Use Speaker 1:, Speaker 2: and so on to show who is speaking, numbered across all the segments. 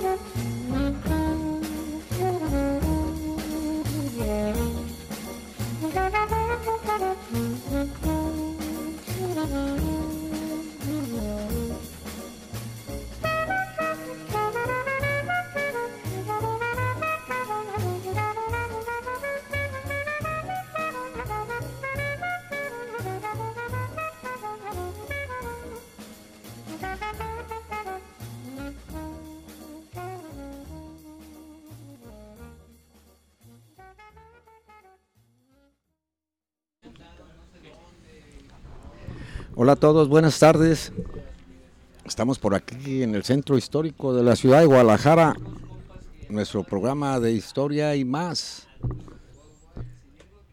Speaker 1: る Hola a todos, buenas tardes. Estamos por aquí en el centro histórico de la ciudad de Guadalajara, nuestro programa de historia y más.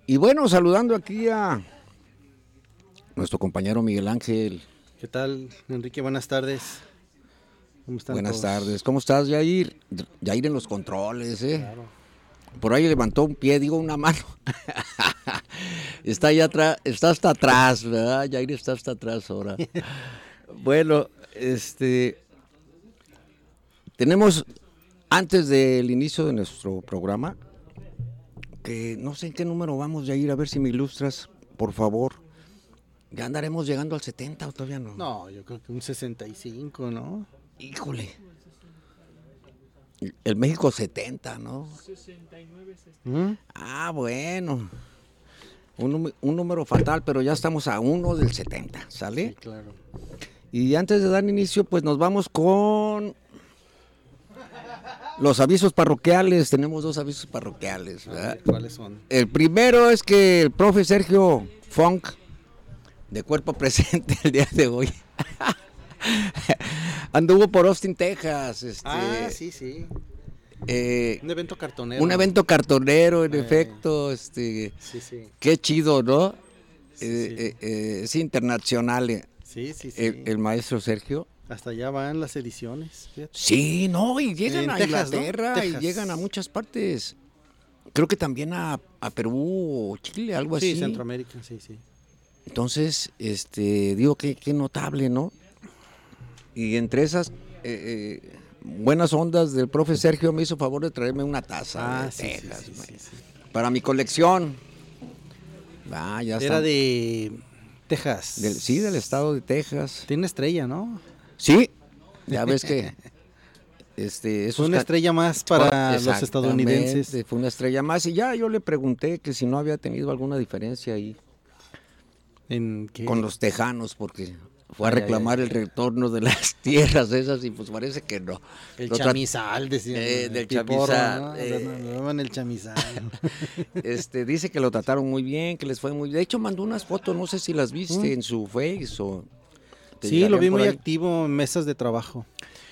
Speaker 1: Y bueno, saludando aquí a nuestro compañero Miguel Ángel.
Speaker 2: ¿Qué tal, Enrique? Buenas tardes. ¿Cómo están
Speaker 1: Buenas
Speaker 2: todos?
Speaker 1: tardes. ¿Cómo estás, Yair? Yair en los controles, ¿eh?
Speaker 2: Claro.
Speaker 1: Por ahí levantó un pie, digo una mano. está allá atrás, está hasta atrás, ¿verdad? Yair está hasta atrás ahora. bueno, este. Tenemos, antes del inicio de nuestro programa, que no sé en qué número vamos, Yair, a ver si me ilustras, por favor. Ya andaremos llegando al 70 o todavía no.
Speaker 2: No, yo creo que un 65, ¿no?
Speaker 1: Híjole. El México 70, ¿no?
Speaker 2: ¿Mm?
Speaker 1: Ah, bueno. Un, número- un número fatal, pero ya estamos a uno del 70,
Speaker 2: Sí,
Speaker 1: ¿sale?
Speaker 2: claro.
Speaker 1: Y antes de dar inicio, pues nos vamos con los avisos parroquiales. Tenemos dos avisos parroquiales, ¿verdad?
Speaker 2: ver, ¿Cuáles son?
Speaker 1: El primero es que el profe Sergio Funk, de cuerpo presente el día de hoy, anduvo por Austin, Texas. Este,
Speaker 2: Ah, sí, sí.
Speaker 1: eh,
Speaker 2: Un evento cartonero.
Speaker 1: un evento cartonero, en
Speaker 2: Eh.
Speaker 1: efecto. Este,
Speaker 2: Sí, sí.
Speaker 1: qué chido, ¿no?
Speaker 2: Sí,
Speaker 1: Eh,
Speaker 2: sí.
Speaker 1: es internacional
Speaker 2: Sí, sí, sí.
Speaker 1: el, el maestro Sergio.
Speaker 2: Hasta allá van las ediciones. fíjate.
Speaker 1: Sí, no, y llegan
Speaker 2: En
Speaker 1: a
Speaker 2: Texas, ¿no?
Speaker 1: Inglaterra y llegan a muchas partes. Creo que también a, a Perú o Chile, algo
Speaker 2: Sí,
Speaker 1: así.
Speaker 2: Centroamérica, sí, sí.
Speaker 1: Entonces, este, digo que qué notable, ¿no? Y entre esas eh, eh, buenas ondas del profe Sergio me hizo favor de traerme una taza
Speaker 2: Ah,
Speaker 1: de
Speaker 2: sí,
Speaker 1: Texas,
Speaker 2: sí,
Speaker 1: para mi colección. Ah, ya está.
Speaker 2: Era de Texas.
Speaker 1: Del- sí, del estado de Texas.
Speaker 2: Tiene una estrella, ¿no?
Speaker 1: Sí, ya ves que este,
Speaker 2: Fue una estrella más para los estadounidenses.
Speaker 1: Fue una estrella más y ya yo le pregunté que si no había tenido alguna diferencia ahí
Speaker 2: En que
Speaker 1: con los tejanos porque fue a reclamar el retorno de las tierras esas y pues parece que no.
Speaker 2: El
Speaker 1: Lo
Speaker 2: chamizal, decían.
Speaker 1: Eh,
Speaker 2: el
Speaker 1: del
Speaker 2: piporro,
Speaker 1: chamizal,
Speaker 2: ¿no?
Speaker 1: eh.
Speaker 2: El chamizal.
Speaker 1: Este, dice que lo trataron muy bien, que les fue muy De hecho, mandó unas fotos, no sé si las viste
Speaker 2: Mm.
Speaker 1: en su Face o...
Speaker 2: sí, lo vi muy
Speaker 1: ahí.
Speaker 2: activo en mesas de trabajo.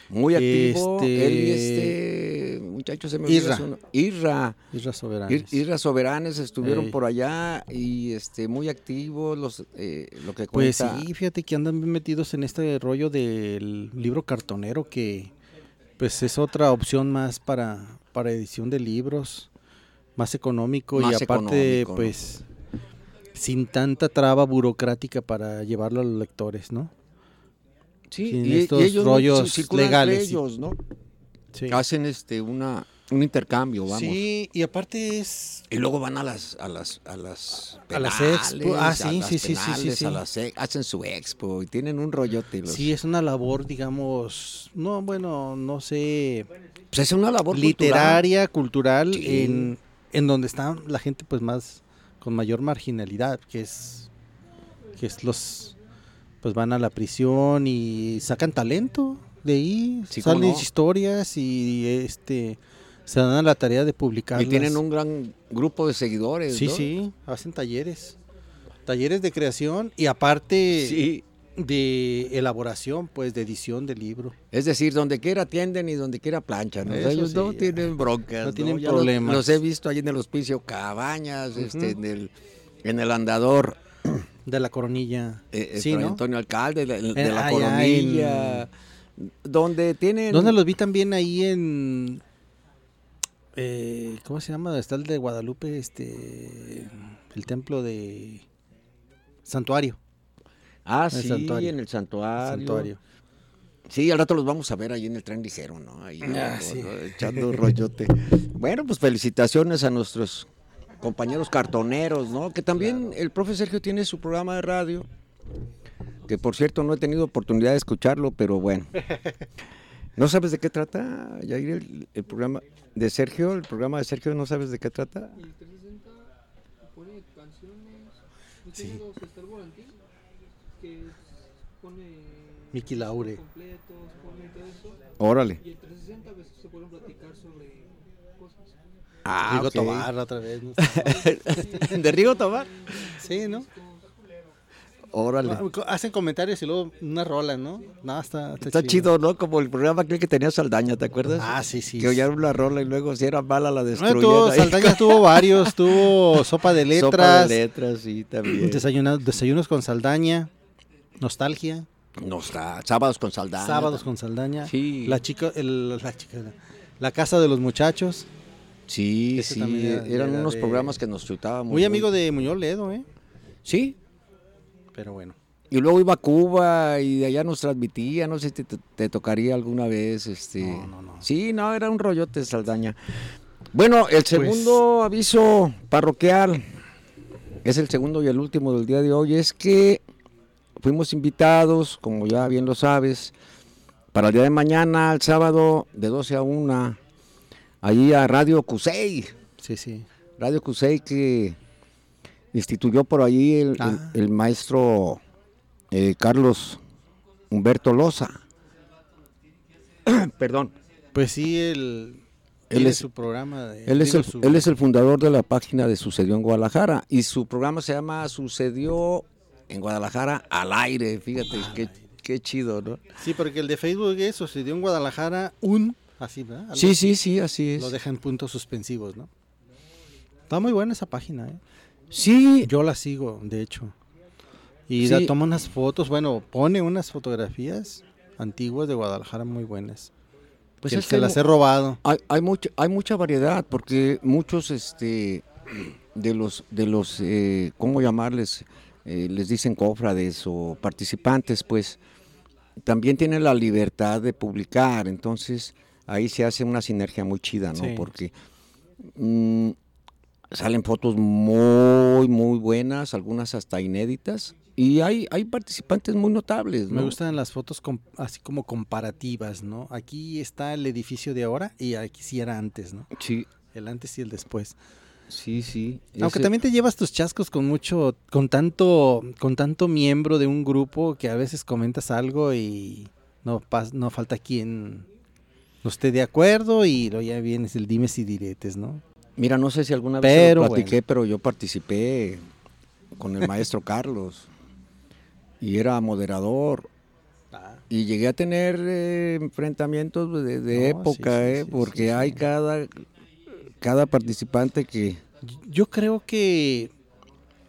Speaker 1: Muy activo.
Speaker 2: Este-
Speaker 1: Él y este muchacho se me olvidó
Speaker 2: Irra.
Speaker 1: su Irra.
Speaker 2: Isra Soberanes.
Speaker 1: Ir- Irra Soberanes estuvieron
Speaker 2: Ey.
Speaker 1: por allá y este muy activos los eh, lo que
Speaker 2: Pues
Speaker 1: cuenta.
Speaker 2: sí, fíjate que andan metidos en este rollo del libro cartonero que pues es otra opción más para, para edición de libros, más económico y aparte
Speaker 1: económico, ¿no?
Speaker 2: pues sin tanta traba burocrática para llevarlo a los lectores, ¿no?
Speaker 1: Sí,
Speaker 2: sin
Speaker 1: y, y
Speaker 2: estos
Speaker 1: ellos
Speaker 2: rollos legales,
Speaker 1: ellos, ¿no?
Speaker 2: Sí.
Speaker 1: Hacen este una un intercambio, vamos.
Speaker 2: Sí, y aparte es
Speaker 1: Y luego van a las a las a las
Speaker 2: A las expo. Ah,
Speaker 1: a
Speaker 2: sí,
Speaker 1: las
Speaker 2: sí, sí, sí, sí,
Speaker 1: penales,
Speaker 2: sí.
Speaker 1: a las hacen su expo y tienen un rollote. los-
Speaker 2: sí es una labor, digamos, no bueno, no sé,
Speaker 1: Pues es una labor
Speaker 2: literaria, cultural,
Speaker 1: Sí.
Speaker 2: en, en donde está la gente pues más con mayor marginalidad, que es que es los pues van a la prisión y sacan talento de ahí,
Speaker 1: Sí,
Speaker 2: salen
Speaker 1: no.
Speaker 2: historias y este se dan la tarea de publicar.
Speaker 1: Y tienen un gran grupo de seguidores,
Speaker 2: Sí,
Speaker 1: ¿no?
Speaker 2: sí, hacen talleres. Talleres de creación y aparte
Speaker 1: Sí.
Speaker 2: de elaboración, pues de edición de libro.
Speaker 1: Es decir, donde quiera atienden y donde quiera planchan. ¿no? Ellos
Speaker 2: sí,
Speaker 1: no
Speaker 2: ya.
Speaker 1: tienen broncas.
Speaker 2: No tienen
Speaker 1: los-
Speaker 2: problemas.
Speaker 1: Los, he visto ahí en el hospicio Cabañas, este,
Speaker 2: Ujú.
Speaker 1: en, el, en el andador,
Speaker 2: De la coronilla.
Speaker 1: eh, eh,
Speaker 2: sí, ¿no?
Speaker 1: Antonio Alcalde, de, de
Speaker 2: Eh,
Speaker 1: la coronilla, donde tienen...
Speaker 2: ¿Dónde los vi también ahí en eh, ¿cómo se llama? Está el de Guadalupe, este el templo de Santuario.
Speaker 1: Ah,
Speaker 2: el
Speaker 1: sí,
Speaker 2: santuario.
Speaker 1: en el santuario.
Speaker 2: Santuario.
Speaker 1: Sí, al rato los vamos a ver ahí en el tren ligero, ¿no? Ahí
Speaker 2: Ah,
Speaker 1: ¿no?
Speaker 2: sí.
Speaker 1: ¿no? echando rollote. Bueno, pues felicitaciones a nuestros compañeros cartoneros, ¿no? Que también el profe Sergio tiene su programa de radio, que por cierto no he tenido oportunidad de escucharlo, pero bueno. ¿No sabes de qué trata, Yair, el, el programa de Sergio? ¿El programa de Sergio no sabes de qué trata?
Speaker 3: Y 360 pone canciones.
Speaker 2: Sí.
Speaker 3: Que pone
Speaker 2: Miki Laure.
Speaker 3: completos, pone todo eso.
Speaker 1: Órale.
Speaker 3: Y el 360 a veces se pueden platicar sobre.
Speaker 1: Ah,
Speaker 2: Rigo
Speaker 1: ok.
Speaker 2: Tobar otra vez. ¿no?
Speaker 1: ¿De Rigo Tobar?
Speaker 2: sí, ¿no?
Speaker 1: Órale.
Speaker 2: Ah, Hacen comentarios y luego una rola, ¿no? No, está, está,
Speaker 1: Está chido, ¿no? Como el programa aquel que tenía Saldaña, ¿te acuerdas?
Speaker 2: Ah, sí, sí.
Speaker 1: que oyeron la rola y luego si era mala la
Speaker 2: No, tuvo-
Speaker 1: ahí.
Speaker 2: Saldaña tuvo varios, tuvo sopa de letras,
Speaker 1: Sopa de letras, sí, también.
Speaker 2: desayuna- desayunos con Saldaña, nostalgia.
Speaker 1: No está. Sábados con Saldaña.
Speaker 2: Sábados con Saldaña.
Speaker 1: Sí.
Speaker 2: La chica, el- la chica, la casa de los muchachos.
Speaker 1: Sí,
Speaker 2: Ese
Speaker 1: sí.
Speaker 2: era-
Speaker 1: eran
Speaker 2: era
Speaker 1: unos
Speaker 2: de-
Speaker 1: programas que nos chutábamos.
Speaker 2: Muy amigo de Muñoz Ledo, ¿eh?
Speaker 1: Sí.
Speaker 2: Pero bueno.
Speaker 1: Y luego iba a Cuba y de allá nos transmitía. No sé si te, tocaría alguna vez. Este...
Speaker 2: No, no, no.
Speaker 1: Sí, no, era un rollote Saldaña. Bueno,
Speaker 2: Pues
Speaker 1: el segundo aviso parroquial, es el segundo y el último del día de hoy, es que fuimos invitados, como ya bien lo sabes, para el día de mañana, el sábado, de 12 a 1, allí a Radio Cusey.
Speaker 2: Sí, sí.
Speaker 1: Radio Cusey que instituyó por ahí el, el-
Speaker 2: Ah.
Speaker 1: el maestro eh, Carlos Humberto Loza. Perdón.
Speaker 2: Pues sí, él,
Speaker 1: Él es-
Speaker 2: su programa. de-
Speaker 1: Él es, el,
Speaker 2: su-
Speaker 1: él es el fundador de la página de Sucedió en Guadalajara y su programa se llama Sucedió en Guadalajara al aire. Fíjate, qué, qué chido, ¿no?
Speaker 2: Sí, porque el de Facebook es sucedió en Guadalajara un... Así, ¿verdad? Algo
Speaker 1: Sí,
Speaker 2: así.
Speaker 1: sí, sí, así
Speaker 2: Lo
Speaker 1: es.
Speaker 2: deja en puntos suspensivos, ¿no? Está muy buena esa página, ¿eh?
Speaker 1: Sí,
Speaker 2: Yo la sigo, de hecho. Y
Speaker 1: Sí.
Speaker 2: toma unas fotos, bueno, pone unas fotografías antiguas de Guadalajara muy buenas.
Speaker 1: pues
Speaker 2: que
Speaker 1: es que
Speaker 2: las he robado.
Speaker 1: hay, hay, mucha, hay mucha variedad porque muchos este, de los, de los eh, ¿cómo llamarles? Eh, les dicen cofrades o participantes, pues también tienen la libertad de publicar. Entonces ahí se hace una sinergia muy chida, ¿no?
Speaker 2: Sí.
Speaker 1: Porque mm, salen fotos muy, muy buenas, algunas hasta inéditas. Y hay, hay participantes muy notables, ¿no?
Speaker 2: Me gustan las fotos así como comparativas, ¿no? Aquí está el edificio de ahora y aquí sí era antes, ¿no?
Speaker 1: Sí,
Speaker 2: El antes y el después.
Speaker 1: sí, sí.
Speaker 2: Aunque
Speaker 1: Ese-
Speaker 2: también te llevas tus chascos con mucho, con tanto, con tanto miembro de un grupo que a veces comentas algo y no no falta quien no esté de acuerdo y luego ya vienes el dimes y diretes, ¿no?
Speaker 1: Mira, no sé si alguna vez
Speaker 2: Pero
Speaker 1: lo platiqué,
Speaker 2: bueno.
Speaker 1: pero yo participé con el maestro Carlos y era moderador y llegué a tener eh, enfrentamientos de, de
Speaker 2: No, sí,
Speaker 1: época,
Speaker 2: sí,
Speaker 1: eh,
Speaker 2: sí,
Speaker 1: porque hay cada cada participante que
Speaker 2: Yo creo que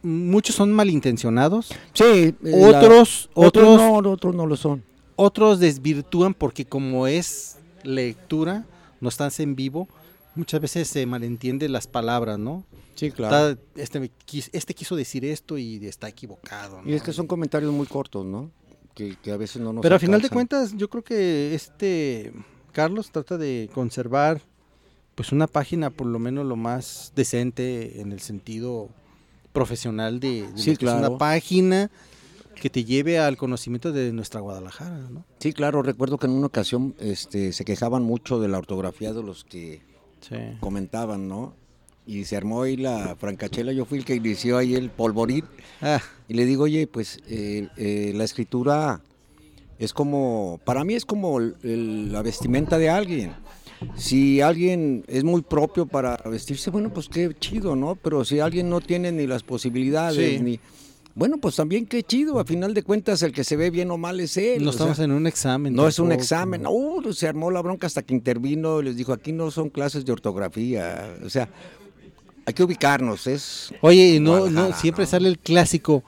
Speaker 2: muchos son malintencionados,
Speaker 1: sí, eh, la-
Speaker 2: otros,
Speaker 1: otros
Speaker 2: otros,
Speaker 1: no, otros no lo son.
Speaker 2: otros desvirtúan porque como es lectura, no estás en vivo, muchas veces se malentiende las palabras, ¿no?
Speaker 1: Sí, claro.
Speaker 2: Está- este, este quiso decir esto y está equivocado.
Speaker 1: Y es que son comentarios muy cortos, ¿no? Que, que a veces no nos
Speaker 2: Pero al final de cuentas, yo creo que este Carlos trata de conservar pues una página por lo menos lo más decente en el sentido profesional de, de
Speaker 1: Sí, claro.
Speaker 2: una página que te lleve al conocimiento de nuestra Guadalajara, ¿no?
Speaker 1: Sí, claro, recuerdo que en una ocasión este, se quejaban mucho de la ortografía de los que
Speaker 2: Sí.
Speaker 1: comentaban, ¿no? Y se armó ahí la francachela, yo fui el que inició ahí el polvorín
Speaker 2: Ah,
Speaker 1: y le digo, oye, pues eh, eh, la escritura es como, para mí es como el- el- la vestimenta de alguien. Si alguien es muy propio para vestirse, bueno, pues qué chido, ¿no? Pero si alguien no tiene ni las posibilidades,
Speaker 2: Sí.
Speaker 1: ni... Bueno, pues también qué chido, a final de cuentas el que se ve bien o mal es él.
Speaker 2: no estamos
Speaker 1: sea,
Speaker 2: en un examen.
Speaker 1: no es un examen. No, se armó la bronca hasta que intervino y les dijo, aquí no son clases de ortografía. O sea, hay que ubicarnos, es...
Speaker 2: Oye, y no, no, siempre
Speaker 1: ¿no?
Speaker 2: sale el clásico.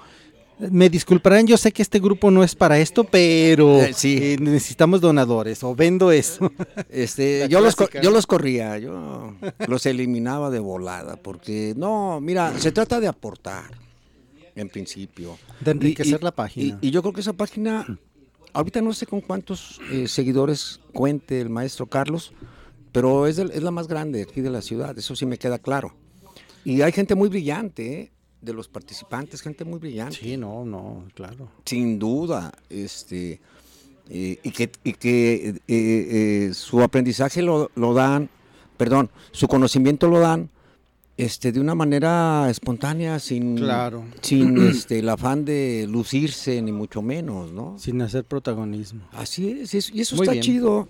Speaker 2: Me disculparán, yo sé que este grupo no es para esto, pero
Speaker 1: Eh, sí.
Speaker 2: eh, necesitamos donadores o vendo eso.
Speaker 1: Este, yo, los, yo los corría, yo los eliminaba de volada, porque no, mira, se trata de aportar, en principio.
Speaker 2: De enriquecer
Speaker 1: Y- y-
Speaker 2: la página.
Speaker 1: Y, y yo creo que esa página, ahorita no sé con cuántos eh, seguidores cuente el maestro Carlos, pero es, es la más grande aquí de la ciudad, eso sí me queda claro. Y hay gente muy brillante, ¿eh? de los participantes, gente muy brillante
Speaker 2: Sí, no, no, claro.
Speaker 1: sin duda, este, eh, y que, y que eh, eh, su aprendizaje lo, lo dan, perdón, su conocimiento lo dan este, de una manera espontánea, sin,
Speaker 2: Claro.
Speaker 1: sin este, el afán de lucirse, ni mucho menos, ¿no?
Speaker 2: Sin hacer protagonismo.
Speaker 1: Así es, y eso, y eso
Speaker 2: Muy
Speaker 1: está
Speaker 2: bien.
Speaker 1: chido.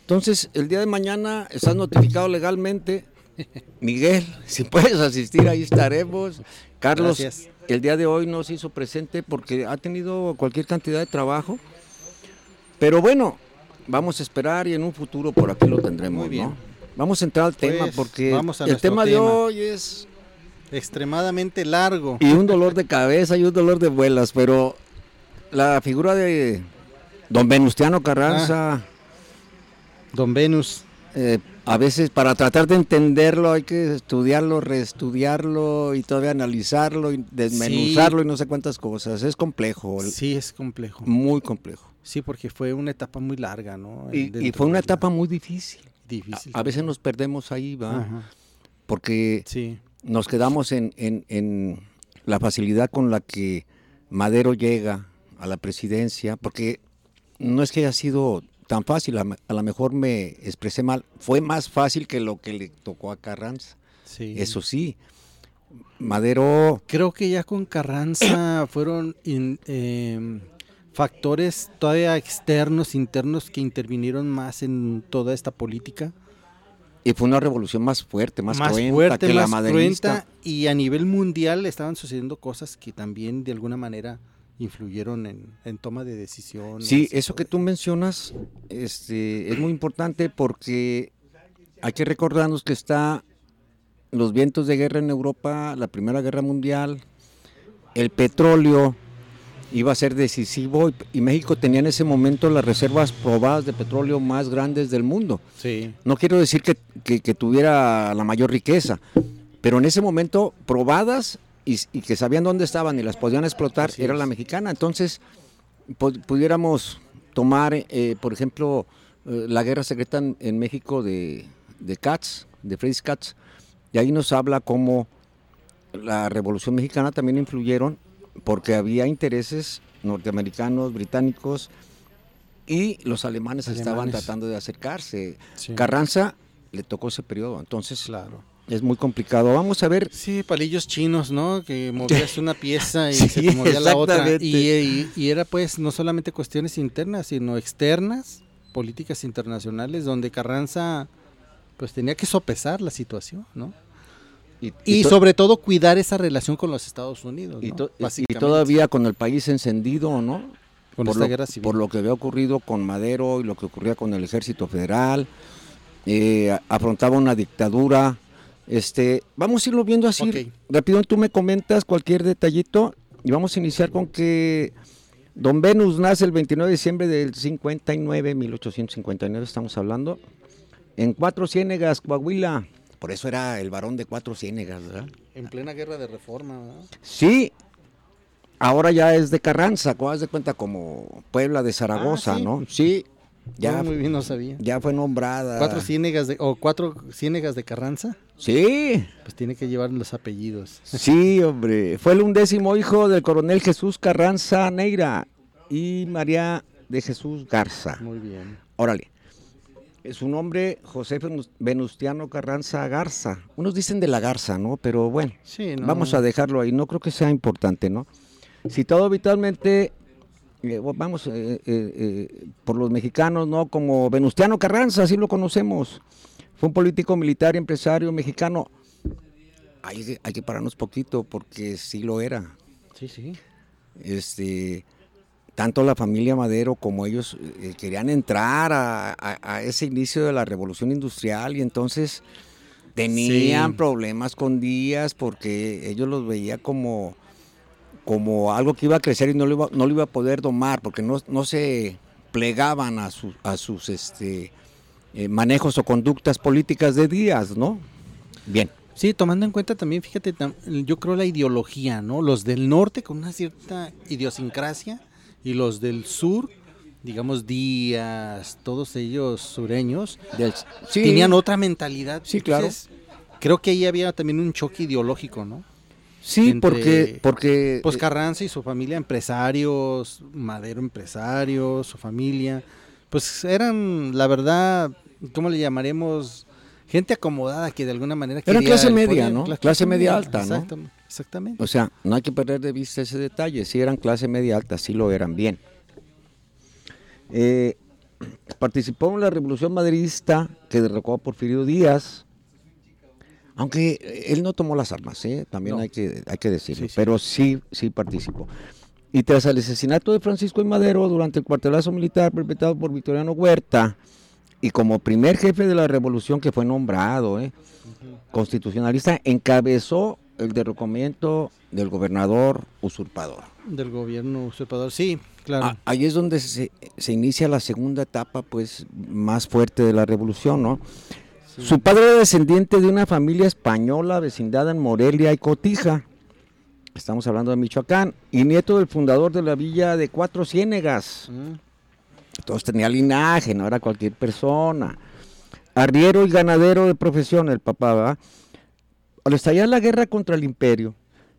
Speaker 1: Entonces, el día de mañana estás notificado legalmente. Miguel, si puedes asistir, ahí estaremos. Carlos,
Speaker 2: Gracias.
Speaker 1: el día de hoy no se hizo presente porque ha tenido cualquier cantidad de trabajo. Pero bueno, vamos a esperar y en un futuro por aquí lo tendremos,
Speaker 2: Muy bien.
Speaker 1: ¿no? Vamos a entrar al tema
Speaker 2: Pues,
Speaker 1: porque
Speaker 2: vamos
Speaker 1: el tema de hoy es
Speaker 2: Extremadamente largo.
Speaker 1: y un dolor de cabeza y un dolor de vuelas, pero la figura de Don Venustiano Carranza,
Speaker 2: Don Venus.
Speaker 1: eh, a veces para tratar de entenderlo hay que estudiarlo, reestudiarlo y todavía analizarlo y desmenuzarlo y no sé cuántas cosas. Es complejo,
Speaker 2: Sí, es complejo.
Speaker 1: muy complejo.
Speaker 2: Sí, porque fue una etapa muy larga, ¿no?
Speaker 1: Y, fue una
Speaker 2: la-
Speaker 1: etapa muy difícil.
Speaker 2: Difícil.
Speaker 1: A, a veces nos perdemos ahí, ¿va?
Speaker 2: Ajá,
Speaker 1: Porque
Speaker 2: Sí,
Speaker 1: nos quedamos en, en- en la facilidad con la que Madero llega a la presidencia, porque no es que haya sido tan fácil, a, a lo mejor me expresé mal, fue más fácil que lo que le tocó a Carranza,
Speaker 2: sí.
Speaker 1: eso sí. Madero,
Speaker 2: Creo que ya con Carranza fueron in- em, factores todavía externos, internos que intervinieron más en toda esta política.
Speaker 1: y fue una revolución más fuerte, más, cruenta
Speaker 2: fuerte,
Speaker 1: que la
Speaker 2: más
Speaker 1: maderista.
Speaker 2: cruenta y a nivel mundial estaban sucediendo cosas que también de alguna manera influyeron en, en toma de decisiones.
Speaker 1: Sí, eso que tú mencionas este, es muy importante porque hay que recordarnos que está los vientos de guerra en Europa, la Primera Guerra Mundial, el petróleo iba a ser decisivo y, México tenía en ese momento las reservas probadas de petróleo más grandes del mundo.
Speaker 2: Sí,
Speaker 1: No quiero decir que, que- que tuviera la mayor riqueza, pero en ese momento probadas y, y que sabían dónde estaban y las podían explotar
Speaker 2: Así
Speaker 1: era
Speaker 2: es.
Speaker 1: la mexicana. Entonces, pu- pudiéramos tomar, eh, por ejemplo, eh, la guerra secreta en, en México de, de Katz, de Fritz Katz, y ahí nos habla cómo la Revolución Mexicana también influyeron porque había intereses norteamericanos, británicos y los alemanes, estaban tratando de acercarse.
Speaker 2: sí.
Speaker 1: Carranza le tocó ese periodo, entonces
Speaker 2: claro.
Speaker 1: es muy complicado. Vamos a ver,
Speaker 2: Sí, palillos chinos, ¿no? Que movías una pieza y
Speaker 1: Sí,
Speaker 2: se te movía la otra. Y, y- y era pues no solamente cuestiones internas, sino externas, políticas internacionales, donde Carranza pues tenía que sopesar la situación, ¿no?
Speaker 1: Y,
Speaker 2: sobre todo cuidar esa relación con los Estados Unidos,
Speaker 1: y todavía con el país encendido, ¿no?
Speaker 2: con
Speaker 1: por
Speaker 2: esta
Speaker 1: lo,
Speaker 2: guerra civil.
Speaker 1: por lo que había ocurrido con Madero y lo que ocurría con el ejército federal, eh, afrontaba una dictadura. Este, vamos a irlo viendo así.
Speaker 2: Ok.
Speaker 1: Rápido, tú me comentas cualquier detallito y vamos a iniciar con que Don Venus nace el 29 de diciembre del 59, 1859, estamos hablando, en Cuatro Ciénegas, Coahuila. Por eso era el varón de Cuatro Ciénegas, ¿verdad?
Speaker 2: En plena guerra de reforma, ¿verdad?
Speaker 1: Sí, ahora ya es de Carranza, ¿cómo de cuenta como Puebla de Zaragoza,
Speaker 2: Ah, ¿sí?
Speaker 1: ¿no? Sí, ya,
Speaker 2: No, muy bien, no sabía.
Speaker 1: ya fue nombrada.
Speaker 2: Cuatro ciénegas de, o cuatro ciénegas de Carranza,
Speaker 1: Sí,
Speaker 2: pues tiene que llevar los apellidos.
Speaker 1: sí, hombre. Fue el undécimo hijo del coronel Jesús Carranza Neira y María de Jesús Garza.
Speaker 2: Muy bien.
Speaker 1: Órale. Su nombre, José Venus- Venustiano Carranza Garza. Unos dicen de la Garza, ¿no? Pero bueno.
Speaker 2: Sí, no.
Speaker 1: Vamos a dejarlo ahí, no creo que sea importante, ¿no? Citado habitualmente, eh, vamos, eh, eh, eh, por los mexicanos, ¿no? Como Venustiano Carranza, así lo conocemos. Fue un político militar y empresario mexicano. Hay, hay que pararnos poquito porque sí lo era.
Speaker 2: Sí, sí.
Speaker 1: Este, tanto la familia Madero como ellos eh, querían entrar a, a- a ese inicio de la revolución industrial y entonces tenían
Speaker 2: Sí.
Speaker 1: problemas con Díaz porque ellos los veía como, como algo que iba a crecer y no lo iba, no lo iba a poder domar porque no, no se plegaban a, sus a sus este, eh, manejos o conductas políticas de Díaz, ¿no? Bien.
Speaker 2: Sí, tomando en cuenta también, fíjate, yo creo la ideología, ¿no? Los del norte con una cierta idiosincrasia y los del sur, digamos Díaz, todos ellos sureños,
Speaker 1: Del- sí,
Speaker 2: tenían otra mentalidad.
Speaker 1: Sí, claro.
Speaker 2: Creo que ahí había también un choque ideológico, ¿no?
Speaker 1: sí
Speaker 2: entre-
Speaker 1: porque, porque
Speaker 2: Pues
Speaker 1: eh,
Speaker 2: Carranza y su familia empresarios, Madero empresario, su familia, pues eran, la verdad, ¿cómo le llamaremos? Gente acomodada que de alguna manera
Speaker 1: Era clase media,
Speaker 2: poder,
Speaker 1: ¿no?
Speaker 2: cla-
Speaker 1: Clase media alta, ¿no?
Speaker 2: Exactam- Exactamente.
Speaker 1: O sea, no hay que perder de vista ese detalle. Si eran clase media alta, sí lo eran bien. Eh, participó en la revolución madridista que derrocó a Porfirio Díaz. Aunque él no tomó las armas, ¿eh? también
Speaker 2: No.
Speaker 1: hay, que, hay que decirlo.
Speaker 2: Sí, sí.
Speaker 1: Pero sí, sí participó. Y tras el asesinato de Francisco y Madero durante el cuartelazo militar perpetrado por Victoriano Huerta, y como primer jefe de la revolución que fue nombrado, ¿eh? constitucionalista, encabezó el derrocamiento del gobernador usurpador.
Speaker 2: Del gobierno usurpador, sí, claro.
Speaker 1: Ah, ahí es donde se, se inicia la segunda etapa, pues, más fuerte de la revolución, ¿no?
Speaker 2: Sí.
Speaker 1: Su padre era descendiente de una familia española vecindada en Morelia y Cotija. Estamos hablando de Michoacán. Y nieto del fundador de la villa de Cuatro Ciénegas.
Speaker 2: Mm,
Speaker 1: Entonces tenía linaje, no era cualquier persona. Arriero y ganadero de profesión, el papá, ¿verdad? Al estallar la guerra contra el imperio,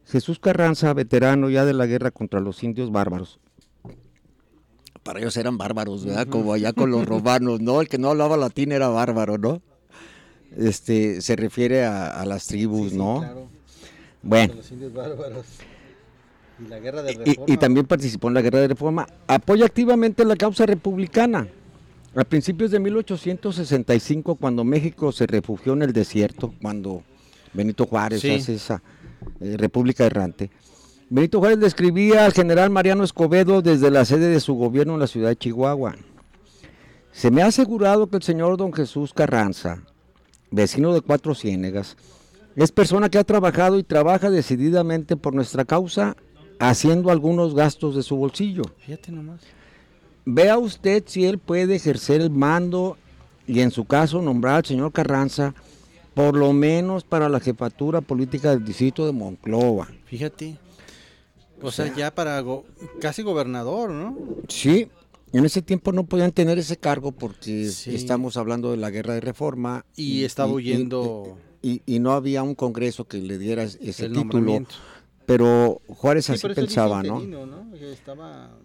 Speaker 1: Jesús Carranza, veterano ya de la guerra contra los indios bárbaros. Para ellos eran bárbaros, ¿verdad? Como allá con los romanos, ¿no? El que no hablaba latín era bárbaro, ¿no? Este, se refiere a, a las tribus,
Speaker 2: sí, sí,
Speaker 1: ¿no?
Speaker 2: claro,
Speaker 1: Bueno.
Speaker 2: de los indios bárbaros. Y la guerra de
Speaker 1: Y-
Speaker 2: reforma.
Speaker 1: Y, también participó en la guerra de reforma. Apoya activamente la causa republicana. A principios de 1865, cuando México se refugió en el desierto, cuando Benito Juárez
Speaker 2: Sí.
Speaker 1: hace esa eh, república errante, Benito Juárez le escribía al general Mariano Escobedo desde la sede de su gobierno en la ciudad de Chihuahua. Se me ha asegurado que el señor don Jesús Carranza, vecino de Cuatro Ciénegas, es persona que ha trabajado y trabaja decididamente por nuestra causa, haciendo algunos gastos de su bolsillo.
Speaker 2: Fíjate nomás.
Speaker 1: Vea usted si él puede ejercer el mando y en su caso nombrar al señor Carranza por lo menos para la jefatura política del distrito de Monclova.
Speaker 2: Fíjate. O sea, ya para go- casi gobernador, ¿no?
Speaker 1: Sí, en ese tiempo no podían tener ese cargo porque
Speaker 2: Sí.
Speaker 1: estamos hablando de la guerra de reforma.
Speaker 2: Y estaba huyendo
Speaker 1: Y, y no había un congreso que le diera ese
Speaker 2: el
Speaker 1: título, pero Juárez
Speaker 2: Sí,
Speaker 1: así pensaba, ¿no?
Speaker 2: ¿no? Estaba,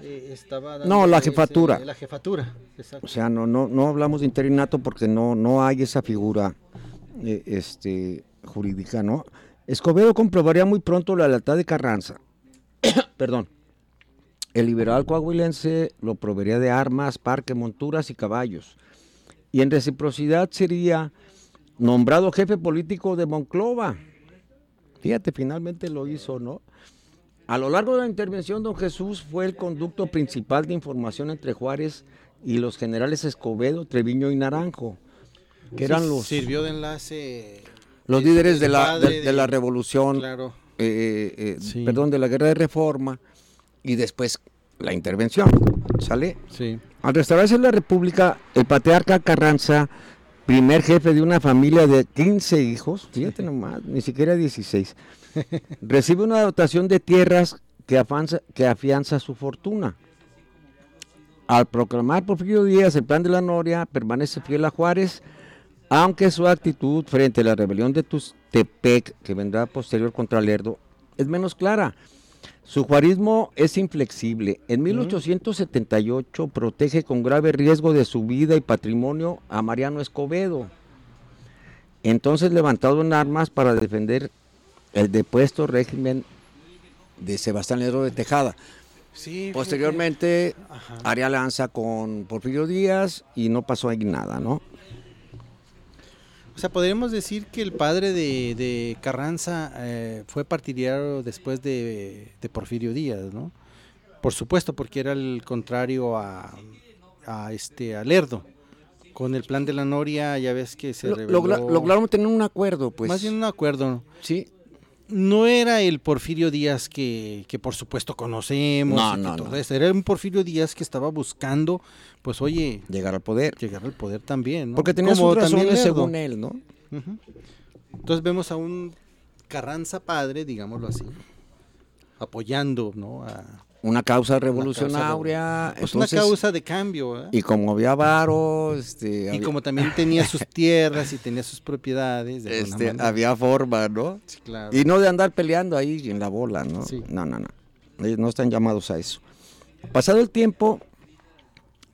Speaker 2: eh, estaba
Speaker 1: No, la jefatura.
Speaker 2: ese- la jefatura, exacto.
Speaker 1: O sea, no, no, no hablamos de interinato porque no, no hay esa figura eh, este, jurídica, ¿no? Escobedo comprobaría muy pronto la lealtad de Carranza. Perdón. El liberal coahuilense lo proveería de armas, parque, monturas y caballos. Y en reciprocidad sería nombrado jefe político de Monclova. Fíjate, finalmente lo hizo, ¿no? A lo largo de la intervención, don Jesús fue el conducto principal de información entre Juárez y los generales Escobedo, Treviño y Naranjo, que eran los,
Speaker 2: Sirvió de enlace.
Speaker 1: los
Speaker 2: el-
Speaker 1: líderes de la, de, de la revolución,
Speaker 2: Claro.
Speaker 1: eh, eh,
Speaker 2: Sí.
Speaker 1: perdón, de la guerra de reforma y después la intervención, ¿sale?
Speaker 2: Sí.
Speaker 1: Al restaurarse la república, el patriarca Carranza, primer jefe de una familia de 15 hijos, fíjate nomás, ni siquiera 16, recibe una dotación de tierras que afianza, que afianza su fortuna. Al proclamar Porfirio Díaz el plan de la Noria, permanece fiel a Juárez, aunque su actitud frente a la rebelión de Tustepec, que vendrá posterior contra Lerdo, es menos clara. Su juarismo es inflexible. En 1878 protege con grave riesgo de su vida y patrimonio a Mariano Escobedo, entonces levantado en armas para defender el depuesto régimen de Sebastián Lerdo de Tejada.
Speaker 2: Sí.
Speaker 1: Posteriormente haría alianza con Porfirio Díaz y no pasó ahí nada, ¿no?
Speaker 2: O sea, podríamos decir que el padre de, de Carranza eh, fue partidario después de, de Porfirio Díaz, ¿no? Por supuesto, porque era el contrario a, a este a Lerdo. Con el plan de la Noria, ya ves que se
Speaker 1: Lo-
Speaker 2: reveló...
Speaker 1: logra- lograron tener un acuerdo, pues.
Speaker 2: Más bien un acuerdo.
Speaker 1: Sí,
Speaker 2: No era el Porfirio Díaz que, que por supuesto conocemos.
Speaker 1: No,
Speaker 2: y
Speaker 1: no,
Speaker 2: todo
Speaker 1: no.
Speaker 2: Era un Porfirio Díaz que estaba buscando, pues oye,
Speaker 1: llegar al poder.
Speaker 2: llegar al poder también, ¿no?
Speaker 1: Porque tenía
Speaker 2: Como
Speaker 1: sus
Speaker 2: también
Speaker 1: razones según él, ¿no?
Speaker 2: Ujú. Entonces vemos a un Carranza padre, digámoslo así, apoyando, ¿no? A,
Speaker 1: Una causa revolucionaria.
Speaker 2: pues una causa de cambio, ¿eh?
Speaker 1: Y como había varo, este,
Speaker 2: Y
Speaker 1: había,
Speaker 2: como también tenía sus tierras y tenía sus propiedades, de
Speaker 1: este, había forma, ¿no?
Speaker 2: Sí, claro.
Speaker 1: Y no de andar peleando ahí en la bola, ¿no?
Speaker 2: Sí.
Speaker 1: No, no, no. Ellos no están llamados a eso. Pasado el tiempo,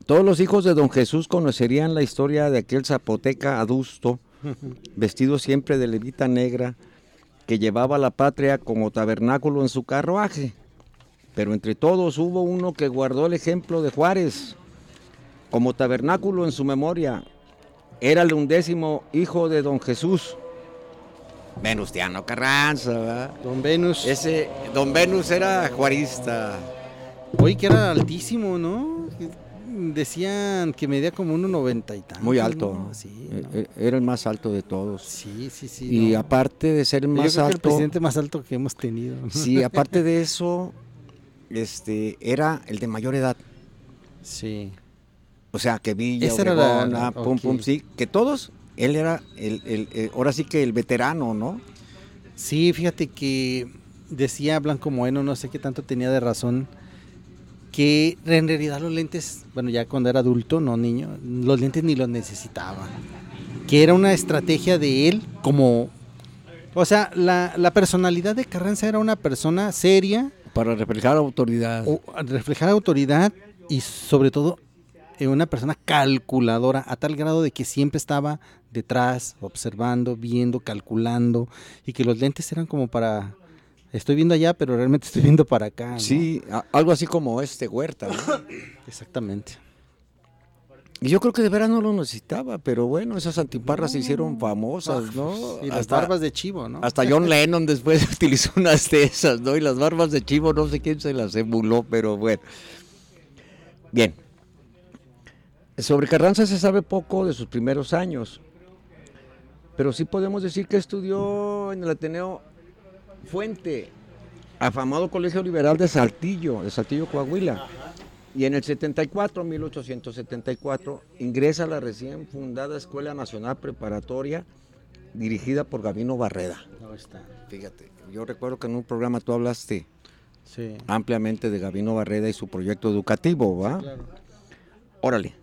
Speaker 1: todos los hijos de don Jesús conocerían la historia de aquel zapoteca adusto, vestido siempre de levita negra, que llevaba a la patria como tabernáculo en su carruaje. Pero entre todos hubo uno que guardó el ejemplo de Juárez como tabernáculo en su memoria. Era el undécimo hijo de don Jesús. Venustiano Carranza, ¿verdad?
Speaker 2: Don Venus,
Speaker 1: Ese, don Venus era juarista.
Speaker 2: oye, que era altísimo, ¿no? decían que medía como 1.90 y tanto.
Speaker 1: Muy alto.
Speaker 2: ¿no? Sí, ¿no?
Speaker 1: eh, Era el más alto de todos.
Speaker 2: sí, sí, sí.
Speaker 1: y
Speaker 2: no.
Speaker 1: aparte de ser el
Speaker 2: Yo
Speaker 1: más
Speaker 2: que el
Speaker 1: alto,
Speaker 2: presidente más alto que hemos tenido.
Speaker 1: sí, aparte de eso, este, era el de mayor edad.
Speaker 2: Sí.
Speaker 1: O sea, que Villa,
Speaker 2: Esa era la-
Speaker 1: Obregón, ah, pum, pum, sí, que todos, él era el, el- el- ahora sí que el veterano, ¿no?
Speaker 2: Sí, fíjate que decía Blanco Moeno, no sé qué tanto tenía de razón, que en realidad los lentes, bueno, ya cuando era adulto, no niño, los lentes ni los necesitaba. Que era una estrategia de él como... O sea, la, la personalidad de Carranza era una persona seria,
Speaker 1: Para reflejar autoridad.
Speaker 2: o- reflejar autoridad y sobre todo una persona calculadora a tal grado de que siempre estaba detrás, observando, viendo, calculando y que los lentes eran como para estoy viendo allá, pero realmente estoy viendo para acá. ¿no?
Speaker 1: Sí, algo así como este Huerta. ¿no?
Speaker 2: exactamente.
Speaker 1: Y yo creo que de veras no lo necesitaba, pero bueno, esas antiparras se hicieron famosas, ¿no?
Speaker 2: Y las
Speaker 1: Hasta-
Speaker 2: barbas de chivo, ¿no?
Speaker 1: Hasta John Lennon después utilizó unas de esas, ¿no? Y las barbas de chivo, no sé quién se las emuló, pero bueno. Bien. Sobre Carranza se sabe poco de sus primeros años, pero sí podemos decir que estudió en el Ateneo Fuente, afamado Colegio Liberal de Saltillo, de Saltillo, Coahuila. Y en el 74, 1874, ingresa a la recién fundada Escuela Nacional Preparatoria dirigida por Gabino Barreda.
Speaker 2: Ahí está.
Speaker 1: Fíjate, yo recuerdo que en un programa tú hablaste
Speaker 2: Sí.
Speaker 1: ampliamente de Gabino Barreda y su proyecto educativo, ¿va?
Speaker 2: Claro.
Speaker 1: Órale.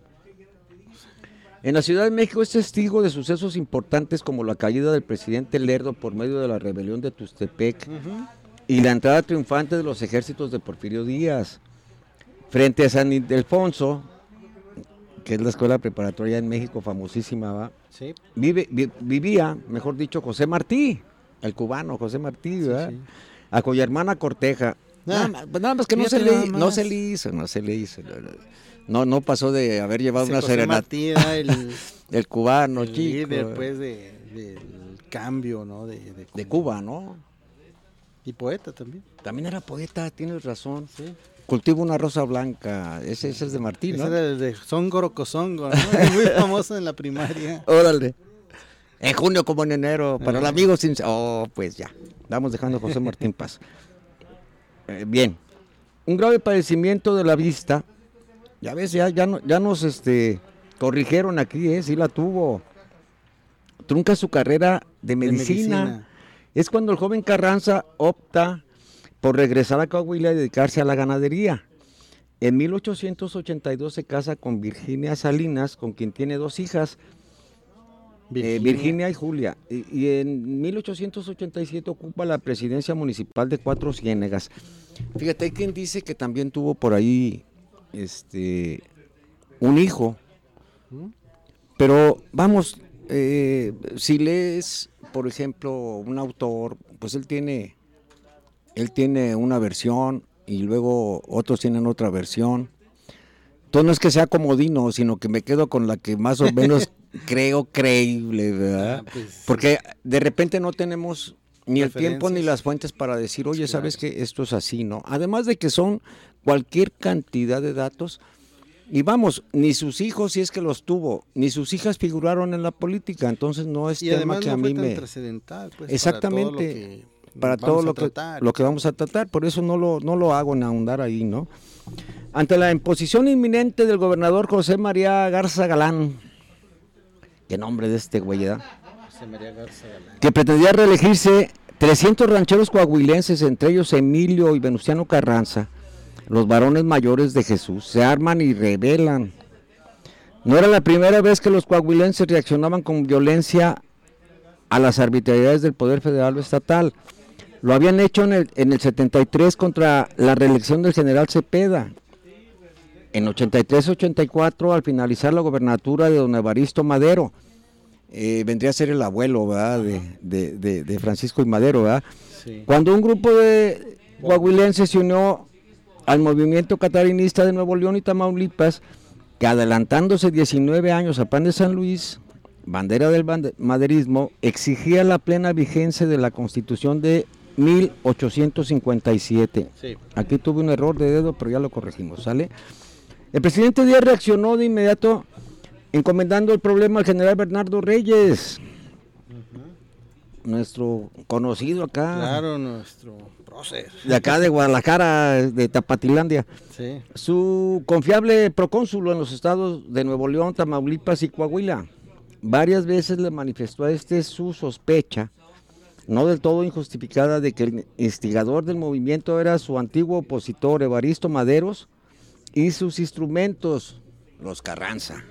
Speaker 1: En la Ciudad de México es testigo de sucesos importantes como la caída del presidente Lerdo por medio de la rebelión de Tustepec y la entrada triunfante de los ejércitos de Porfirio Díaz. Frente a San Ildefonso, que es la escuela preparatoria en México famosísima, ¿va?
Speaker 2: Sí.
Speaker 1: Vive, vi- vivía, mejor dicho, José Martí, el cubano José Martí, ¿verdad?
Speaker 2: sí.
Speaker 1: A cuya hermana Corteja. Nada,
Speaker 2: Ah,
Speaker 1: más, nada más que no se, le, no se le hizo, no se le hizo. no, no. Pasó de haber llevado
Speaker 2: Sí,
Speaker 1: una
Speaker 2: José
Speaker 1: serenata.
Speaker 2: Martí era el,
Speaker 1: El cubano,
Speaker 2: el
Speaker 1: chico.
Speaker 2: líder, pues, de, del cambio, ¿no? De, de,
Speaker 1: De Cuba, ¿no?
Speaker 2: Y poeta también.
Speaker 1: También era poeta, tienes razón.
Speaker 2: Sí.
Speaker 1: Cultiva una rosa blanca. Ese, ese es de Martín,
Speaker 2: Ese
Speaker 1: ¿no?
Speaker 2: era el de Songoro Cosongo, ¿no? Muy famoso en la primaria.
Speaker 1: Órale. En junio como en enero, para el amigo sin... Oh, pues ya. Vamos dejando a José Martín Paz. Eh, bien. Un grave padecimiento de la vista. Ya ves, ya, ya, no- ya nos este, corrigieron aquí, ¿eh? Sí la tuvo. Trunca su carrera de
Speaker 2: De
Speaker 1: medicina. Es cuando el joven Carranza opta por regresar a Coahuila y dedicarse a la ganadería. En 1882 se casa con Virginia Salinas, con quien tiene dos hijas, eh, Virginia y Julia. Y, y en 1887 ocupa la presidencia municipal de Cuatro Ciénegas. Fíjate, hay quien dice que también tuvo por ahí este, un hijo. Pero vamos, eh, si lees, por ejemplo, un autor, pues él tiene, él tiene una versión y luego otros tienen otra versión. Entonces no es que sea comodino, sino que me quedo con la que más o menos creo creíble, ¿verdad?
Speaker 2: Ah, pues,
Speaker 1: Porque de repente no tenemos ni el tiempo ni las fuentes para decir, oye, sabes que esto es así, ¿no? Además de que son cualquier cantidad de datos. Y vamos, ni sus hijos, si es que los tuvo, ni sus hijas figuraron en la política, entonces no es
Speaker 2: y
Speaker 1: tema
Speaker 2: además
Speaker 1: que
Speaker 2: no
Speaker 1: a
Speaker 2: fue
Speaker 1: mí
Speaker 2: tan
Speaker 1: me...
Speaker 2: pues,
Speaker 1: Exactamente, para todo lo que,
Speaker 2: vamos a tratar.
Speaker 1: lo que vamos a tratar, por eso no lo, no lo hago en ahondar ahí, ¿no? Ante la imposición inminente del gobernador José María Garza Galán, qué nombre de este güey, ¿verdad?
Speaker 2: José María Garza Galán.
Speaker 1: que pretendía reelegirse 300 rancheros coahuilenses, entre ellos Emilio y Venustiano Carranza, los varones mayores de Jesús, se arman y rebelan. No era la primera vez que los coahuilenses reaccionaban con violencia a las arbitrariedades del Poder Federal o Estatal. Lo habían hecho en el, en el 73 contra la reelección del general Cepeda. En 83-84, al finalizar la gobernatura de don Evaristo Madero, eh, vendría a ser el abuelo ¿verdad? De, de- de- de Francisco y Madero. ¿verdad?
Speaker 2: Sí.
Speaker 1: Cuando un grupo de coahuilenses se unió al movimiento catarinista de Nuevo León y Tamaulipas, que adelantándose 19 años a Pan de San Luis, bandera del maderismo, exigía la plena vigencia de la constitución de 1857.
Speaker 2: Sí.
Speaker 1: Aquí tuve un error de dedo, pero ya lo corregimos, ¿sale? El presidente Díaz reaccionó de inmediato encomendando el problema al general Bernardo Reyes, nuestro conocido acá,
Speaker 2: Claro, nuestro prócer.
Speaker 1: de acá de Guadalajara, de Tapatilandia.
Speaker 2: Sí.
Speaker 1: Su confiable procónsulo en los estados de Nuevo León, Tamaulipas y Coahuila. Varias veces le manifestó a este su sospecha, no del todo injustificada, de que el instigador del movimiento era su antiguo opositor Evaristo Maderos y sus instrumentos, los Carranza.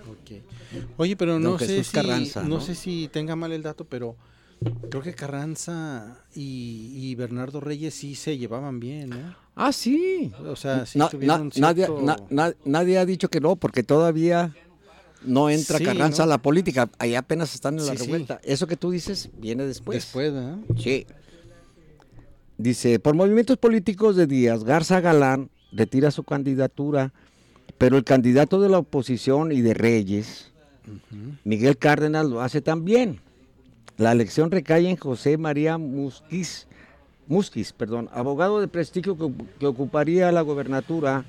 Speaker 2: Oye, pero no sé si
Speaker 1: Carranza,
Speaker 2: no
Speaker 1: ¿no?
Speaker 2: sé si tenga mal el dato, pero creo que Carranza y, y Bernardo Reyes sí se llevaban bien, ¿no?
Speaker 1: Ah, sí.
Speaker 2: O sea, sí
Speaker 1: Na-
Speaker 2: tuvieron
Speaker 1: na- nadie,
Speaker 2: cierto-
Speaker 1: na- na- nadie ha dicho que no, porque todavía no entra
Speaker 2: Sí,
Speaker 1: Carranza
Speaker 2: ¿no?
Speaker 1: a la política. Ahí apenas están en la
Speaker 2: Sí, sí.
Speaker 1: revuelta. Eso que tú dices viene después.
Speaker 2: Después, ¿verdad?
Speaker 1: Sí. Dice, por movimientos políticos de Díaz, Garza Galán retira su candidatura, pero el candidato de la oposición y de Reyes, Miguel Cárdenas, lo hace también. La elección recae en José María Musquiz, Musquiz, perdón, abogado de prestigio que, que ocuparía la gobernatura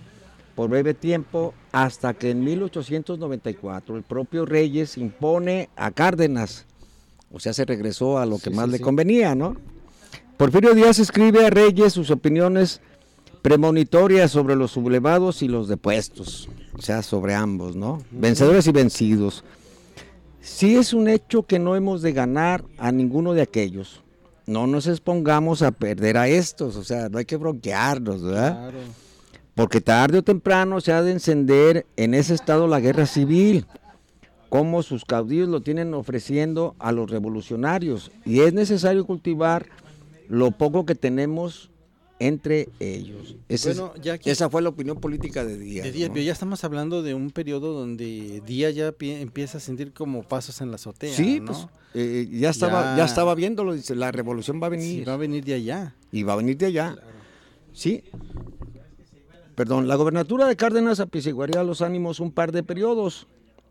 Speaker 1: por breve tiempo hasta que en 1894 el propio Reyes impone a Cárdenas, o sea, se regresó a lo que
Speaker 2: Sí,
Speaker 1: más
Speaker 2: sí,
Speaker 1: le
Speaker 2: sí.
Speaker 1: convenía, ¿no? Porfirio Díaz escribe a Reyes sus opiniones premonitorias sobre los sublevados y los depuestos, o sea, sobre ambos, ¿no? Vencedores y vencidos. Sí es un hecho que no hemos de ganar a ninguno de aquellos. No nos expongamos a perder a estos, o sea, no hay que bronquearnos, ¿verdad?
Speaker 2: Claro.
Speaker 1: Porque tarde o temprano se ha de encender en ese estado la guerra civil, como sus caudillos lo tienen ofreciendo a los revolucionarios. Y es necesario cultivar lo poco que tenemos entre ellos. Ese
Speaker 2: Bueno, ya que-
Speaker 1: esa fue la opinión política de Díaz.
Speaker 2: De Díaz,
Speaker 1: ¿no?
Speaker 2: pero ya estamos hablando de un periodo donde Díaz ya pie- empieza a sentir como pasos en la azotea,
Speaker 1: Sí,
Speaker 2: ¿no?
Speaker 1: pues eh, ya, estaba, ya...
Speaker 2: Ya-
Speaker 1: estaba viéndolo, dice, la revolución va a
Speaker 2: Sí,
Speaker 1: venir.
Speaker 2: va a venir de allá.
Speaker 1: Y va a venir de allá. Sí. Perdón, la gobernatura de Cárdenas apaciguaría los ánimos un par de periodos,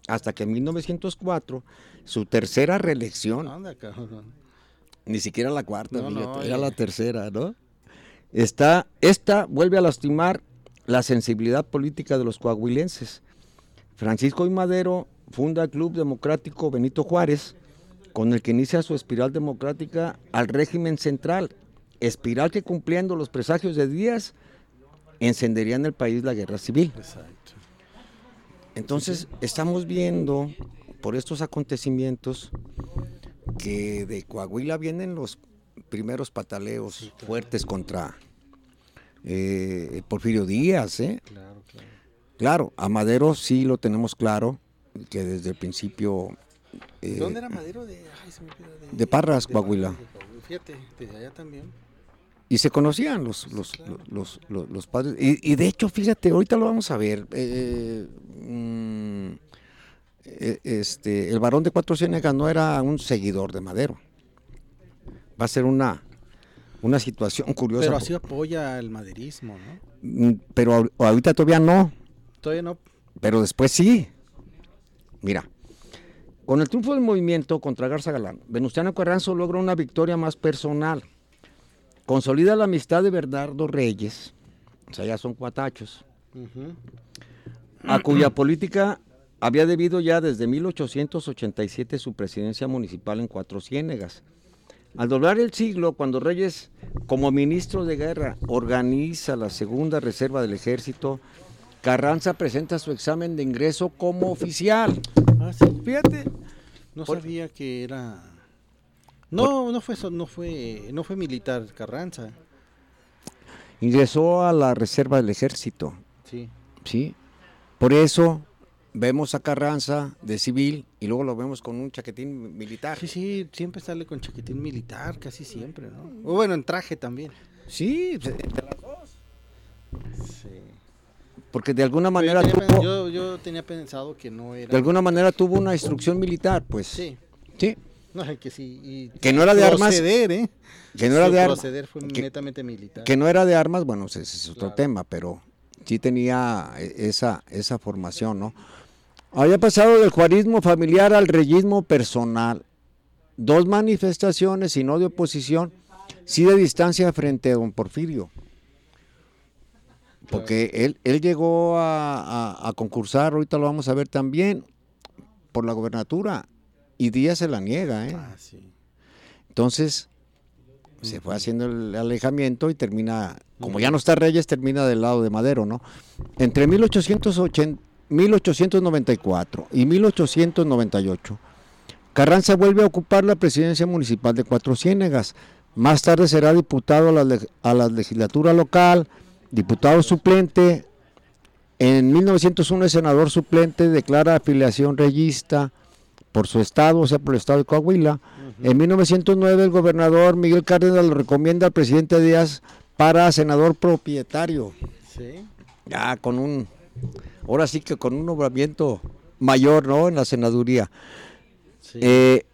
Speaker 1: hasta que en 1904, su tercera reelección,
Speaker 2: Anda,
Speaker 1: ni siquiera la cuarta,
Speaker 2: No,
Speaker 1: fíjate,
Speaker 2: no,
Speaker 1: era la tercera, ¿no? Está, esta vuelve a lastimar la sensibilidad política de los coahuilenses. Francisco y Madero funda el Club Democrático Benito Juárez, con el que inicia su espiral democrática al régimen central, espiral que cumpliendo los presagios de Díaz, encendería en el país la guerra civil.
Speaker 2: Exacto.
Speaker 1: Entonces, estamos viendo por estos acontecimientos que de Coahuila vienen los primeros pataleos fuertes contra eh, Porfirio Díaz. ¿eh?
Speaker 2: Claro, claro.
Speaker 1: Claro, a Madero sí lo tenemos claro, que desde el principio... eh,
Speaker 2: ¿Dónde era Madero? De, ay, se me
Speaker 1: de Parras, Coahuila.
Speaker 2: Parras, de Coahuila. Fíjate, desde allá también.
Speaker 1: Y se conocían los, los, los, los- los padres. Y, y de hecho, fíjate, ahorita lo vamos a ver. eh, mm, eh, este, el varón de Cuatro Ciénegas no era un seguidor de Madero. Va a ser una, una situación curiosa.
Speaker 2: Pero así apoya el maderismo, ¿no?
Speaker 1: Mm, pero ahor- ahorita todavía no,
Speaker 2: Todavía no.
Speaker 1: pero después sí. Mira, con el triunfo del movimiento contra Garza Galán, Venustiano Carranzo logra una victoria más personal. Consolida la amistad de Bernardo Reyes, o sea, ya son cuatachos, a cuya política había debido ya desde 1887 su presidencia municipal en Cuatro Ciénegas. Al doblar el siglo, cuando Reyes, como ministro de guerra, organiza la segunda reserva del ejército, Carranza presenta su examen de ingreso como oficial.
Speaker 2: Ah, sí.
Speaker 1: Fíjate.
Speaker 2: No
Speaker 1: Por-
Speaker 2: sabía que era. No, no fue eso, no fue, no fue militar Carranza.
Speaker 1: Ingresó a la reserva del ejército,
Speaker 2: Sí.
Speaker 1: ¿sí? Por eso vemos a Carranza de civil y luego lo vemos con un chaquetín militar.
Speaker 2: Sí, sí, siempre sale con chaquetín militar, casi siempre, ¿no? O bueno, en traje también.
Speaker 1: Sí, se-
Speaker 2: Sí.
Speaker 1: porque de alguna
Speaker 2: Yo
Speaker 1: manera
Speaker 2: tenía, pen-
Speaker 1: tuvo,
Speaker 2: yo, yo tenía pensado que no era.
Speaker 1: de alguna manera tuvo una instrucción militar, pues.
Speaker 2: Sí.
Speaker 1: Sí.
Speaker 2: No, que sí. Y
Speaker 1: Que no era de armas.
Speaker 2: ¿eh?
Speaker 1: Que no era de armas.
Speaker 2: proceder fue
Speaker 1: que-
Speaker 2: netamente militar.
Speaker 1: Que no era de armas, bueno, ese es otro
Speaker 2: Claro.
Speaker 1: tema, pero sí tenía eh, esa, esa formación, ¿no? Había pasado del juarismo familiar al reyismo personal. Dos manifestaciones y no de oposición, sí de distancia frente a don Porfirio. Porque él, él llegó a, a- a concursar, ahorita lo vamos a ver también, por la gobernatura. Y Díaz se la niega, ¿eh?
Speaker 2: Ah, sí.
Speaker 1: Entonces, se fue haciendo el alejamiento y termina, como ya no está Reyes, termina del lado de Madero, ¿no? Entre 1880, 1894 y 1898, Carranza vuelve a ocupar la presidencia municipal de Cuatro Ciénegas. Más tarde será diputado a la, a la legislatura local, diputado suplente. En 1901 es senador suplente, declara afiliación reyista por su estado, o sea, por el estado de Coahuila. En 1909 el gobernador Miguel Cárdenas lo recomienda al presidente Díaz para senador propietario.
Speaker 2: Sí.
Speaker 1: Ya con un, ahora sí que con un nombramiento mayor, ¿no? En la senaduría.
Speaker 2: sí.
Speaker 1: Eh,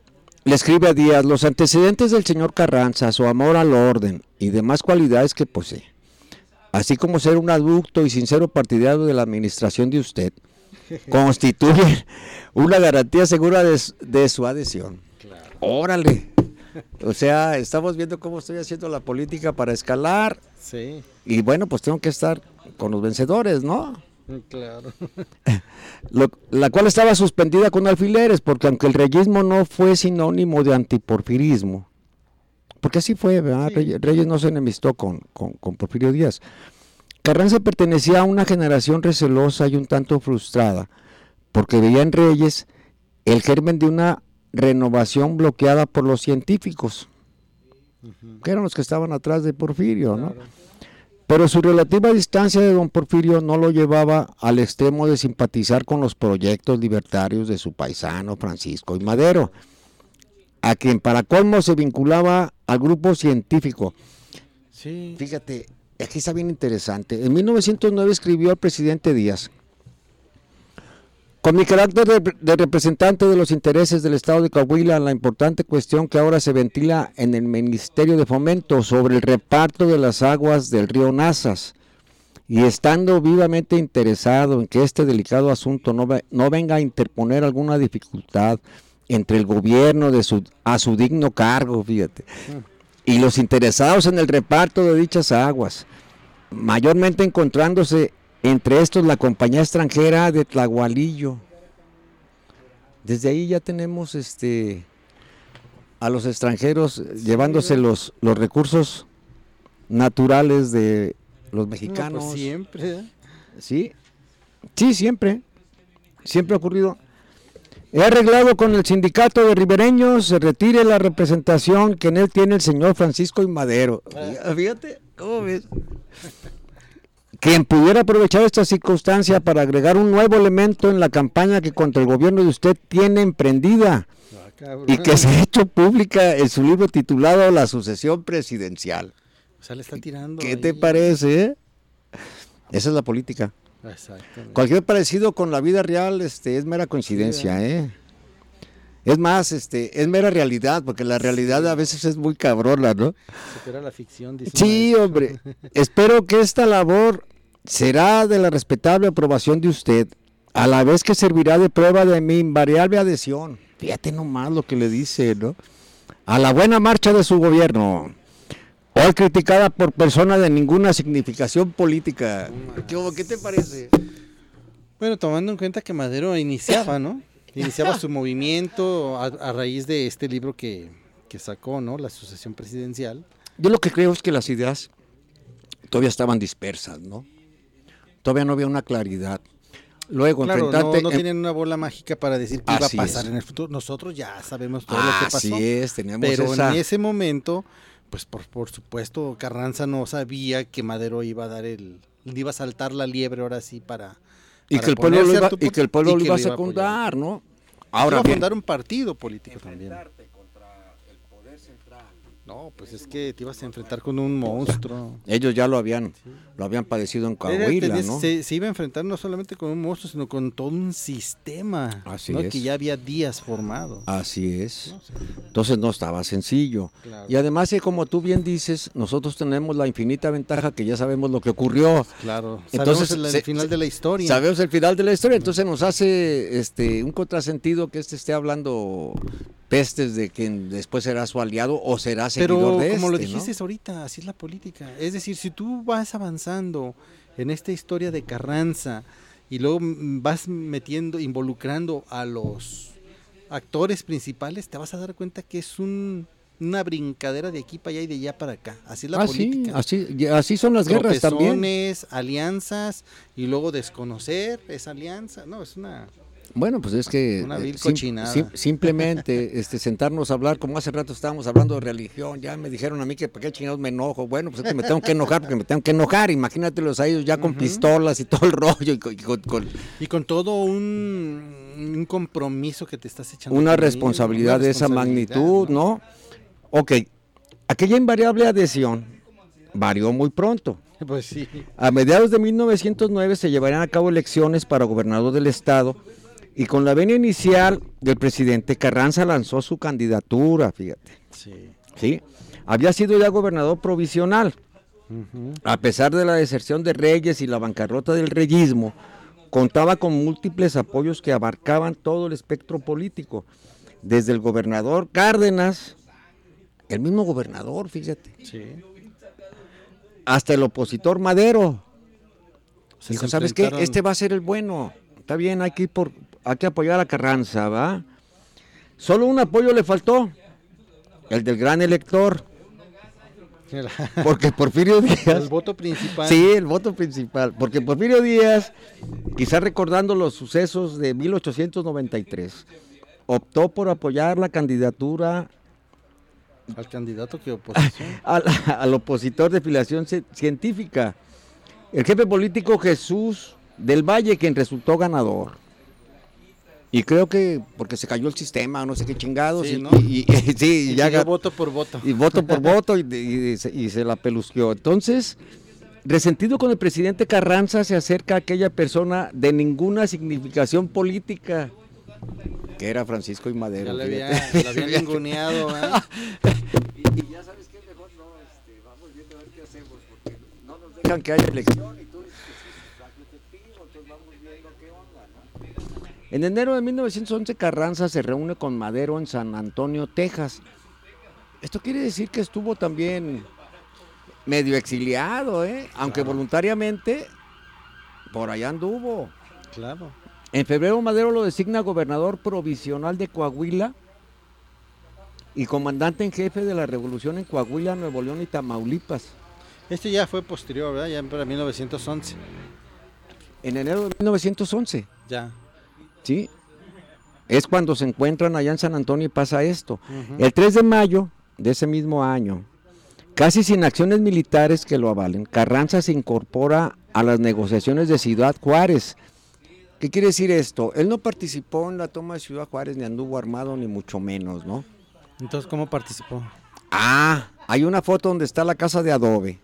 Speaker 1: le escribe a Díaz, los antecedentes del señor Carranza, su amor al orden y demás cualidades que posee, así como ser un adulto y sincero partidario de la administración de usted, constituyen una garantía segura de, su- de su adhesión. Órale. O sea, estamos viendo cómo estoy haciendo la política para escalar
Speaker 2: sí.
Speaker 1: y bueno, pues tengo que estar con los vencedores, ¿no?
Speaker 2: Claro.
Speaker 1: Lo- la cual estaba suspendida con alfileres, porque aunque el reyismo no fue sinónimo de antiporfirismo, porque así fue, ¿verdad?
Speaker 2: Sí.
Speaker 1: Reyes, Reyes no se enemistó con, con- con Porfirio Díaz. Carranza pertenecía a una generación recelosa y un tanto frustrada, porque veía en Reyes el germen de una renovación bloqueada por los científicos, que eran los que estaban atrás de Porfirio, ¿no?
Speaker 2: Claro.
Speaker 1: Pero su relativa distancia de don Porfirio no lo llevaba al extremo de simpatizar con los proyectos libertarios de su paisano Francisco y Madero, a quien para colmo se vinculaba al grupo científico.
Speaker 2: Sí.
Speaker 1: Fíjate, aquí está bien interesante. En 1909 escribió al presidente Díaz, con mi carácter de, representante de los intereses del Estado de Coahuila, la importante cuestión que ahora se ventila en el Ministerio de Fomento sobre el reparto de las aguas del río Nazas, y estando vivamente interesado en que este delicado asunto no, ve- no venga a interponer alguna dificultad entre el gobierno de su, a su digno cargo, fíjate, y los interesados en el reparto de dichas aguas, mayormente encontrándose entre estos la compañía extranjera de Tlahualillo. Desde ahí ya tenemos este a los extranjeros llevándose
Speaker 2: ¿verdad?
Speaker 1: los, los recursos naturales de los
Speaker 2: No, pues
Speaker 1: mexicanos.
Speaker 2: siempre. ¿eh?
Speaker 1: Sí, sí, siempre. Siempre ha ocurrido. He arreglado con el sindicato de ribereños, se retire la representación que en él tiene el señor Francisco y Madero.
Speaker 2: Ah.
Speaker 1: Fíjate, ¿cómo ves? Quien pudiera aprovechar esta circunstancia para agregar un nuevo elemento en la campaña que contra el gobierno de usted tiene emprendida
Speaker 2: Ah,
Speaker 1: y que se ha hecho pública en su libro titulado La sucesión presidencial.
Speaker 2: O sea, le está tirando.
Speaker 1: ¿Qué te parece? eh? Esa es la política.
Speaker 2: Exactamente.
Speaker 1: Cualquier parecido con la vida real este, es mera coincidencia, ¿eh? Es más, este, es mera realidad, porque la realidad a veces es muy cabrona, ¿no?
Speaker 2: Supera la ficción, dice. un
Speaker 1: Sí, hombre. Espero que esta labor será de la respetable aprobación de usted, a la vez que servirá de prueba de mi invariable adhesión. Fíjate nomás lo que le dice, ¿no? A la buena marcha de su gobierno. Hoy criticada por persona de ninguna significación política. ¿Qué, qué te parece?
Speaker 2: Bueno, tomando en cuenta que Madero iniciaba, ¿no? Iniciaba su movimiento a, a raíz de este libro que, que sacó, ¿no? La sucesión presidencial.
Speaker 1: Yo lo que creo es que las ideas todavía estaban dispersas, ¿no? Todavía no había una claridad. Luego,
Speaker 2: Claro, no,
Speaker 1: enfrentarte...
Speaker 2: no
Speaker 1: en-
Speaker 2: tienen una bola mágica para decir qué iba a
Speaker 1: Así
Speaker 2: pasar
Speaker 1: es.
Speaker 2: en el futuro. Nosotros ya sabemos todo lo que
Speaker 1: Así
Speaker 2: pasó.
Speaker 1: es, teníamos
Speaker 2: Pero
Speaker 1: esa...
Speaker 2: en ese momento, pues por, por supuesto, Carranza no sabía que Madero iba a dar el. iba a saltar la liebre ahora sí para.
Speaker 1: Y
Speaker 2: para
Speaker 1: que el
Speaker 2: ponerse
Speaker 1: iba, y que el pueblo
Speaker 2: y
Speaker 1: lo
Speaker 2: que
Speaker 1: iba a
Speaker 2: lo iba a
Speaker 1: secundar, ¿no?
Speaker 2: Ahora iba a fundar un partido político también. No, pues es que te ibas a enfrentar con un monstruo.
Speaker 1: ellos ya lo habían, lo habían padecido en Coahuila, ¿no?
Speaker 2: se, se iba a enfrentar no solamente con un monstruo, sino con todo un sistema.
Speaker 1: Así
Speaker 2: ¿no?
Speaker 1: es.
Speaker 2: Que ya había días formado.
Speaker 1: Así es. Entonces no estaba sencillo.
Speaker 2: claro.
Speaker 1: Y además, eh, como tú bien dices, nosotros tenemos la infinita ventaja que ya sabemos lo que ocurrió.
Speaker 2: Claro.
Speaker 1: Entonces,
Speaker 2: Entonces, el, final
Speaker 1: se-
Speaker 2: de la historia.
Speaker 1: Sabemos el final de la historia, entonces nos hace este un contrasentido que este esté hablando pestes de quien después será su aliado o será seguidor
Speaker 2: Pero
Speaker 1: de
Speaker 2: como lo
Speaker 1: este, ¿no?
Speaker 2: dijiste ahorita, así es la política. Es decir, si tú vas avanzando en esta historia de Carranza y luego vas metiendo, involucrando a los actores principales, te vas a dar cuenta que es un, una brincadera de aquí para allá y de allá para acá. Así es la
Speaker 1: Ah, sí,
Speaker 2: política.
Speaker 1: así, así son las guerras también.
Speaker 2: Alianzas y luego desconocer esa alianza. No, es una...
Speaker 1: Bueno, pues es que
Speaker 2: Una
Speaker 1: eh,
Speaker 2: vil
Speaker 1: sim-
Speaker 2: cochinada.
Speaker 1: sim- simplemente este, sentarnos a hablar, como hace rato estábamos hablando de religión, ya me dijeron a mí que para qué chingados me enojo. Bueno, pues es que me tengo que enojar porque me tengo que enojar. Imagínatelos a ellos ya con pistolas y todo el rollo y con, y con- con
Speaker 2: Y con todo un, un compromiso que te estás echando.
Speaker 1: una responsabilidad
Speaker 2: una
Speaker 1: de esa magnitud, ¿no? Ok, aquella invariable adhesión varió muy pronto.
Speaker 2: Pues sí.
Speaker 1: A mediados de 1909 se llevarían a cabo elecciones para gobernador del estado y con la venia inicial del presidente Carranza lanzó su candidatura, fíjate.
Speaker 2: Sí.
Speaker 1: ¿sí? Había sido ya gobernador provisional, a pesar de la deserción de Reyes y la bancarrota del reyismo, contaba con múltiples apoyos que abarcaban todo el espectro político, desde el gobernador Cárdenas, el mismo gobernador, fíjate,
Speaker 2: Sí.
Speaker 1: hasta el opositor Madero.
Speaker 2: Se
Speaker 1: Dijo, ¿sabes qué? Este va a ser el bueno. Está bien, hay que, ir por, hay que apoyar a Carranza, ¿va? Solo un apoyo le faltó, el del gran elector,
Speaker 2: El,
Speaker 1: porque Porfirio Díaz...
Speaker 2: el voto principal.
Speaker 1: Sí, el voto principal, porque Porfirio Díaz, quizás recordando los sucesos de 1893, optó por apoyar la candidatura
Speaker 2: Al candidato que oposición.
Speaker 1: al, al opositor de filiación ci- científica, el jefe político Jesús del Valle, quien resultó ganador. Y creo que porque se cayó el sistema, no sé qué chingados,
Speaker 2: Sí,
Speaker 1: y,
Speaker 2: ¿no?
Speaker 1: y- y- sí, y
Speaker 2: Y
Speaker 1: ya
Speaker 2: voto por voto.
Speaker 1: y voto por voto y, y se, y se la pelusqueó. Entonces, resentido con el presidente Carranza, se acerca a aquella persona de ninguna significación política, que era Francisco y Madero.
Speaker 2: Ya
Speaker 1: fíjate.
Speaker 2: había, lo había ninguneado, ¿verdad?
Speaker 1: Y ya sabes que mejor no, este, vamos viendo a ver qué hacemos, porque no nos dejan que haya elección y tú dices que sí, sufragio efectivo, entonces vamos viendo qué onda, ¿no? En enero de 1911 Carranza se reúne con Madero en San Antonio, Texas. Esto quiere decir que estuvo también medio exiliado, ¿eh? aunque voluntariamente por allá anduvo.
Speaker 2: Claro.
Speaker 1: En febrero Madero lo designa gobernador provisional de Coahuila y comandante en jefe de la revolución en Coahuila, Nuevo León y Tamaulipas.
Speaker 2: Este ya fue posterior, ¿verdad? Ya para 1911.
Speaker 1: En enero de 1911,
Speaker 2: Ya.
Speaker 1: ¿Sí? Es cuando se encuentran allá en San Antonio y pasa esto. El 3 de mayo de ese mismo año, casi sin acciones militares que lo avalen, Carranza se incorpora a las negociaciones de Ciudad Juárez. ¿Qué quiere decir esto? Él no participó en la toma de Ciudad Juárez, ni anduvo armado, ni mucho menos, ¿no?
Speaker 2: Entonces, ¿cómo participó?
Speaker 1: Ah, hay una foto donde está la casa de adobe.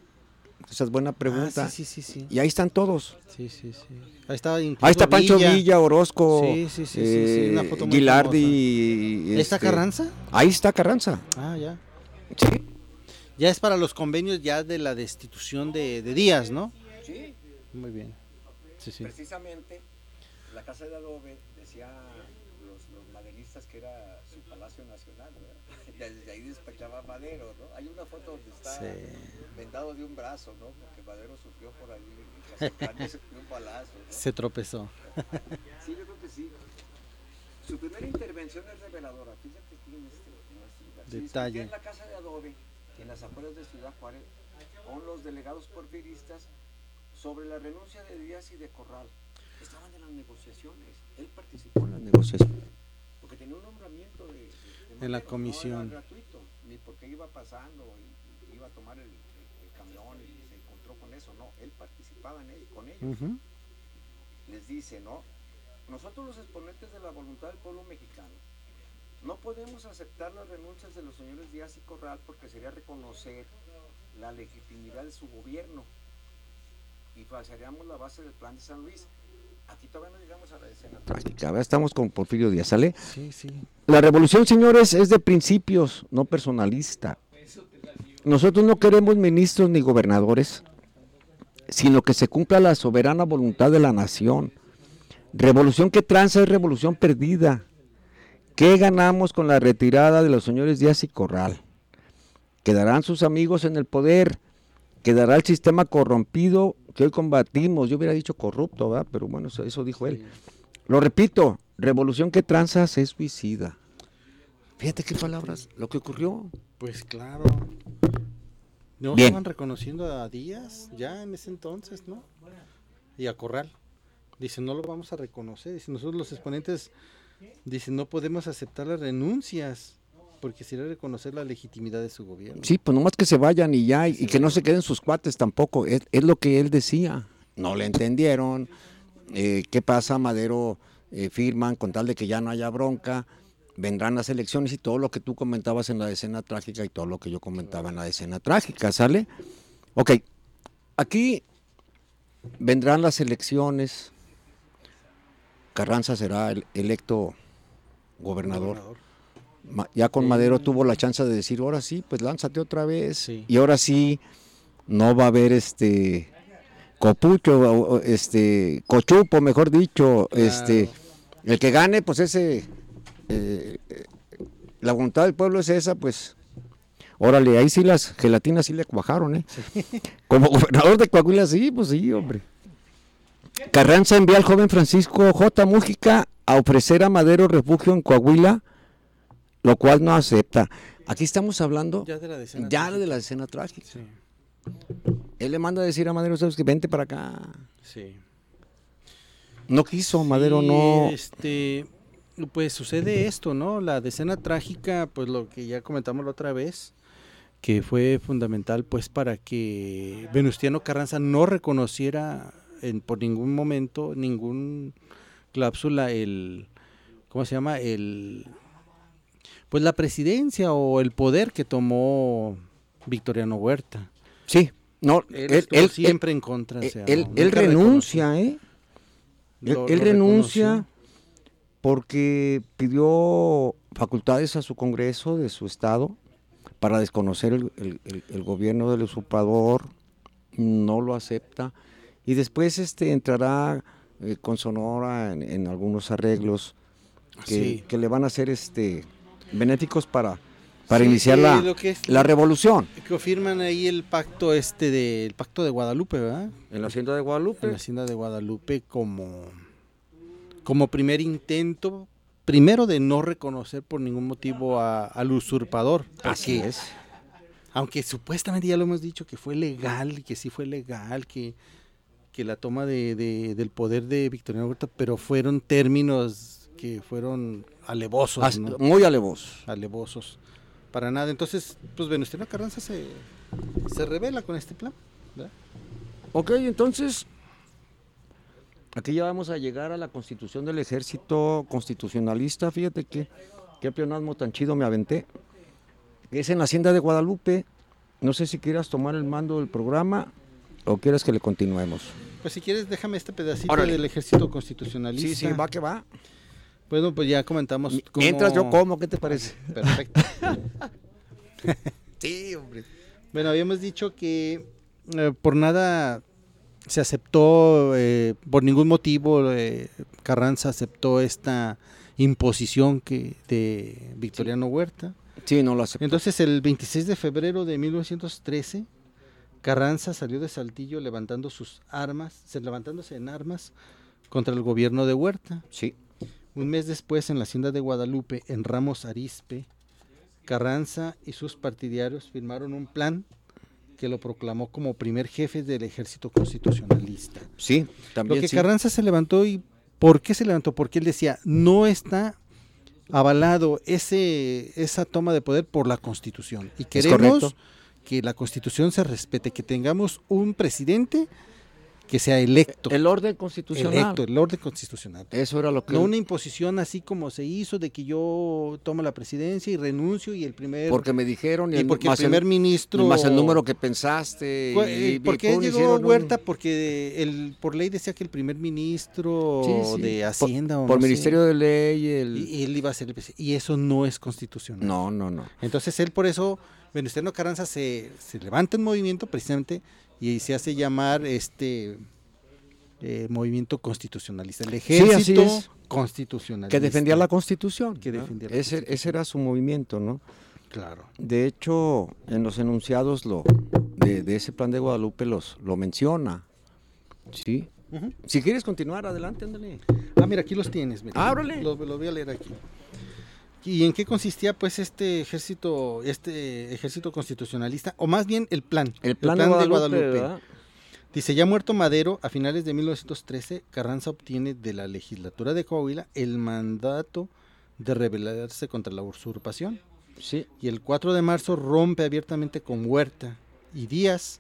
Speaker 1: Esa es buena pregunta.
Speaker 2: Ah, sí, sí, sí, sí.
Speaker 1: Y ahí están todos.
Speaker 2: Sí, sí, sí. Ahí incluso
Speaker 1: Ahí está Pancho Villa, Orozco,
Speaker 2: Sí, sí, sí, sí, sí, una foto muy
Speaker 1: Guilardi.
Speaker 2: ¿Ahí está
Speaker 1: este,
Speaker 2: Carranza?
Speaker 1: Ahí está Carranza.
Speaker 2: Ah, ya.
Speaker 1: Sí.
Speaker 2: Ya es para los convenios ya de la destitución de, de Díaz, ¿no?
Speaker 1: Sí,
Speaker 2: Muy bien. Sí, sí.
Speaker 1: precisamente la casa de adobe decía los, los maderistas que era su palacio nacional. Desde ahí despachaba Madero, ¿no? Hay una foto donde está
Speaker 2: Sí.
Speaker 1: vendado de un brazo, ¿no? Porque Madero sufrió por ahí Cazatlán, sufrió un balazo, ¿no?
Speaker 2: Se tropezó.
Speaker 1: Sí, yo creo que sí. Su primera intervención es reveladora. Fíjate aquí en este, en este
Speaker 2: Detalle.
Speaker 1: en la casa de adobe, en las afueras de Ciudad Juárez, con los delegados porfiristas sobre la renuncia de Díaz y de Corral. Estaban en las negociaciones. Él participó en las negociaciones. Porque tenía un nombramiento de, de- de
Speaker 2: En la comisión.
Speaker 1: No gratuito, ni porque iba pasando y, iba a tomar el, camión y se encontró con eso. No, él participaba en él, con ellos les dice, ¿no? Nosotros los exponentes de la voluntad del pueblo mexicano no podemos aceptar las renuncias de los señores Díaz y Corral porque sería reconocer la legitimidad de su gobierno y falsearíamos la base del plan de San Luis. Aquí todavía no llegamos a la escena trágica, ahora estamos con Porfirio Díaz, ¿sale?
Speaker 2: Sí, sí.
Speaker 1: La revolución, señores, es de principios, no personalista. Nosotros no queremos ministros ni gobernadores, sino que se cumpla la soberana voluntad de la nación. Revolución que tranza es revolución perdida. ¿Qué ganamos con la retirada de los señores Díaz y Corral? Quedarán sus amigos en el poder, quedará el sistema corrompido que hoy combatimos. Yo hubiera dicho corrupto, ¿verdad? Pero bueno, eso, eso dijo él. Lo repito, revolución que tranzas es suicida. Fíjate qué palabras, lo que ocurrió.
Speaker 2: Pues claro. ¿No
Speaker 1: Bien.
Speaker 2: estaban reconociendo a Díaz ya en ese entonces, no? Y a Corral. Dicen, no lo vamos a reconocer. Dicen, nosotros los exponentes, dicen, no podemos aceptar las renuncias porque sería reconocer la legitimidad de su gobierno.
Speaker 1: Sí, pues nomás que se vayan y ya, y, y que no se queden sus cuates tampoco. Es, es lo que él decía. No le entendieron. Eh, ¿Qué pasa? Madero eh, firman con tal de que ya no haya bronca. Vendrán las elecciones y todo lo que tú comentabas en la escena trágica y todo lo que yo comentaba en la escena trágica, ¿sale? Ok, aquí vendrán las elecciones. Carranza será el electo gobernador. Ma- ya con. Madero tuvo la chance de decir, ahora sí, pues lánzate otra vez.
Speaker 2: Sí.
Speaker 1: Y ahora sí, no va a haber este copucho, este cochupo, mejor dicho, este el que gane, pues ese, eh, eh, la voluntad del pueblo es esa, pues, órale, ahí sí las gelatinas sí le cuajaron, ¿eh? Como gobernador de Coahuila, sí, pues sí, hombre. Carranza envía al joven Francisco J. Mújica a ofrecer a Madero refugio en Coahuila, lo cual no acepta. Aquí estamos hablando
Speaker 2: Ya de la decena
Speaker 1: ya
Speaker 2: trágica.
Speaker 1: de la escena trágica.
Speaker 2: Sí,
Speaker 1: Él le manda a decir a Madero, que vente para acá.
Speaker 2: sí.
Speaker 1: No quiso, Madero
Speaker 2: Sí,
Speaker 1: no.
Speaker 2: Este, pues sucede esto, ¿no? La decena trágica, pues lo que ya comentamos la otra vez, que fue fundamental pues para que Venustiano Carranza no reconociera en, por ningún momento, ningún cláusula el, ¿cómo se llama? El, pues la presidencia o el poder que tomó Victoriano Huerta.
Speaker 1: Sí, no,
Speaker 2: Él,
Speaker 1: él,
Speaker 2: estuvo
Speaker 1: él-
Speaker 2: siempre en contra. o
Speaker 1: él-
Speaker 2: sea,
Speaker 1: él- él
Speaker 2: nunca
Speaker 1: renuncia, ¿eh? Él,
Speaker 2: Lo-
Speaker 1: él
Speaker 2: lo
Speaker 1: renuncia
Speaker 2: reconoció.
Speaker 1: porque pidió facultades a su Congreso de su estado para desconocer el, el- el- el gobierno del usurpador, no lo acepta y después este entrará eh, con Sonora en, en algunos arreglos que,
Speaker 2: Sí.
Speaker 1: que le van a ser este benéficos para, para
Speaker 2: Sí,
Speaker 1: iniciar la,
Speaker 2: lo que es-
Speaker 1: la revolución.
Speaker 2: Que firman ahí el pacto este de, el pacto de Guadalupe, ¿verdad?
Speaker 1: En la hacienda de
Speaker 2: En
Speaker 1: Guadalupe.
Speaker 2: la hacienda de Guadalupe como, como primer intento, primero de no reconocer por ningún motivo a- al usurpador.
Speaker 1: Así es.
Speaker 2: Aunque supuestamente ya lo hemos dicho que fue legal, que sí fue legal, que, que la toma de, de- del poder de Victoriano Huerta, pero fueron términos que fueron alevosos,
Speaker 1: As-
Speaker 2: ¿no?
Speaker 1: Muy alevosos.
Speaker 2: alevosos. Para nada. Entonces, pues Venustiano Carranza se, se revela con este plan. ¿verdad?
Speaker 1: Ok, entonces, aquí ya vamos a llegar a la constitución del ejército constitucionalista. Fíjate que qué peonasmo tan chido me aventé. Es en la hacienda de Guadalupe. No sé si quieras tomar el mando del programa o quieres que le continuemos.
Speaker 2: Pues si quieres, déjame este pedacito
Speaker 1: Órale.
Speaker 2: del ejército constitucionalista.
Speaker 1: Sí, sí, va que va.
Speaker 2: Bueno, pues ya comentamos. cómo-
Speaker 1: Mientras yo como, ¿qué te parece?
Speaker 2: Perfecto.
Speaker 1: Sí, hombre.
Speaker 2: Bueno, habíamos dicho que eh, por nada se aceptó, eh, por ningún motivo, eh, Carranza aceptó esta imposición que de Victoriano Huerta.
Speaker 1: Sí, no lo acepto.
Speaker 2: Entonces, el 26 de febrero de 1913, Carranza salió de Saltillo levantando sus armas, se- levantándose en armas contra el gobierno de Huerta.
Speaker 1: Sí.
Speaker 2: Un mes después, en la hacienda de Guadalupe, en Ramos Arispe, Carranza y sus partidarios firmaron un plan que lo proclamó como primer jefe del ejército constitucionalista.
Speaker 1: Sí,
Speaker 2: Lo
Speaker 1: también
Speaker 2: que
Speaker 1: sí.
Speaker 2: Carranza se levantó y ¿por qué se levantó? Porque él decía, no está avalado ese esa toma de poder por la Constitución y queremos que la Constitución se respete, que tengamos un presidente que sea electo,
Speaker 1: El orden constitucional.
Speaker 2: electo, el orden constitucional.
Speaker 1: Eso era lo que...
Speaker 2: No una imposición así como se hizo de que yo tomo la presidencia y renuncio y el primer
Speaker 1: Porque me dijeron...
Speaker 2: y porque el primer ministro
Speaker 1: Más el número que pensaste. Y-
Speaker 2: eh,
Speaker 1: y
Speaker 2: ¿Por qué
Speaker 1: pum,
Speaker 2: llegó
Speaker 1: un-
Speaker 2: Huerta? Porque el por ley decía que el primer ministro
Speaker 1: Sí, sí.
Speaker 2: de
Speaker 1: Por-
Speaker 2: Hacienda o
Speaker 1: Por
Speaker 2: no sé,
Speaker 1: Ministerio de Ley. El...
Speaker 2: y, él iba a ser el y eso no es constitucional.
Speaker 1: No, no, no.
Speaker 2: Entonces él por eso Venustiano Carranza se, se levanta en movimiento precisamente y se hace llamar este eh, movimiento constitucionalista. El
Speaker 1: Sí,
Speaker 2: ejército
Speaker 1: es.
Speaker 2: constitucionalista.
Speaker 1: Que defendía la Constitución.
Speaker 2: Que defendía la
Speaker 1: ese, ese era su movimiento, ¿no?
Speaker 2: Claro.
Speaker 1: De hecho, en los enunciados lo, de, de ese plan de Guadalupe los, lo menciona. Sí. Si quieres continuar, adelante, ándale.
Speaker 2: Ah, mira, aquí los tienes. Mira.
Speaker 1: Ábrele.
Speaker 2: Los, los voy a leer aquí. ¿Y en qué consistía pues este ejército, este ejército constitucionalista? O más bien el plan.
Speaker 1: El plan, de Guadalupe.
Speaker 2: Dice, ya muerto Madero, a finales de 1913, Carranza obtiene de la legislatura de Coahuila el mandato de rebelarse contra la usurpación.
Speaker 1: Sí.
Speaker 2: Y el 4 de marzo rompe abiertamente con Huerta. Y días,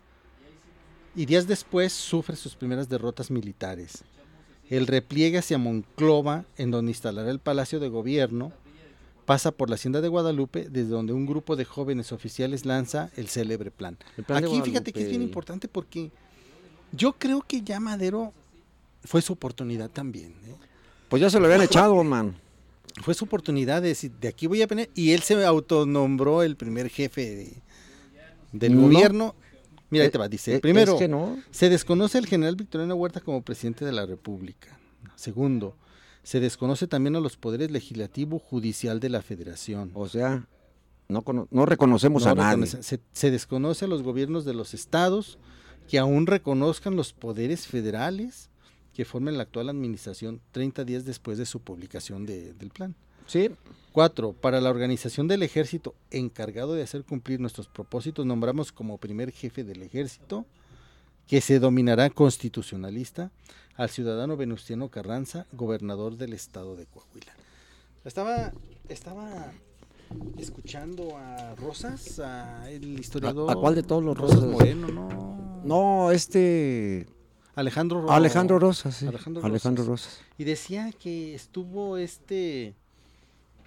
Speaker 2: y días después sufre sus primeras derrotas militares. El repliegue hacia Monclova, en donde instalará el Palacio de Gobierno, pasa por la hacienda de Guadalupe, desde donde un grupo de jóvenes oficiales lanza el célebre plan.
Speaker 1: El plan de
Speaker 2: Aquí fíjate que es bien importante porque yo creo que ya Madero fue su oportunidad también. ¿eh?
Speaker 1: Pues ya se lo habían echado, man.
Speaker 2: Fue su oportunidad de decir, de aquí voy a venir. Y él se autonombró el primer jefe de- del
Speaker 1: No.
Speaker 2: gobierno. Mira, ahí
Speaker 1: Eh,
Speaker 2: te va, dice.
Speaker 1: eh,
Speaker 2: primero,
Speaker 1: Es que no.
Speaker 2: se desconoce al general Victoriano Huerta como presidente de la República. Segundo, se desconoce también a los poderes legislativo, judicial de la Federación.
Speaker 1: O sea, no, cono- no reconocemos
Speaker 2: No
Speaker 1: a nadie.
Speaker 2: reconoce- se, se desconoce a los gobiernos de los estados que aún reconozcan los poderes federales que formen la actual administración 30 días después de su publicación de- del plan.
Speaker 1: Sí.
Speaker 2: Cuatro, para la organización del ejército encargado de hacer cumplir nuestros propósitos, nombramos como primer jefe del ejército, que se dominará constitucionalista, al ciudadano Venustiano Carranza, gobernador del estado de Coahuila. Estaba, estaba escuchando a Rosas, a el historiador.
Speaker 1: ¿A cuál de todos los
Speaker 2: Rosas
Speaker 1: Rosas?
Speaker 2: Moreno, no.
Speaker 1: No, este.
Speaker 2: Alejandro Ro-
Speaker 1: Alejandro Rosas, sí.
Speaker 2: Alejandro
Speaker 1: Alejandro,
Speaker 2: Rosas.
Speaker 1: Rosas.
Speaker 2: Y decía que estuvo este,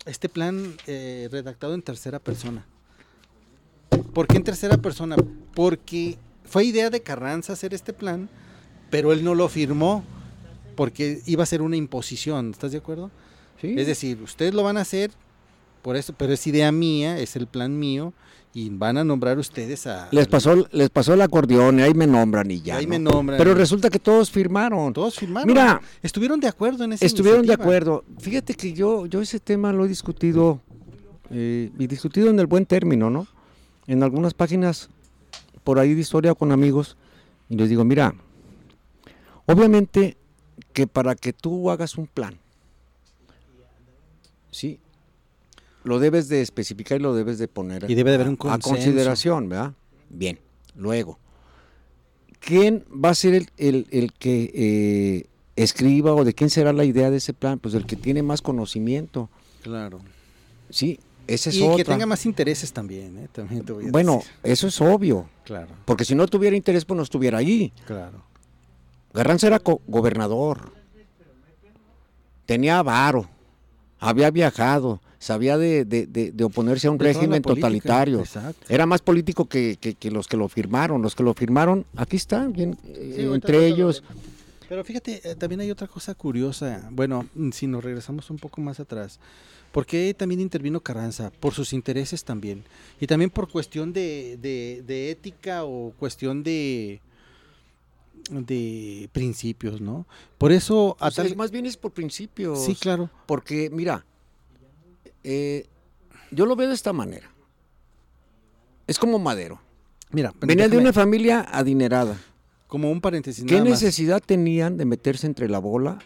Speaker 2: este plan eh, redactado en tercera persona. ¿Por qué en tercera persona? Porque fue idea de Carranza hacer este plan, pero él no lo firmó porque iba a ser una imposición, ¿estás de acuerdo?
Speaker 1: Sí.
Speaker 2: Es decir, ustedes lo van a hacer por eso, pero es idea mía, es el plan mío y van a nombrar ustedes a
Speaker 1: les pasó, les pasó el acordeón y ahí me nombran y ya.
Speaker 2: ahí
Speaker 1: ¿no?
Speaker 2: me nombran.
Speaker 1: Pero resulta que todos firmaron.
Speaker 2: todos firmaron.
Speaker 1: Mira,
Speaker 2: estuvieron de acuerdo en esa
Speaker 1: estuvieron de acuerdo. Fíjate que yo, yo ese tema lo he discutido eh, y discutido en el buen término, ¿no? En algunas páginas por ahí de historia con amigos y les digo, mira, obviamente que para que tú hagas un plan, sí, lo debes de especificar y lo debes de poner
Speaker 2: Y debe de haber un
Speaker 1: a consideración, ¿verdad? Bien, luego, ¿quién va a ser el, el- el que eh, escriba o de quién será la idea de ese plan? Pues el que tiene más conocimiento,
Speaker 2: Claro.
Speaker 1: sí, es
Speaker 2: y
Speaker 1: otra.
Speaker 2: que tenga más intereses también, ¿eh? También te voy a
Speaker 1: bueno,
Speaker 2: decir.
Speaker 1: eso es obvio,
Speaker 2: Claro,
Speaker 1: porque si no tuviera interés, pues no estuviera ahí.
Speaker 2: claro.
Speaker 1: Garranza era gobernador, tenía varo, había viajado, sabía de, de- de- de oponerse a un régimen totalitario.
Speaker 2: Exacto.
Speaker 1: Era más político que, que- que los que lo firmaron. Los que lo firmaron, aquí están, bien, eh,
Speaker 2: Sí,
Speaker 1: entre ellos.
Speaker 2: Pero fíjate, eh, también hay otra cosa curiosa. Bueno, mm, si nos regresamos un poco más atrás. ¿Por qué también intervino Carranza? Por sus intereses también. Y también por cuestión de, de- de ética o cuestión de de principios, ¿no? Por eso, a
Speaker 1: O sea,
Speaker 2: tal-
Speaker 1: más bien es por principios.
Speaker 2: sí, claro,
Speaker 1: Porque, mira, eh, yo lo veo de esta manera. Es como Madero.
Speaker 2: mira,
Speaker 1: Venía de una familia adinerada.
Speaker 2: como un paréntesis
Speaker 1: ¿Qué
Speaker 2: nada más.
Speaker 1: necesidad tenían de meterse entre la bola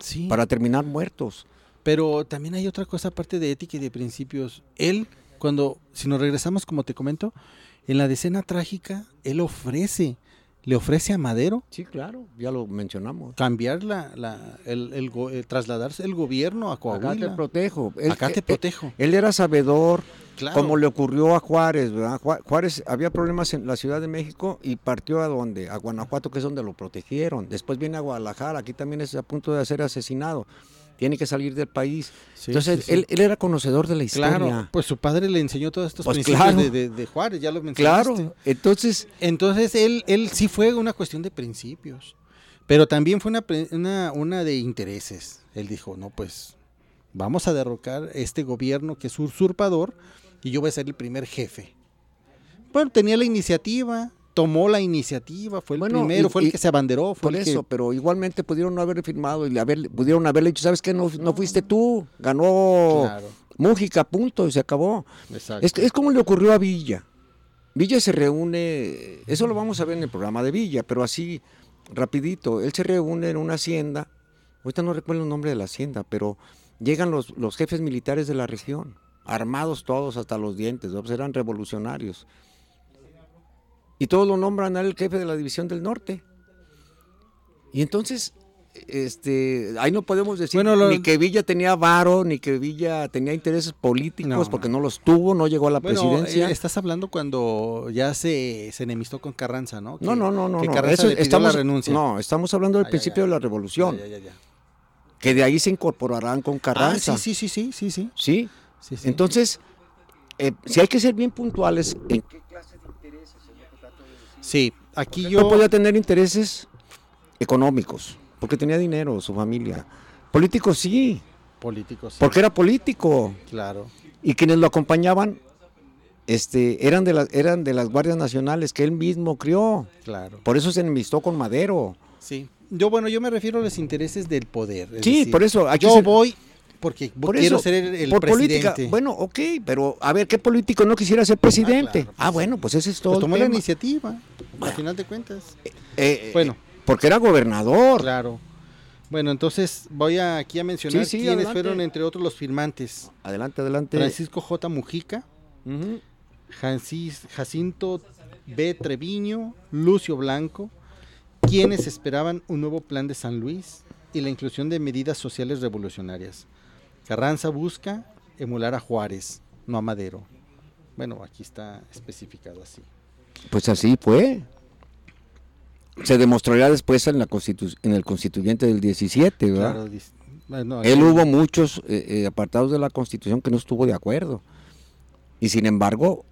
Speaker 2: Sí.
Speaker 1: para terminar muertos?
Speaker 2: Pero también hay otra cosa aparte de ética y de principios. Él, cuando, si nos regresamos, como te comento, en la decena trágica, él ofrece, le ofrece a Madero
Speaker 1: Sí, claro, ya lo mencionamos.
Speaker 2: cambiar la, la el, el go- eh, trasladarse el gobierno a
Speaker 1: Acá te
Speaker 2: Coahuila.
Speaker 1: protejo. Él,
Speaker 2: Acá te
Speaker 1: eh,
Speaker 2: protejo.
Speaker 1: Él era sabedor,
Speaker 2: Claro.
Speaker 1: como le ocurrió a Juárez, ¿verdad? Ju- Juárez había problemas en la Ciudad de México y partió a donde, a Guanajuato, que es donde lo protegieron. Después viene a Guadalajara, aquí también es a punto de ser asesinado. Tiene que salir del país.
Speaker 2: Sí,
Speaker 1: Entonces,
Speaker 2: sí.
Speaker 1: Él, él era conocedor de la historia.
Speaker 2: Claro, pues su padre le enseñó todos estos
Speaker 1: Pues
Speaker 2: principios
Speaker 1: claro.
Speaker 2: de, de- de Juárez, ya lo mencionaste.
Speaker 1: Claro, entonces,
Speaker 2: Entonces él, él sí fue una cuestión de principios, pero también fue una, una, una de intereses. Él dijo, no, pues vamos a derrocar este gobierno que es usurpador y yo voy a ser el primer jefe. Bueno, tenía la iniciativa tomó la iniciativa, fue el
Speaker 1: Bueno,
Speaker 2: primero,
Speaker 1: y-
Speaker 2: fue el que se abanderó, fue
Speaker 1: Por
Speaker 2: el que-
Speaker 1: eso, pero igualmente pudieron no haber firmado y haber, pudieron haberle dicho, ¿sabes qué? No, no fuiste tú, ganó
Speaker 2: Claro,
Speaker 1: Mújica, punto, y se acabó.
Speaker 2: exacto.
Speaker 1: Es, es como le ocurrió a Villa. Villa se reúne, eso lo vamos a ver en el programa de Villa, pero así, rapidito, él se reúne en una hacienda, ahorita no recuerdo el nombre de la hacienda, pero llegan los, los jefes militares de la región, armados todos hasta los dientes, ¿no? Pues eran revolucionarios. Y todos lo nombran al jefe de la división del norte. Y entonces, este, ahí no podemos decir
Speaker 2: Bueno, lo-
Speaker 1: ni que Villa tenía varo, ni que Villa tenía intereses políticos,
Speaker 2: No,
Speaker 1: porque
Speaker 2: no.
Speaker 1: los tuvo, no llegó a la
Speaker 2: Bueno,
Speaker 1: presidencia.
Speaker 2: eh, estás hablando cuando ya se, se enemistó con Carranza, ¿no?
Speaker 1: No,
Speaker 2: Que-
Speaker 1: no, no, no.
Speaker 2: que
Speaker 1: no.
Speaker 2: Carranza
Speaker 1: Eso
Speaker 2: le pidió
Speaker 1: estamos,
Speaker 2: la renuncia.
Speaker 1: No, estamos hablando del
Speaker 2: Ah,
Speaker 1: principio
Speaker 2: ya.
Speaker 1: de la revolución,
Speaker 2: Ya, ya, ya, ya.
Speaker 1: que de ahí se incorporarán con
Speaker 2: Ah,
Speaker 1: Carranza.
Speaker 2: sí, sí, sí, sí, sí, sí.
Speaker 1: ¿sí?
Speaker 2: sí, sí.
Speaker 1: Entonces, eh, si hay que ser bien puntuales, ¿en qué clase de intereses es lo que trato de decir?
Speaker 2: Sí, aquí yo...
Speaker 1: no podía tener intereses económicos, porque tenía dinero, su familia. Políticos sí,
Speaker 2: Políticos, sí,
Speaker 1: porque era político.
Speaker 2: claro.
Speaker 1: Y quienes lo acompañaban este, eran, de las, eran de las guardias nacionales que él mismo crió.
Speaker 2: Claro.
Speaker 1: Por eso se enemistó con Madero.
Speaker 2: Sí. Yo, bueno, yo me refiero a los intereses del poder. es
Speaker 1: Sí,
Speaker 2: decir,
Speaker 1: por eso. Hay que
Speaker 2: Yo voy porque
Speaker 1: Por
Speaker 2: quiero
Speaker 1: eso,
Speaker 2: ser el, el
Speaker 1: por
Speaker 2: presidente.
Speaker 1: política. Bueno, ok, pero a ver, ¿qué político no quisiera ser presidente?
Speaker 2: claro,
Speaker 1: Ah,
Speaker 2: pues,
Speaker 1: bueno, pues ese es todo.
Speaker 2: pues tomó la iniciativa, al final de cuentas.
Speaker 1: Eh,
Speaker 2: Bueno,
Speaker 1: porque era gobernador.
Speaker 2: claro. Bueno, entonces voy a, aquí a mencionar
Speaker 1: Sí, sí,
Speaker 2: quiénes
Speaker 1: adelante.
Speaker 2: fueron, entre otros, los firmantes.
Speaker 1: Adelante, adelante.
Speaker 2: Francisco J. Mujica. Jancis- Jacinto B. Treviño, Lucio Blanco, quienes esperaban un nuevo plan de San Luis y la inclusión de medidas sociales revolucionarias. Carranza busca emular a Juárez, no a Madero. Bueno, aquí está especificado así.
Speaker 1: Pues así fue. Se demostraría después en, la constitu- en el constituyente del 17, ¿verdad?
Speaker 2: Claro, bueno,
Speaker 1: Él hubo muchos eh, eh, apartados de la Constitución que no estuvo de acuerdo. Y sin embargo,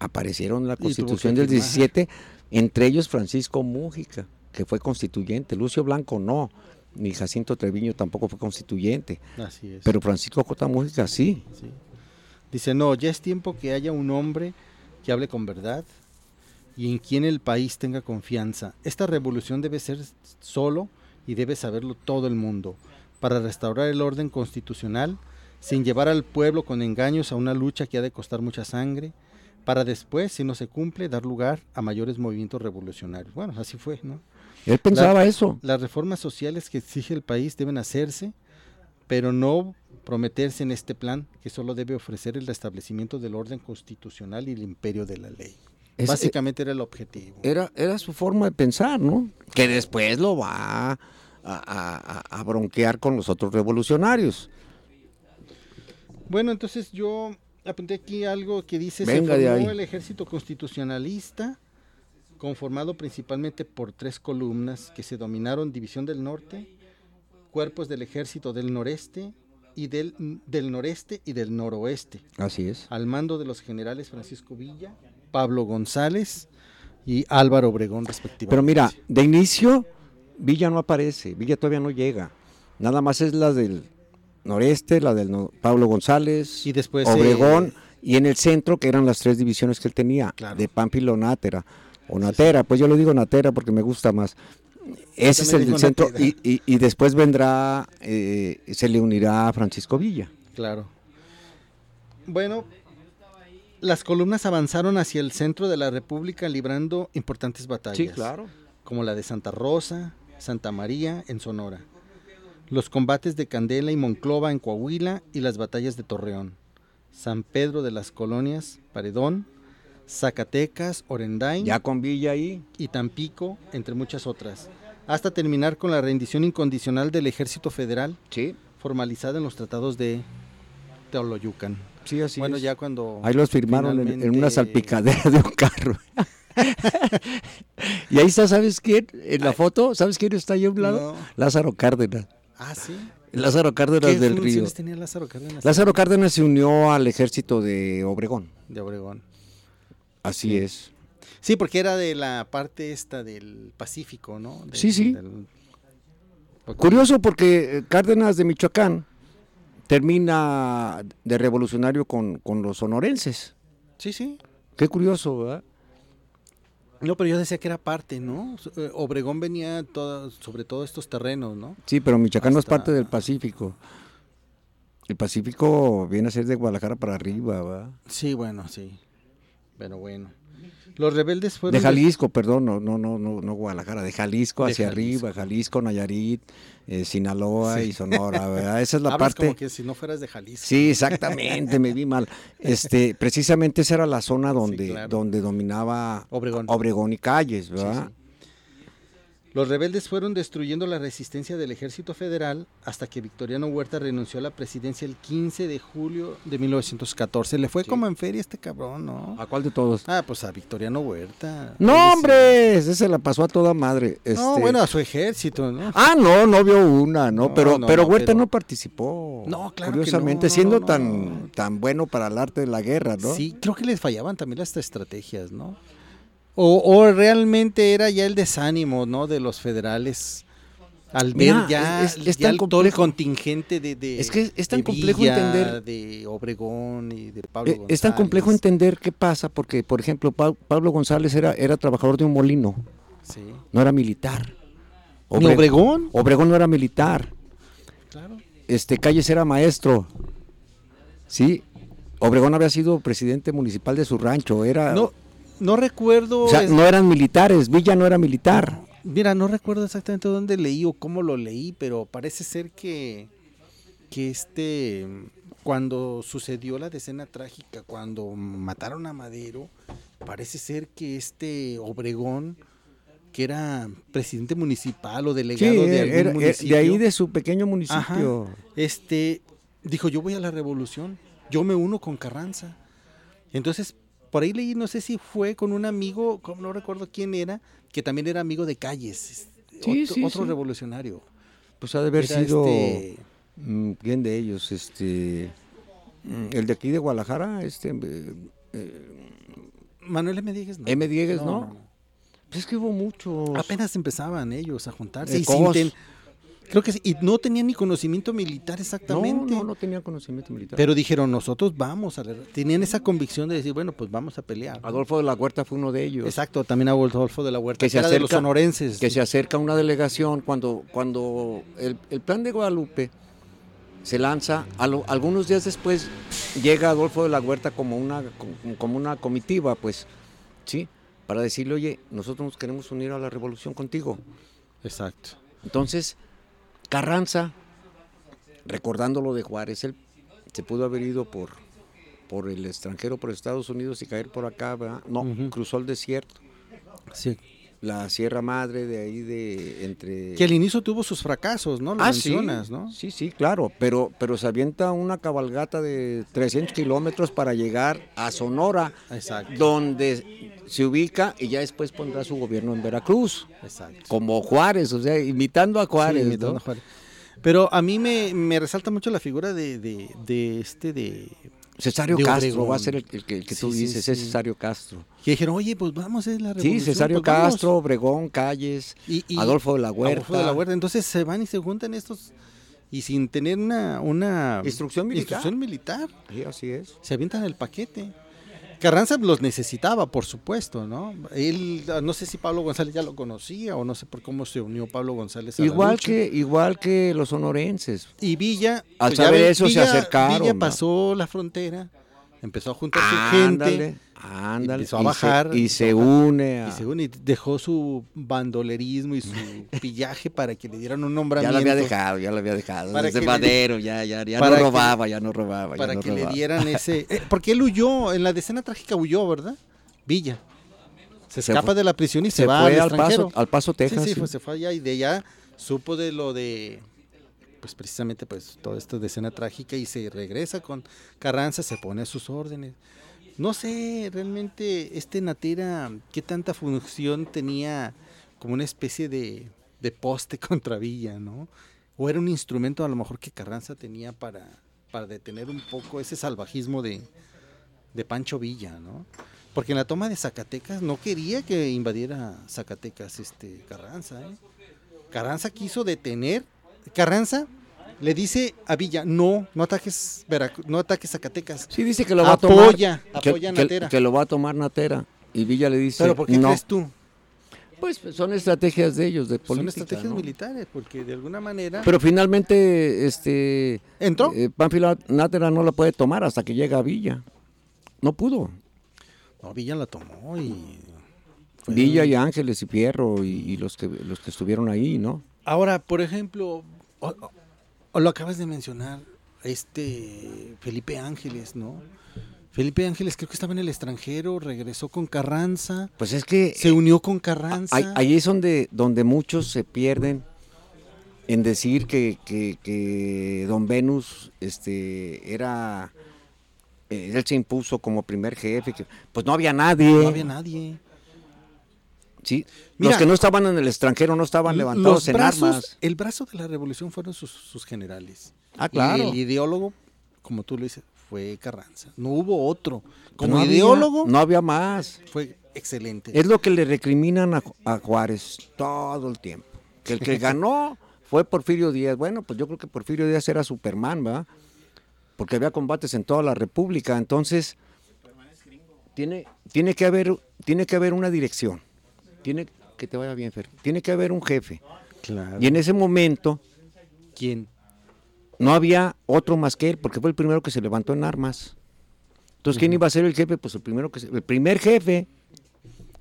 Speaker 1: aparecieron en la Constitución del
Speaker 2: firmar.
Speaker 1: 17, entre ellos Francisco Mújica, que fue constituyente. Lucio Blanco no, ni Jacinto Treviño tampoco fue constituyente.
Speaker 2: Así es.
Speaker 1: Pero Francisco. Mújica sí.
Speaker 2: Sí. Dice, no, ya es tiempo que haya un hombre que hable con verdad y en quien el país tenga confianza. Esta revolución debe ser solo y debe saberlo todo el mundo para restaurar el orden constitucional sin llevar al pueblo con engaños a una lucha que ha de costar mucha sangre, para después, si no se cumple, dar lugar a mayores movimientos revolucionarios. Bueno, así fue, ¿no?
Speaker 1: Él pensaba eso.
Speaker 2: Las reformas sociales que exige el país deben hacerse, pero no prometerse en este plan que solo debe ofrecer el restablecimiento del orden constitucional y el imperio de la ley.
Speaker 1: Es-
Speaker 2: Básicamente era el objetivo.
Speaker 1: era, era su forma de pensar, ¿no? Que después lo va a, a- a- a bronquear con los otros revolucionarios.
Speaker 2: Bueno, entonces yo apunté aquí algo que dice
Speaker 1: Venga
Speaker 2: se formó el ejército constitucionalista conformado principalmente por tres columnas que se dominaron División del Norte, cuerpos del ejército del noreste y del, del noreste y del noroeste.
Speaker 1: Así es.
Speaker 2: al mando de los generales Francisco Villa, Pablo González y Álvaro Obregón respectivamente.
Speaker 1: Pero mira, de inicio, Villa no aparece, Villa todavía no llega. Nada más es la del noreste, la del no- Pablo González,
Speaker 2: y después
Speaker 1: Obregón,
Speaker 2: eh,
Speaker 1: y en el centro, que eran las tres divisiones que él tenía,
Speaker 2: Claro.
Speaker 1: de Pampa y Lonátera, o Natera, pues yo le digo Natera porque me gusta más. Ese es el centro, y, y- y después vendrá, eh, se le unirá a Francisco Villa.
Speaker 2: claro. Bueno, las columnas avanzaron hacia el centro de la República librando importantes batallas, como la de Santa Rosa, Santa María en Sonora, los combates de Candela y Monclova en Coahuila y las batallas de Torreón, San Pedro de las Colonias, Paredón, Zacatecas, Orendain,
Speaker 1: Ya con Villa ahí.
Speaker 2: y Tampico, entre muchas otras, hasta terminar con la rendición incondicional del ejército federal
Speaker 1: Sí,
Speaker 2: formalizada en los tratados de Teoloyucan.
Speaker 1: sí, así
Speaker 2: bueno,
Speaker 1: es.
Speaker 2: ya cuando
Speaker 1: Ahí los firmaron en- en, una salpicadera de un carro. y ahí está, ¿sabes quién? En la foto, ¿sabes quién está ahí a un lado?
Speaker 2: No.
Speaker 1: Lázaro Cárdenas.
Speaker 2: Ah, sí.
Speaker 1: Lázaro Cárdenas
Speaker 2: ¿Qué
Speaker 1: del Río.
Speaker 2: tenía Lázaro Cárdenas?
Speaker 1: Lázaro Cárdenas se unió al ejército de Obregón.
Speaker 2: de Obregón.
Speaker 1: Así
Speaker 2: Sí.
Speaker 1: es.
Speaker 2: Sí, porque era de la parte esta del Pacífico, ¿no?
Speaker 1: Sí, sí.
Speaker 2: del- porque-
Speaker 1: Curioso porque eh, Cárdenas de Michoacán termina de revolucionario con, con los sonorenses.
Speaker 2: Sí, sí.
Speaker 1: Qué curioso, ¿verdad?
Speaker 2: No, pero yo decía que era parte, ¿no? Eh, Obregón venía todo, sobre todos estos terrenos, ¿no?
Speaker 1: Sí, pero Michoacán no es parte del Pacífico. El Pacífico viene a ser de Guadalajara para arriba, ¿va?
Speaker 2: Sí, bueno, sí. Pero bueno. Los rebeldes fueron...
Speaker 1: De Jalisco, perdón, no, no, no, no, no Guadalajara, de Jalisco
Speaker 2: De
Speaker 1: hacia
Speaker 2: Jalisco.
Speaker 1: arriba, Jalisco, Nayarit, eh, Sinaloa
Speaker 2: Sí.
Speaker 1: y Sonora, ¿verdad? Esa es la
Speaker 2: Hablas
Speaker 1: parte.
Speaker 2: como que si no fueras de Jalisco.
Speaker 1: Sí, exactamente, me vi mal. Este, precisamente esa era la zona donde,
Speaker 2: claro.
Speaker 1: donde dominaba
Speaker 2: Obregón.
Speaker 1: Obregón y Calles, ¿verdad?
Speaker 2: sí. Los rebeldes fueron destruyendo la resistencia del ejército federal hasta que Victoriano Huerta renunció a la presidencia el 15 de julio de 1914. Le fue
Speaker 1: Sí.
Speaker 2: como en feria este cabrón, ¿no?
Speaker 1: ¿A cuál de todos?
Speaker 2: Ah, pues a Victoriano Huerta.
Speaker 1: No, hombre, ese se la pasó a toda madre.
Speaker 2: No,
Speaker 1: este.
Speaker 2: bueno, a su ejército, ¿no?
Speaker 1: Ah, no, no vio una, ¿no,
Speaker 2: No,
Speaker 1: pero,
Speaker 2: no,
Speaker 1: pero Huerta
Speaker 2: pero-
Speaker 1: no participó.
Speaker 2: No, claro
Speaker 1: Curiosamente,
Speaker 2: no,
Speaker 1: siendo tan, tan bueno para el arte de la guerra, ¿no?
Speaker 2: Sí, creo que les fallaban también las estrategias, ¿no? O, o realmente era ya el desánimo, ¿no? De los federales al ver
Speaker 1: Mira,
Speaker 2: ya,
Speaker 1: es- es
Speaker 2: ya
Speaker 1: tan
Speaker 2: el- todo el contingente de, de-
Speaker 1: Es que es tan
Speaker 2: de
Speaker 1: complejo
Speaker 2: Villa,
Speaker 1: entender-
Speaker 2: de Obregón y de Pablo
Speaker 1: Eh, Es tan complejo
Speaker 2: González.
Speaker 1: entender qué pasa, porque, por ejemplo, Pa- Pablo González era, era trabajador de un molino,
Speaker 2: Sí.
Speaker 1: no era militar.
Speaker 2: ¿Ni
Speaker 1: Obre-
Speaker 2: Obregón?
Speaker 1: Obregón no era militar.
Speaker 2: Claro.
Speaker 1: Este Calles era maestro. Sí. Obregón había sido presidente municipal de su rancho. Era,
Speaker 2: No, no recuerdo.
Speaker 1: o sea,
Speaker 2: es-
Speaker 1: no eran militares. Villa no era militar.
Speaker 2: Mira, no recuerdo exactamente dónde leí o cómo lo leí, pero parece ser que, que este, cuando sucedió la decena trágica, cuando mataron a Madero, parece ser que este Obregón, que era presidente municipal o
Speaker 1: Sí,
Speaker 2: delegado de algún
Speaker 1: era-
Speaker 2: municipio,
Speaker 1: de ahí de su pequeño municipio.
Speaker 2: este, dijo, yo voy a la revolución, yo me uno con Carranza. Entonces, por ahí leí, no sé si fue con un amigo, como no recuerdo quién era, que también era amigo de Calles,
Speaker 1: Sí,
Speaker 2: otro,
Speaker 1: sí,
Speaker 2: otro
Speaker 1: sí.
Speaker 2: revolucionario.
Speaker 1: Pues ha de haber
Speaker 2: Era
Speaker 1: sido.
Speaker 2: este-
Speaker 1: mm, ¿Quién de ellos? Este. mm, El de aquí de Guadalajara, este. eh,
Speaker 2: Manuel M. Diegues, no.
Speaker 1: M. Diegues, ¿no? Pues es que hubo muchos.
Speaker 2: Apenas empezaban ellos a juntarse.
Speaker 1: Eh,
Speaker 2: y sin
Speaker 1: Cos.
Speaker 2: ten- creo que sí, y no tenían ni conocimiento militar
Speaker 1: No,
Speaker 2: exactamente.
Speaker 1: no, no tenía conocimiento militar.
Speaker 2: Pero dijeron, nosotros vamos a... Tenían esa convicción de decir, bueno, pues vamos a pelear.
Speaker 1: Adolfo de la Huerta fue uno de ellos.
Speaker 2: Exacto, también a Adolfo de la Huerta,
Speaker 1: Que
Speaker 2: que,
Speaker 1: se
Speaker 2: era de los
Speaker 1: acerca-
Speaker 2: sonorenses.
Speaker 1: que se acerca una delegación cuando, cuando el, el plan de Guadalupe se lanza, a lo- algunos días después llega Adolfo de la Huerta como una, como, como una comitiva, pues, ¿sí? Para decirle, oye, nosotros nos queremos unir a la revolución contigo.
Speaker 2: Exacto.
Speaker 1: Entonces, Carranza, recordando lo de Juárez, él se pudo haber ido por, por el extranjero, por Estados Unidos y caer por acá, ¿verdad? No, cruzó el desierto,
Speaker 2: Sí.
Speaker 1: La Sierra Madre de ahí de entre...
Speaker 2: Que al inicio tuvo sus fracasos, ¿no? Lo
Speaker 1: Ah, sí,
Speaker 2: mencionas, ¿no?
Speaker 1: sí, sí, claro, pero, pero se avienta una cabalgata de 300 kilómetros para llegar a Sonora,
Speaker 2: Exacto.
Speaker 1: donde se ubica y ya después pondrá su gobierno en Veracruz,
Speaker 2: Exacto.
Speaker 1: como Juárez, o sea, imitando a Juárez,
Speaker 2: Sí,
Speaker 1: ¿no?
Speaker 2: imitando a Juárez. Pero a mí me, me resalta mucho la figura de, de, de este de
Speaker 1: Cesario Castro
Speaker 2: Obregón.
Speaker 1: va a ser el, el que, el que tú
Speaker 2: Sí, sí,
Speaker 1: dices, es. Cesario Castro.
Speaker 2: que dijeron, oye, pues vamos a hacer la revolución.
Speaker 1: Sí, Cesario
Speaker 2: pues vamos".
Speaker 1: Castro, Obregón, Calles,
Speaker 2: Y- y-
Speaker 1: Adolfo de la Huerta.
Speaker 2: Adolfo de la Huerta. Entonces se van y se juntan estos y sin tener una, una
Speaker 1: Instrucción militar.
Speaker 2: instrucción militar,
Speaker 1: Sí, así es.
Speaker 2: se avientan el paquete. Carranza los necesitaba, por supuesto, ¿no? Él, no sé si Pablo González ya lo conocía o no sé por cómo se unió Pablo González a la
Speaker 1: Igual
Speaker 2: lucha.
Speaker 1: que, igual que los sonorenses.
Speaker 2: Y Villa,
Speaker 1: Al
Speaker 2: pues
Speaker 1: saber eso, se
Speaker 2: Villa-
Speaker 1: acercaron,
Speaker 2: Villa pasó la frontera, empezó a juntar su gente
Speaker 1: ándale.
Speaker 2: Empezó a
Speaker 1: y se- Y se,
Speaker 2: a
Speaker 1: une a...
Speaker 2: y dejó su bandolerismo y su pillaje para que le dieran un
Speaker 1: Ya
Speaker 2: nombramiento.
Speaker 1: lo había dejado, ya lo había dejado.
Speaker 2: Para
Speaker 1: Desde
Speaker 2: que le-
Speaker 1: Madero, ya, ya, ya
Speaker 2: para
Speaker 1: no
Speaker 2: que-
Speaker 1: robaba, ya no robaba. ya
Speaker 2: para
Speaker 1: no
Speaker 2: que le dieran ese. eh, porque él huyó, en la decena trágica huyó, ¿verdad? Villa. Se
Speaker 1: Se
Speaker 2: escapa
Speaker 1: fue-
Speaker 2: de la prisión y se,
Speaker 1: Se
Speaker 2: va
Speaker 1: fue
Speaker 2: al extranjero.
Speaker 1: paso, al paso
Speaker 2: Sí,
Speaker 1: Texas.
Speaker 2: sí,
Speaker 1: sí.
Speaker 2: pues se fue allá y de allá supo de lo de, pues precisamente pues toda esta decena trágica y se regresa con Carranza, se pone a sus órdenes. No sé realmente este Natera qué tanta función tenía como una especie de, de poste contra Villa, ¿no? O era un instrumento a lo mejor que Carranza tenía para, para detener un poco ese salvajismo de, de Pancho Villa, ¿no? Porque en la toma de Zacatecas no quería que invadiera Zacatecas este Carranza, ¿eh? Carranza quiso detener. Carranza le dice a Villa, no, no ataques Veracruz, no ataques Zacatecas.
Speaker 1: Sí, dice que lo va a tomar.
Speaker 2: Apoya,
Speaker 1: que,
Speaker 2: apoya a Natera.
Speaker 1: que lo va a tomar Natera. Y Villa le dice,
Speaker 2: ¿Pero por qué
Speaker 1: no.
Speaker 2: crees tú?
Speaker 1: Pues son estrategias de ellos, de
Speaker 2: Son
Speaker 1: política.
Speaker 2: estrategias
Speaker 1: ¿no?
Speaker 2: militares, porque de alguna manera...
Speaker 1: Pero finalmente, este...
Speaker 2: ¿Entró?
Speaker 1: eh, Pánfilo Nájera no la puede tomar hasta que llega a Villa. No pudo.
Speaker 2: No, Villa la tomó y... fue-
Speaker 1: Villa y Ángeles y Fierro y, y los que los que estuvieron ahí, ¿no?
Speaker 2: Ahora, por ejemplo, o, lo acabas de mencionar, este Felipe Ángeles, ¿no? Felipe Ángeles creo que estaba en el extranjero, regresó con Carranza,
Speaker 1: Pues es que
Speaker 2: se unió con Carranza.
Speaker 1: ahí, ahí es donde, donde muchos se pierden en decir que, que- que Don Venus este, era... eh, él se impuso como primer jefe. que- pues no había nadie.
Speaker 2: no había nadie.
Speaker 1: Sí.
Speaker 2: Mira,
Speaker 1: los que no estaban en el extranjero no estaban levantados
Speaker 2: Los
Speaker 1: en
Speaker 2: brazos,
Speaker 1: armas.
Speaker 2: el brazo de la revolución fueron sus, sus generales.
Speaker 1: Ah,
Speaker 2: Y
Speaker 1: claro.
Speaker 2: el ideólogo, como tú lo dices, fue Carranza. No hubo otro. Como
Speaker 1: No había-
Speaker 2: ideólogo,
Speaker 1: no había más.
Speaker 2: fue excelente.
Speaker 1: Es lo que le recriminan a, Ju- a Juárez todo el tiempo. Que el que ganó fue Porfirio Díaz. Bueno, pues yo creo que Porfirio Díaz era Superman, ¿va? Porque había combates en toda la República. Entonces, tiene, tiene, que haber, tiene que haber una dirección. Tiene que te vaya bien, Fer. Tiene que haber un jefe.
Speaker 2: Claro.
Speaker 1: Y en ese momento
Speaker 2: ¿Quién?
Speaker 1: no había otro más que él, porque fue el primero que se levantó en armas. Entonces, ¿quién iba a ser el jefe? Pues el primero que se- el primer jefe,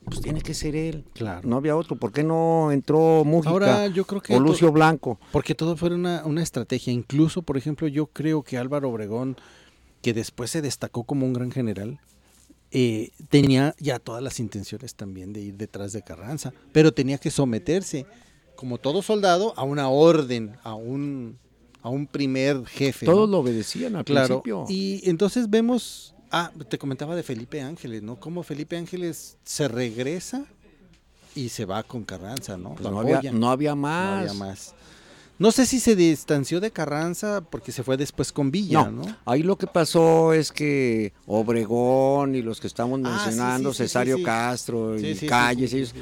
Speaker 1: pues tiene que ser él.
Speaker 2: Claro.
Speaker 1: No había otro. ¿Por qué no entró Mújica
Speaker 2: Ahora yo creo que
Speaker 1: o Lucio Blanco?
Speaker 2: Porque todo fue una, una estrategia. Incluso, por ejemplo, yo creo que Álvaro Obregón, que después se destacó como un gran general, eh, tenía ya todas las intenciones también de ir detrás de Carranza, pero tenía que someterse, como todo soldado, a una orden, a un, a un primer jefe.
Speaker 1: Todos
Speaker 2: ¿no?
Speaker 1: lo obedecían al
Speaker 2: Claro.
Speaker 1: principio.
Speaker 2: Y entonces vemos, ah, te comentaba de Felipe Ángeles, ¿no? Cómo Felipe Ángeles se regresa y se va con Carranza, ¿no?
Speaker 1: Pues no, había,
Speaker 2: apoya.
Speaker 1: no había
Speaker 2: No
Speaker 1: más.
Speaker 2: había más. No sé si se distanció de Carranza porque se fue después con Villa,
Speaker 1: No,
Speaker 2: ¿no?
Speaker 1: ahí lo que pasó es que Obregón y los que estamos
Speaker 2: Ah,
Speaker 1: mencionando,
Speaker 2: sí, sí, sí,
Speaker 1: Cesario
Speaker 2: sí.
Speaker 1: Castro y Calles, ellos,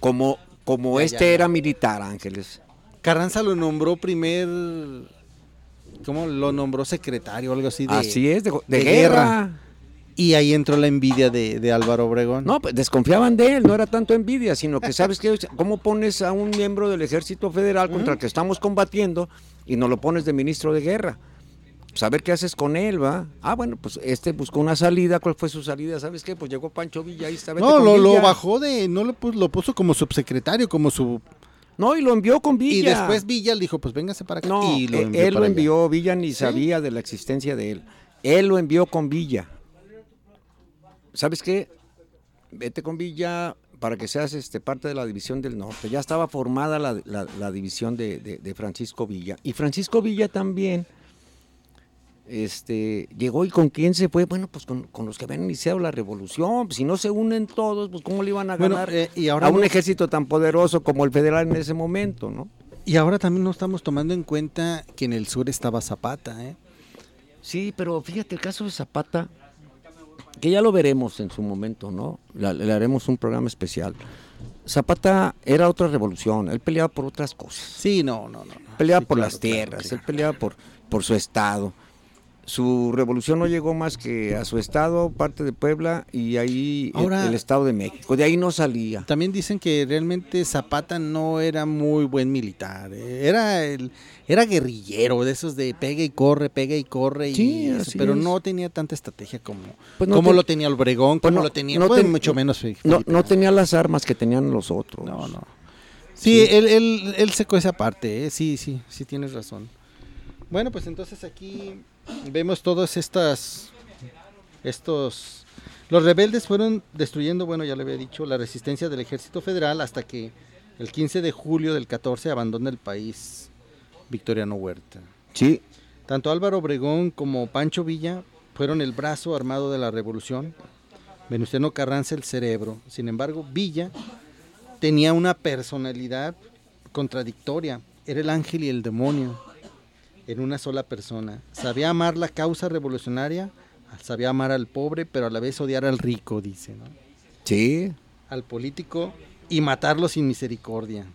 Speaker 1: como, como
Speaker 2: Ya,
Speaker 1: este
Speaker 2: ya, ya.
Speaker 1: era militar, Ángeles.
Speaker 2: Carranza lo nombró primer, ¿cómo lo nombró secretario o algo así de?
Speaker 1: Así es, de, de
Speaker 2: de
Speaker 1: guerra.
Speaker 2: guerra. Y ahí entró la envidia de, de Álvaro Obregón.
Speaker 1: No, pues desconfiaban de él, no era tanto envidia, sino que sabes que cómo pones a un miembro del ejército federal contra el que estamos combatiendo y nos lo pones de ministro de guerra. Saber qué haces con él, ¿va? Ah, bueno, pues este buscó una salida, ¿cuál fue su salida? ¿Sabes qué? Pues llegó Pancho Villa, ahí está.
Speaker 2: no,
Speaker 1: con
Speaker 2: lo, lo
Speaker 1: Villa.
Speaker 2: bajó de, no lo puso, lo puso como subsecretario, como su...
Speaker 1: No, y lo envió con Villa.
Speaker 2: Y después Villa le dijo, pues véngase para acá.
Speaker 1: No,
Speaker 2: y lo envió
Speaker 1: él lo envió, Villa ni sabía de la existencia de él. Él lo envió con Villa. ¿Sabes qué? Vete con Villa para que seas este, parte de la división del norte. Ya estaba formada la, la- la división de, de- de Francisco Villa. Y Francisco Villa también este, llegó y con quién se fue. Bueno, pues con, con los que habían iniciado la revolución. Si no se unen todos, pues cómo le iban a
Speaker 2: Bueno,
Speaker 1: ganar
Speaker 2: eh, y ahora
Speaker 1: a un
Speaker 2: no-
Speaker 1: ejército tan poderoso como el federal en ese momento, ¿no?
Speaker 2: Y ahora también no estamos tomando en cuenta que en el sur estaba Zapata, ¿eh?
Speaker 1: Sí, pero fíjate, el caso de Zapata, que ya lo veremos en su momento, ¿no? La- Le, haremos un programa especial. Zapata era otra revolución, él peleaba por otras cosas.
Speaker 2: Sí, no, no, no. no.
Speaker 1: Peleaba
Speaker 2: Sí,
Speaker 1: por
Speaker 2: claro,
Speaker 1: las
Speaker 2: claro,
Speaker 1: tierras,
Speaker 2: claro.
Speaker 1: él peleaba por, por su estado. Su revolución no llegó más que a su estado, parte de Puebla y ahí el-
Speaker 2: Ahora-
Speaker 1: el, estado de México. De ahí no salía.
Speaker 2: También dicen que realmente Zapata no era muy buen militar. ¿eh? Era el, era guerrillero, de esos de pega y corre, pega y corre, y
Speaker 1: Sí,
Speaker 2: eso,
Speaker 1: así
Speaker 2: pero
Speaker 1: es.
Speaker 2: no tenía tanta estrategia como,
Speaker 1: Pues no
Speaker 2: como
Speaker 1: te-
Speaker 2: lo tenía Obregón,
Speaker 1: pues
Speaker 2: como
Speaker 1: no-
Speaker 2: lo tenía,
Speaker 1: no
Speaker 2: pues, mucho menos
Speaker 1: No, no tenía las armas que tenían los otros.
Speaker 2: No, no. Sí, Él, él, él secó esa parte, ¿eh? sí, sí, sí tienes razón. Bueno, pues entonces aquí vemos todas estas, estos, los rebeldes fueron destruyendo, bueno, ya le había dicho, la resistencia del ejército federal hasta que el 15 de julio del 14 abandona el país Victoriano Huerta.
Speaker 1: Sí,
Speaker 2: Tanto Álvaro Obregón como Pancho Villa fueron el brazo armado de la revolución, Venustiano Carranza el cerebro. Sin embargo, Villa tenía una personalidad contradictoria, era el ángel y el demonio en una sola persona. Sabía amar la causa revolucionaria, sabía amar al pobre, pero a la vez odiar al rico, dice, ¿no?
Speaker 1: sí.
Speaker 2: al político y matarlo sin misericordia.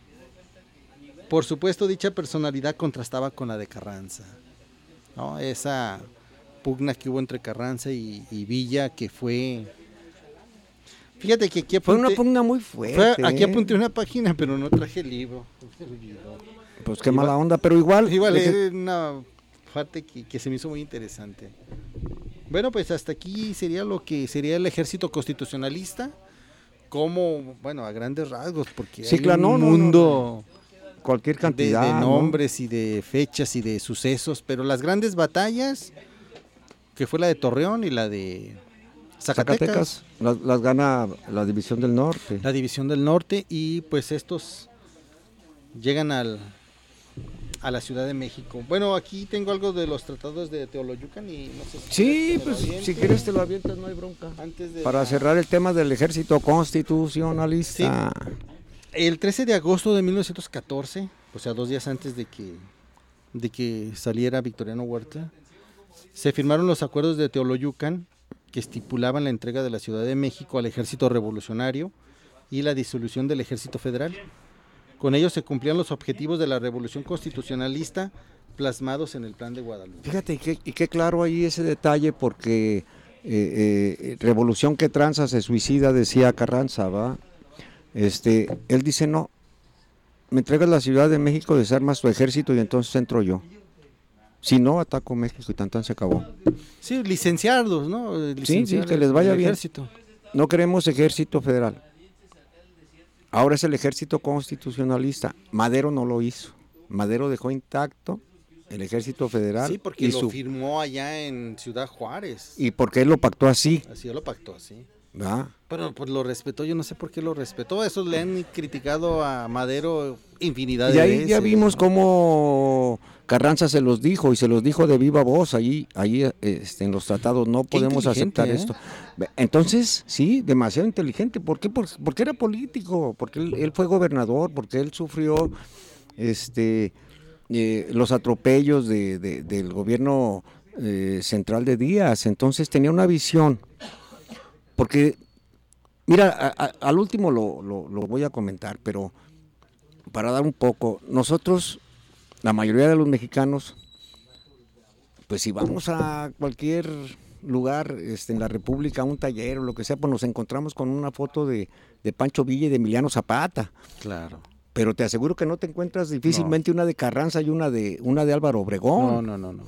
Speaker 2: Por supuesto, dicha personalidad contrastaba con la de Carranza. ¿no? Esa pugna que hubo entre Carranza y, y Villa, que fue... Fíjate que aquí
Speaker 1: Fue una
Speaker 2: apunté,
Speaker 1: pugna muy
Speaker 2: fue-
Speaker 1: fuerte.
Speaker 2: aquí
Speaker 1: ¿eh?
Speaker 2: apunté una página, pero no traje el libro.
Speaker 1: Pues qué
Speaker 2: Igual-
Speaker 1: mala onda, pero igual.
Speaker 2: Igual es una parte que, que se me hizo muy interesante. Bueno, pues hasta aquí sería lo que sería el ejército constitucionalista, como, bueno, a grandes rasgos, porque
Speaker 1: Sí,
Speaker 2: hay
Speaker 1: claro,
Speaker 2: un
Speaker 1: no, no, no,
Speaker 2: mundo
Speaker 1: cualquier
Speaker 2: de,
Speaker 1: cantidad.
Speaker 2: de
Speaker 1: ¿no?
Speaker 2: nombres y de fechas y de sucesos, pero las grandes batallas, que fue la de Torreón y la de Zacatecas,
Speaker 1: Zacatecas las, las gana la División del Norte.
Speaker 2: la División del Norte, y pues estos llegan al, a la Ciudad de México. Bueno, aquí tengo algo de los tratados de Teoloyucan y no sé si
Speaker 1: Sí, pues si quieres te lo avientas, no hay bronca.
Speaker 2: antes de
Speaker 1: Para
Speaker 2: la-
Speaker 1: cerrar el tema del ejército constitucionalista.
Speaker 2: El 13 de agosto de 1914, o sea, dos días antes de que, de que saliera Victoriano Huerta, se firmaron los acuerdos de Teoloyucan que estipulaban la entrega de la Ciudad de México al ejército revolucionario y la disolución del ejército federal. Con ello se cumplían los objetivos de la revolución constitucionalista plasmados en el plan de Guadalupe.
Speaker 1: Fíjate, y qué, y qué claro ahí ese detalle, porque eh, eh, revolución que tranza se suicida, decía Carranza, ¿va? Este, él dice, no, me entregas la Ciudad de México, desarmas tu ejército y entonces entro yo. Si no, ataco México y tan tan se acabó.
Speaker 2: Sí, licenciados, ¿no? Licenciar
Speaker 1: que les vaya bien.
Speaker 2: ejército.
Speaker 1: No queremos ejército federal. Ahora es el ejército constitucionalista. Madero no lo hizo. Madero dejó intacto el ejército federal
Speaker 2: Sí, porque
Speaker 1: y,
Speaker 2: lo
Speaker 1: su-
Speaker 2: firmó allá en Ciudad Juárez.
Speaker 1: y porque él lo pactó así.
Speaker 2: Así lo pactó, así.
Speaker 1: ¿verdad?
Speaker 2: Pero pues lo respetó, yo no sé por qué lo respetó. Eso le han criticado a Madero infinidad de
Speaker 1: Y ahí
Speaker 2: veces.
Speaker 1: ya vimos
Speaker 2: ¿no?
Speaker 1: cómo Carranza se los dijo y se los dijo de viva voz allí, allí este, en los tratados. No
Speaker 2: Qué
Speaker 1: podemos aceptar
Speaker 2: ¿eh?
Speaker 1: esto. Entonces, sí, demasiado inteligente. ¿Por qué? Por- porque era político, porque él, él fue gobernador, porque él sufrió este, eh, los atropellos de- de- del gobierno eh, central de Díaz. Entonces tenía una visión. Porque, mira, a- a- al último lo, lo- lo voy a comentar, pero para dar un poco, nosotros, la mayoría de los mexicanos, pues si vamos a cualquier lugar este, en la República, un taller o lo que sea, pues nos encontramos con una foto de, de Pancho Villa y de Emiliano Zapata.
Speaker 2: Claro.
Speaker 1: Pero te aseguro que no te encuentras difícilmente una de Carranza y una de una de Álvaro
Speaker 2: No,
Speaker 1: Obregón.
Speaker 2: no, no, no.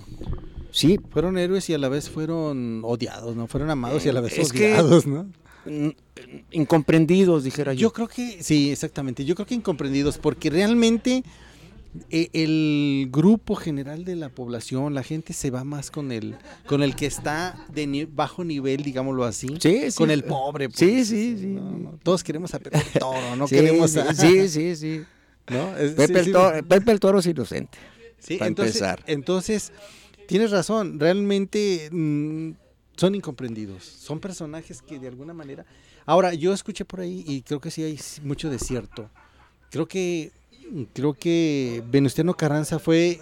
Speaker 1: Sí,
Speaker 2: Fueron héroes y a la vez fueron odiados, ¿no? Fueron amados y a la vez
Speaker 1: Es que-
Speaker 2: odiados, ¿no?
Speaker 1: incomprendidos, dijera yo.
Speaker 2: Yo creo que, sí, exactamente. Yo creo que incomprendidos, porque realmente el grupo general de la población, la gente se va más con el, con el que está de ni- bajo nivel, digámoslo así.
Speaker 1: Sí, sí.
Speaker 2: Con el pobre. pues.
Speaker 1: Sí, sí, sí.
Speaker 2: No, no, Todos queremos a Pepe el Toro, no
Speaker 1: Sí,
Speaker 2: queremos
Speaker 1: sí,
Speaker 2: a...
Speaker 1: sí, sí, sí.
Speaker 2: ¿no? Es-
Speaker 1: Pepe, el Toro, Pepe el Toro es inocente.
Speaker 2: Sí,
Speaker 1: para
Speaker 2: entonces,
Speaker 1: empezar.
Speaker 2: entonces, tienes razón, realmente mm, son incomprendidos, son personajes que de alguna manera... Ahora, yo escuché por ahí y creo que sí hay mucho de cierto. Creo que, creo que Venustiano Carranza fue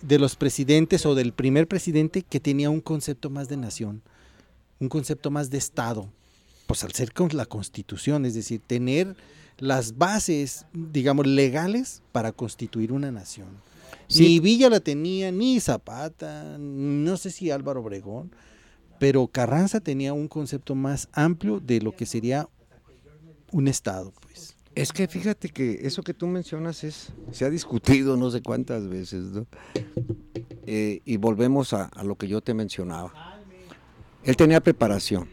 Speaker 2: de los presidentes o del primer presidente que tenía un concepto más de nación, un concepto más de Estado, pues al ser con la constitución, es decir, tener las bases, digamos, legales para constituir una nación.
Speaker 1: Sí.
Speaker 2: Ni Villa la tenía, ni Zapata, no sé si Álvaro Obregón, pero Carranza tenía un concepto más amplio de lo que sería un Estado, pues.
Speaker 1: Es que fíjate que eso que tú mencionas es, se ha discutido no sé cuántas veces, ¿no? Eh, y volvemos a, a lo que yo te mencionaba. Él tenía preparación,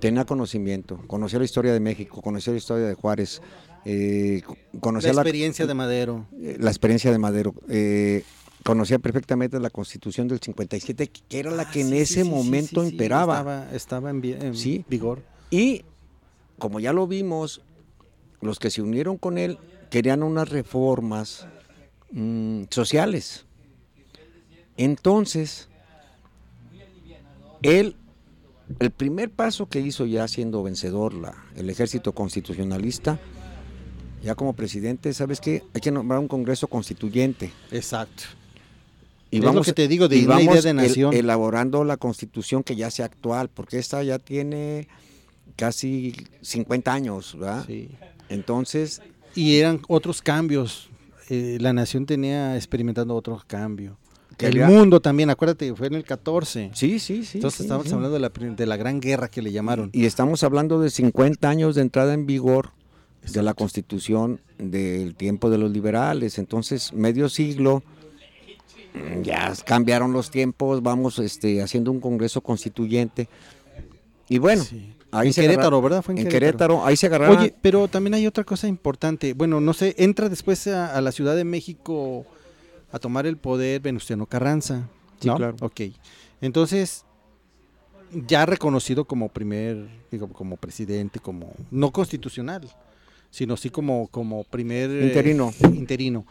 Speaker 1: tenía conocimiento, conocía la historia de México, conocía la historia de Juárez, eh,
Speaker 2: La
Speaker 1: conocía la,
Speaker 2: experiencia de Madero.
Speaker 1: eh, la experiencia de Madero, eh, conocía perfectamente la constitución del 57, que era la
Speaker 2: Ah,
Speaker 1: que en
Speaker 2: sí, sí,
Speaker 1: ese
Speaker 2: sí,
Speaker 1: momento
Speaker 2: sí,
Speaker 1: imperaba.
Speaker 2: Estaba, estaba en, en
Speaker 1: Sí.
Speaker 2: vigor.
Speaker 1: Y como ya lo vimos, los que se unieron con él querían unas reformas mm, sociales. Entonces, él, el primer paso que hizo ya siendo vencedor la, el ejército constitucionalista, ya como presidente, ¿sabes qué? Hay que nombrar un congreso constituyente.
Speaker 2: Exacto.
Speaker 1: Y
Speaker 2: Es lo que te digo de
Speaker 1: y
Speaker 2: una idea
Speaker 1: vamos
Speaker 2: de
Speaker 1: el-
Speaker 2: nación.
Speaker 1: elaborando la constitución que ya sea actual, porque esta ya tiene casi 50 años, ¿verdad?
Speaker 2: Sí.
Speaker 1: Entonces,
Speaker 2: Y eran otros cambios. eh, la nación tenía experimentando otros cambios.
Speaker 1: Que
Speaker 2: el mundo también, acuérdate, fue en el 14.
Speaker 1: Sí, sí, sí.
Speaker 2: Entonces
Speaker 1: sí,
Speaker 2: estamos
Speaker 1: sí.
Speaker 2: hablando de la, de la gran guerra que le llamaron.
Speaker 1: Y estamos hablando de 50 años de entrada en vigor de la constitución del tiempo de los liberales. Entonces, medio siglo, mm, ya cambiaron los tiempos, vamos este, haciendo un congreso constituyente. Y bueno,
Speaker 2: Sí.
Speaker 1: Ahí
Speaker 2: en Querétaro, ¿verdad? Fue en,
Speaker 1: en Querétaro, ahí se agarraron.
Speaker 2: Oye, pero también hay otra cosa importante. Bueno, no sé, entra después a, a la Ciudad de México a tomar el poder Venustiano Carranza.
Speaker 1: Sí,
Speaker 2: ¿no?
Speaker 1: claro.
Speaker 2: Ok. Entonces, ya reconocido como primer, digo, como presidente, como no constitucional, sino sí como, como primer eh,
Speaker 1: Interino.
Speaker 2: interino.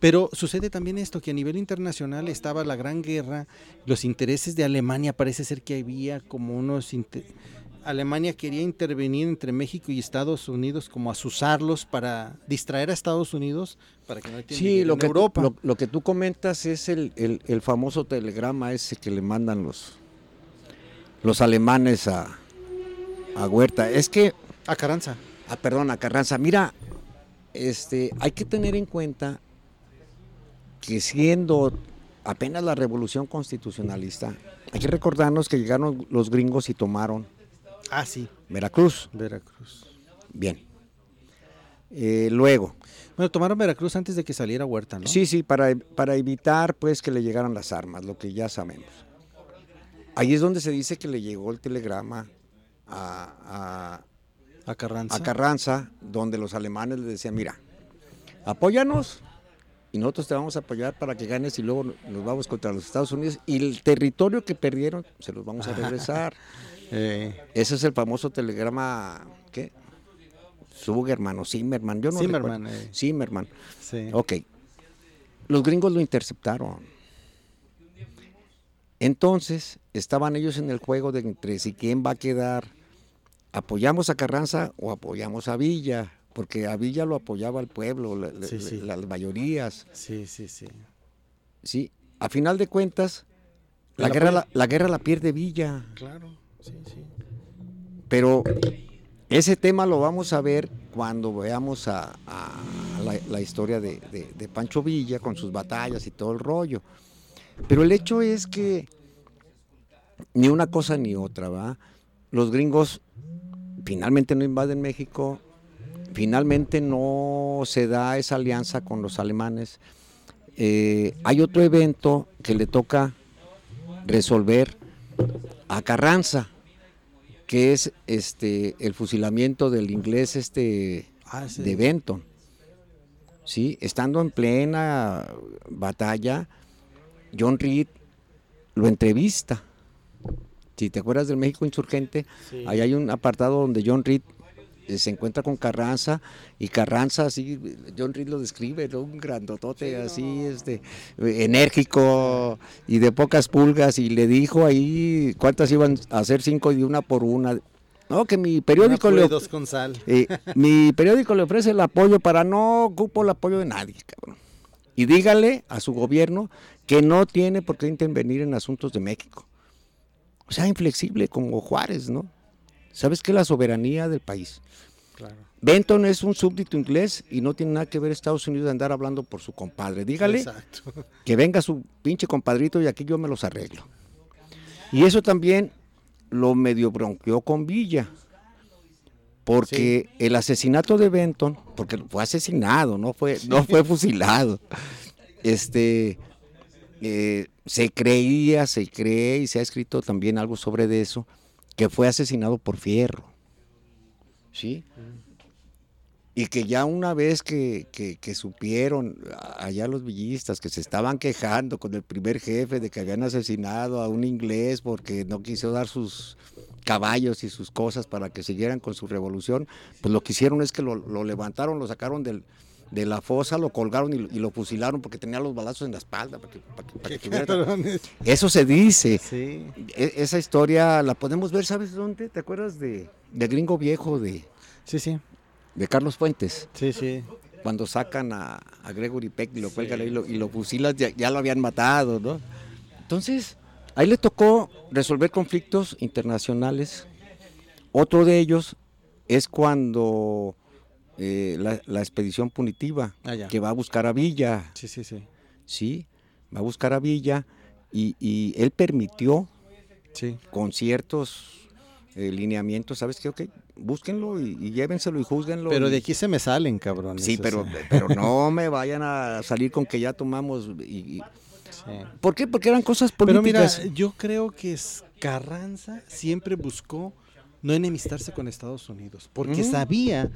Speaker 2: Pero sucede también esto, que a nivel internacional estaba la Gran Guerra, los intereses de Alemania parece ser que había como unos... inte- Alemania quería intervenir entre México y Estados Unidos, como asusarlos para distraer a Estados Unidos para que no
Speaker 1: Sí, lo
Speaker 2: en
Speaker 1: que, tú-
Speaker 2: Europa.
Speaker 1: lo, lo que tú comentas es el, el- el famoso telegrama ese que le mandan los, los alemanes a, a Huerta. Es que
Speaker 2: A Carranza.
Speaker 1: Ah, perdón, a Carranza. Mira, este, hay que tener en cuenta que siendo apenas la revolución constitucionalista, hay que recordarnos que llegaron los gringos y tomaron
Speaker 2: Ah, sí,
Speaker 1: Veracruz.
Speaker 2: Veracruz.
Speaker 1: Bien. Eh, luego,
Speaker 2: Bueno, tomaron Veracruz antes de que saliera Huerta, ¿no?
Speaker 1: sí, sí, para, para evitar pues que le llegaran las armas, lo que ya sabemos. Ahí es donde se dice que le llegó el telegrama a,
Speaker 2: A Carranza.
Speaker 1: a Carranza, donde los alemanes le decían, mira, apóyanos y nosotros te vamos a apoyar para que ganes y luego nos vamos contra los Estados Unidos y el territorio que perdieron se los vamos a regresar.
Speaker 2: Eh,
Speaker 1: Ese es el famoso telegrama, ¿qué? Sugerman o Zimmerman, yo no
Speaker 2: Zimmerman, eh.
Speaker 1: Zimmerman.
Speaker 2: sí.
Speaker 1: Ok. Los gringos lo interceptaron. Entonces, estaban ellos en el juego de entre si quién va a quedar. ¿Apoyamos a Carranza o apoyamos a Villa? Porque a Villa lo apoyaba el pueblo, la- la-
Speaker 2: Sí, sí.
Speaker 1: las mayorías.
Speaker 2: Sí, sí, sí.
Speaker 1: Sí, a final de cuentas, la guerra la, la guerra la pierde Villa.
Speaker 2: Claro, sí, sí.
Speaker 1: Pero ese tema lo vamos a ver cuando veamos a, la, historia de Pancho Villa con sus batallas y todo el rollo. Pero el hecho es que ni una cosa ni otra, ¿va? Los gringos finalmente no invaden México, finalmente no se da esa alianza con los alemanes. Eh, hay otro evento que le toca resolver a Carranza, que es este el fusilamiento del inglés este
Speaker 2: Ah, sí.
Speaker 1: de Benton. Sí, estando en plena batalla, John Reed lo entrevista. Si te acuerdas del México insurgente,
Speaker 2: Sí.
Speaker 1: ahí hay un apartado donde John Reed se encuentra con Carranza y Carranza así, John Reed lo describe, ¿no? un grandotote así, este, eh, enérgico y de pocas pulgas y le dijo ahí cuántas iban a hacer cinco y una por una. No, que mi periódico le,
Speaker 2: con sal.
Speaker 1: eh, mi periódico le ofrece el apoyo para no ocupo el apoyo de nadie, cabrón. Y dígale a su gobierno que no tiene por qué intervenir en asuntos de México. O sea, inflexible como Juárez, ¿no? ¿Sabes qué la soberanía del país?
Speaker 2: Claro.
Speaker 1: Benton es un súbdito inglés y no tiene nada que ver Estados Unidos de andar hablando por su compadre. Dígale
Speaker 2: Exacto.
Speaker 1: que venga su pinche compadrito y aquí yo me los arreglo. Y eso también lo medio bronqueó con Villa. Porque el asesinato de Benton, porque fue asesinado, no fue, no fue fusilado. Este eh, se creía, se cree y se ha escrito también algo sobre de eso, que fue asesinado por Fierro. ¿Sí? Y que ya una vez que, que- supieron allá los villistas que se estaban quejando con el primer jefe de que habían asesinado a un inglés porque no quiso dar sus caballos y sus cosas para que siguieran con su revolución, pues lo que hicieron es que lo, lo levantaron, lo sacaron del, de la fosa, lo colgaron y, lo- y lo fusilaron porque tenía los balazos en la espalda. Para que, para que- para que tuviera-. Eso se dice.
Speaker 2: Sí.
Speaker 1: E- esa historia la podemos ver, ¿sabes dónde? ¿Te acuerdas de, de Gringo Viejo de,
Speaker 2: Sí, sí.
Speaker 1: de Carlos Fuentes?
Speaker 2: Sí, sí.
Speaker 1: cuando sacan a, a Gregory Peck y lo cuelgan ahí y lo, y lo fusilan, ya, ya lo habían matado, ¿no? Entonces, ahí le tocó resolver conflictos internacionales. Otro de ellos es cuando eh, la, la expedición punitiva,
Speaker 2: Ah,
Speaker 1: que va a buscar a Villa,
Speaker 2: Sí, sí, sí.
Speaker 1: ¿sí? va a buscar a Villa y, y él permitió
Speaker 2: Sí.
Speaker 1: con ciertos eh, lineamientos, ¿sabes qué? Ok, búsquenlo y, y llévenselo y juzguenlo.
Speaker 2: Pero de aquí se me salen, cabrón.
Speaker 1: Sí, pero, pero no me vayan a salir con que ya tomamos. Y, y- ¿Por qué? Porque eran cosas
Speaker 2: Pero mira,
Speaker 1: políticas.
Speaker 2: yo creo que Carranza siempre buscó no enemistarse con Estados Unidos, porque sabía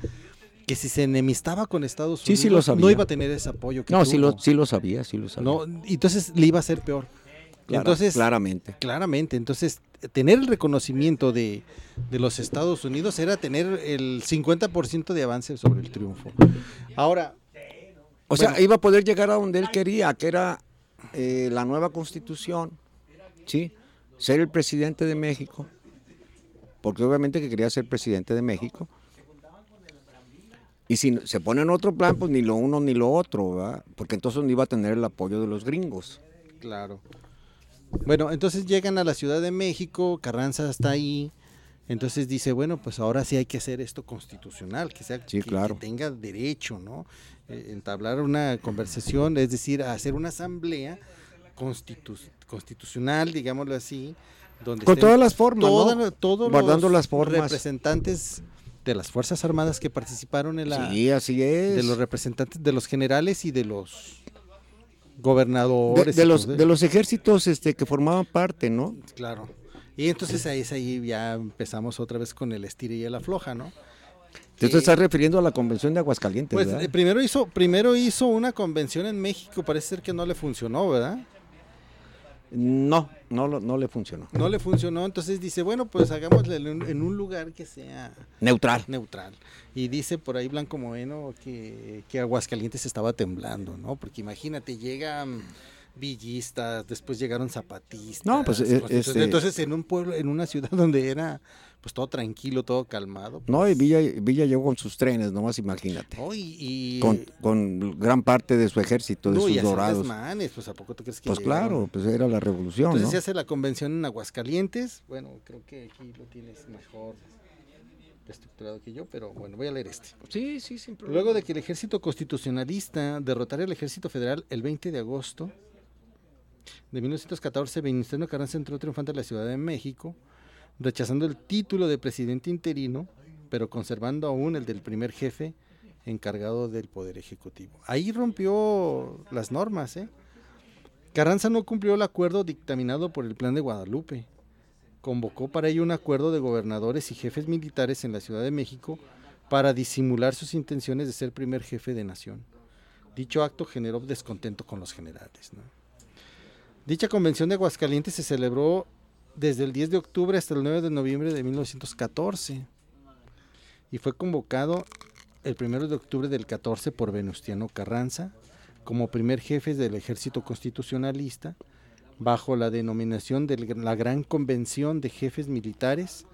Speaker 2: que si se enemistaba con Estados
Speaker 1: Sí,
Speaker 2: Unidos
Speaker 1: sí lo sabía.
Speaker 2: no iba a tener ese apoyo que
Speaker 1: no, sí lo,
Speaker 2: tuvo.
Speaker 1: sí lo sabía, sí lo sabía.
Speaker 2: No, entonces le iba a ser peor. Entonces,
Speaker 1: claramente.
Speaker 2: claramente, entonces tener el reconocimiento de, de los Estados Unidos era tener el 50% de avance sobre el triunfo. Ahora,
Speaker 1: O sea, iba a poder llegar a donde él quería, que era eh, la nueva constitución, ¿sí? Ser el presidente de México, porque obviamente que quería ser presidente de México. Y si se pone en otro plan, pues ni lo uno ni lo otro, ¿verdad? Porque entonces no iba a tener el apoyo de los gringos.
Speaker 2: Claro. Bueno, entonces llegan a la Ciudad de México, Carranza está ahí, entonces dice, bueno, pues ahora sí hay que hacer esto constitucional, que sea
Speaker 1: Sí,
Speaker 2: que,
Speaker 1: claro.
Speaker 2: que tenga derecho, ¿no? Eh, entablar una conversación, es decir, hacer una asamblea constitu- constitucional, digámoslo así, donde
Speaker 1: Con todas las formas,
Speaker 2: toda-
Speaker 1: ¿no?
Speaker 2: todos
Speaker 1: Guardando
Speaker 2: los
Speaker 1: las formas.
Speaker 2: representantes de las Fuerzas Armadas que participaron en la
Speaker 1: Sí, así es.
Speaker 2: de los representantes de los generales y de los gobernadores
Speaker 1: de los, de los ejércitos este, que formaban parte, ¿no?
Speaker 2: Claro. Y entonces ahí, ahí ya empezamos otra vez con el estire y el afloja, ¿no?
Speaker 1: Te
Speaker 2: Eh,
Speaker 1: estás refiriendo a la convención de Aguascalientes,
Speaker 2: Pues
Speaker 1: ¿verdad?
Speaker 2: eh, primero hizo, primero hizo una convención en México, parece ser que no le funcionó, ¿verdad?
Speaker 1: No, no, no le funcionó.
Speaker 2: No le funcionó, entonces dice, bueno, pues hagámosle en un, lugar que sea
Speaker 1: Neutral.
Speaker 2: neutral. Y dice por ahí Blanco Moreno que, que Aguascalientes estaba temblando, ¿no? Porque imagínate, llegan villistas, después llegaron zapatistas.
Speaker 1: No, pues,
Speaker 2: constituciones.
Speaker 1: este-
Speaker 2: entonces en un pueblo, en una ciudad donde era pues todo tranquilo, todo calmado.
Speaker 1: No, y Villa, Villa llegó con sus trenes, nomás imagínate.
Speaker 2: Oh, y, y-
Speaker 1: Con, con gran parte de su ejército, de
Speaker 2: no, y
Speaker 1: sus
Speaker 2: hacer
Speaker 1: dorados.
Speaker 2: desmanes, pues a poco tú crees que
Speaker 1: Pues
Speaker 2: llegaron?
Speaker 1: claro, pues era la revolución,
Speaker 2: Entonces
Speaker 1: ¿no?
Speaker 2: se hace la convención en Aguascalientes. Bueno, creo que aquí lo tienes mejor estructurado que yo, pero bueno, voy a leer este.
Speaker 1: Sí, sí, sin
Speaker 2: Luego de que el ejército constitucionalista derrotara al ejército federal el 20 de agosto de 1914, Venustiano Carranza entró triunfante a la Ciudad de México, rechazando el título de presidente interino, pero conservando aún el del primer jefe encargado del poder ejecutivo. Ahí rompió las normas, ¿eh? Carranza no cumplió el acuerdo dictaminado por el Plan de Guadalupe. Convocó para ello un acuerdo de gobernadores y jefes militares en la Ciudad de México para disimular sus intenciones de ser primer jefe de nación. Dicho acto generó descontento con los generales. Dicha convención de Aguascalientes se celebró desde el 10 de octubre hasta el 9 de noviembre de 1914 y fue convocado el 1 de octubre del 14 por Venustiano Carranza como primer jefe del ejército constitucionalista bajo la denominación de la Gran Convención de Jefes Militares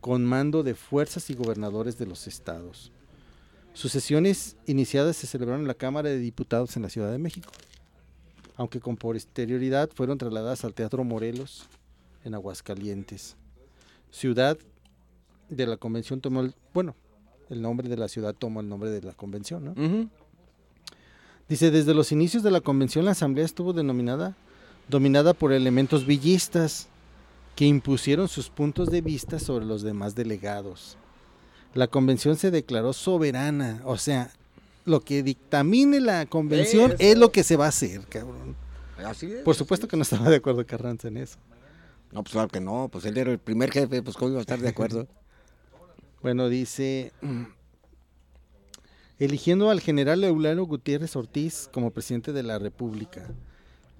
Speaker 2: con mando de fuerzas y gobernadores de los estados. Sus sesiones iniciadas se celebraron en la Cámara de Diputados en la Ciudad de México, aunque con posterioridad fueron trasladadas al Teatro Morelos en Aguascalientes. Ciudad de la convención tomó el, bueno, el nombre de la ciudad tomó el nombre de la convención, ¿no? Dice, desde los inicios de la convención la asamblea estuvo denominada, dominada por elementos villistas que impusieron sus puntos de vista sobre los demás delegados. La convención se declaró soberana, o sea, lo que dictamine la convención es lo que se va a hacer, cabrón.
Speaker 1: Así es.
Speaker 2: Por supuesto que no estaba de acuerdo Carranza en eso.
Speaker 1: No, pues claro que no, pues él era el primer jefe, pues cómo iba a estar de acuerdo.
Speaker 2: Bueno, dice, eligiendo al general Eulalio Gutiérrez Ortiz como presidente de la República,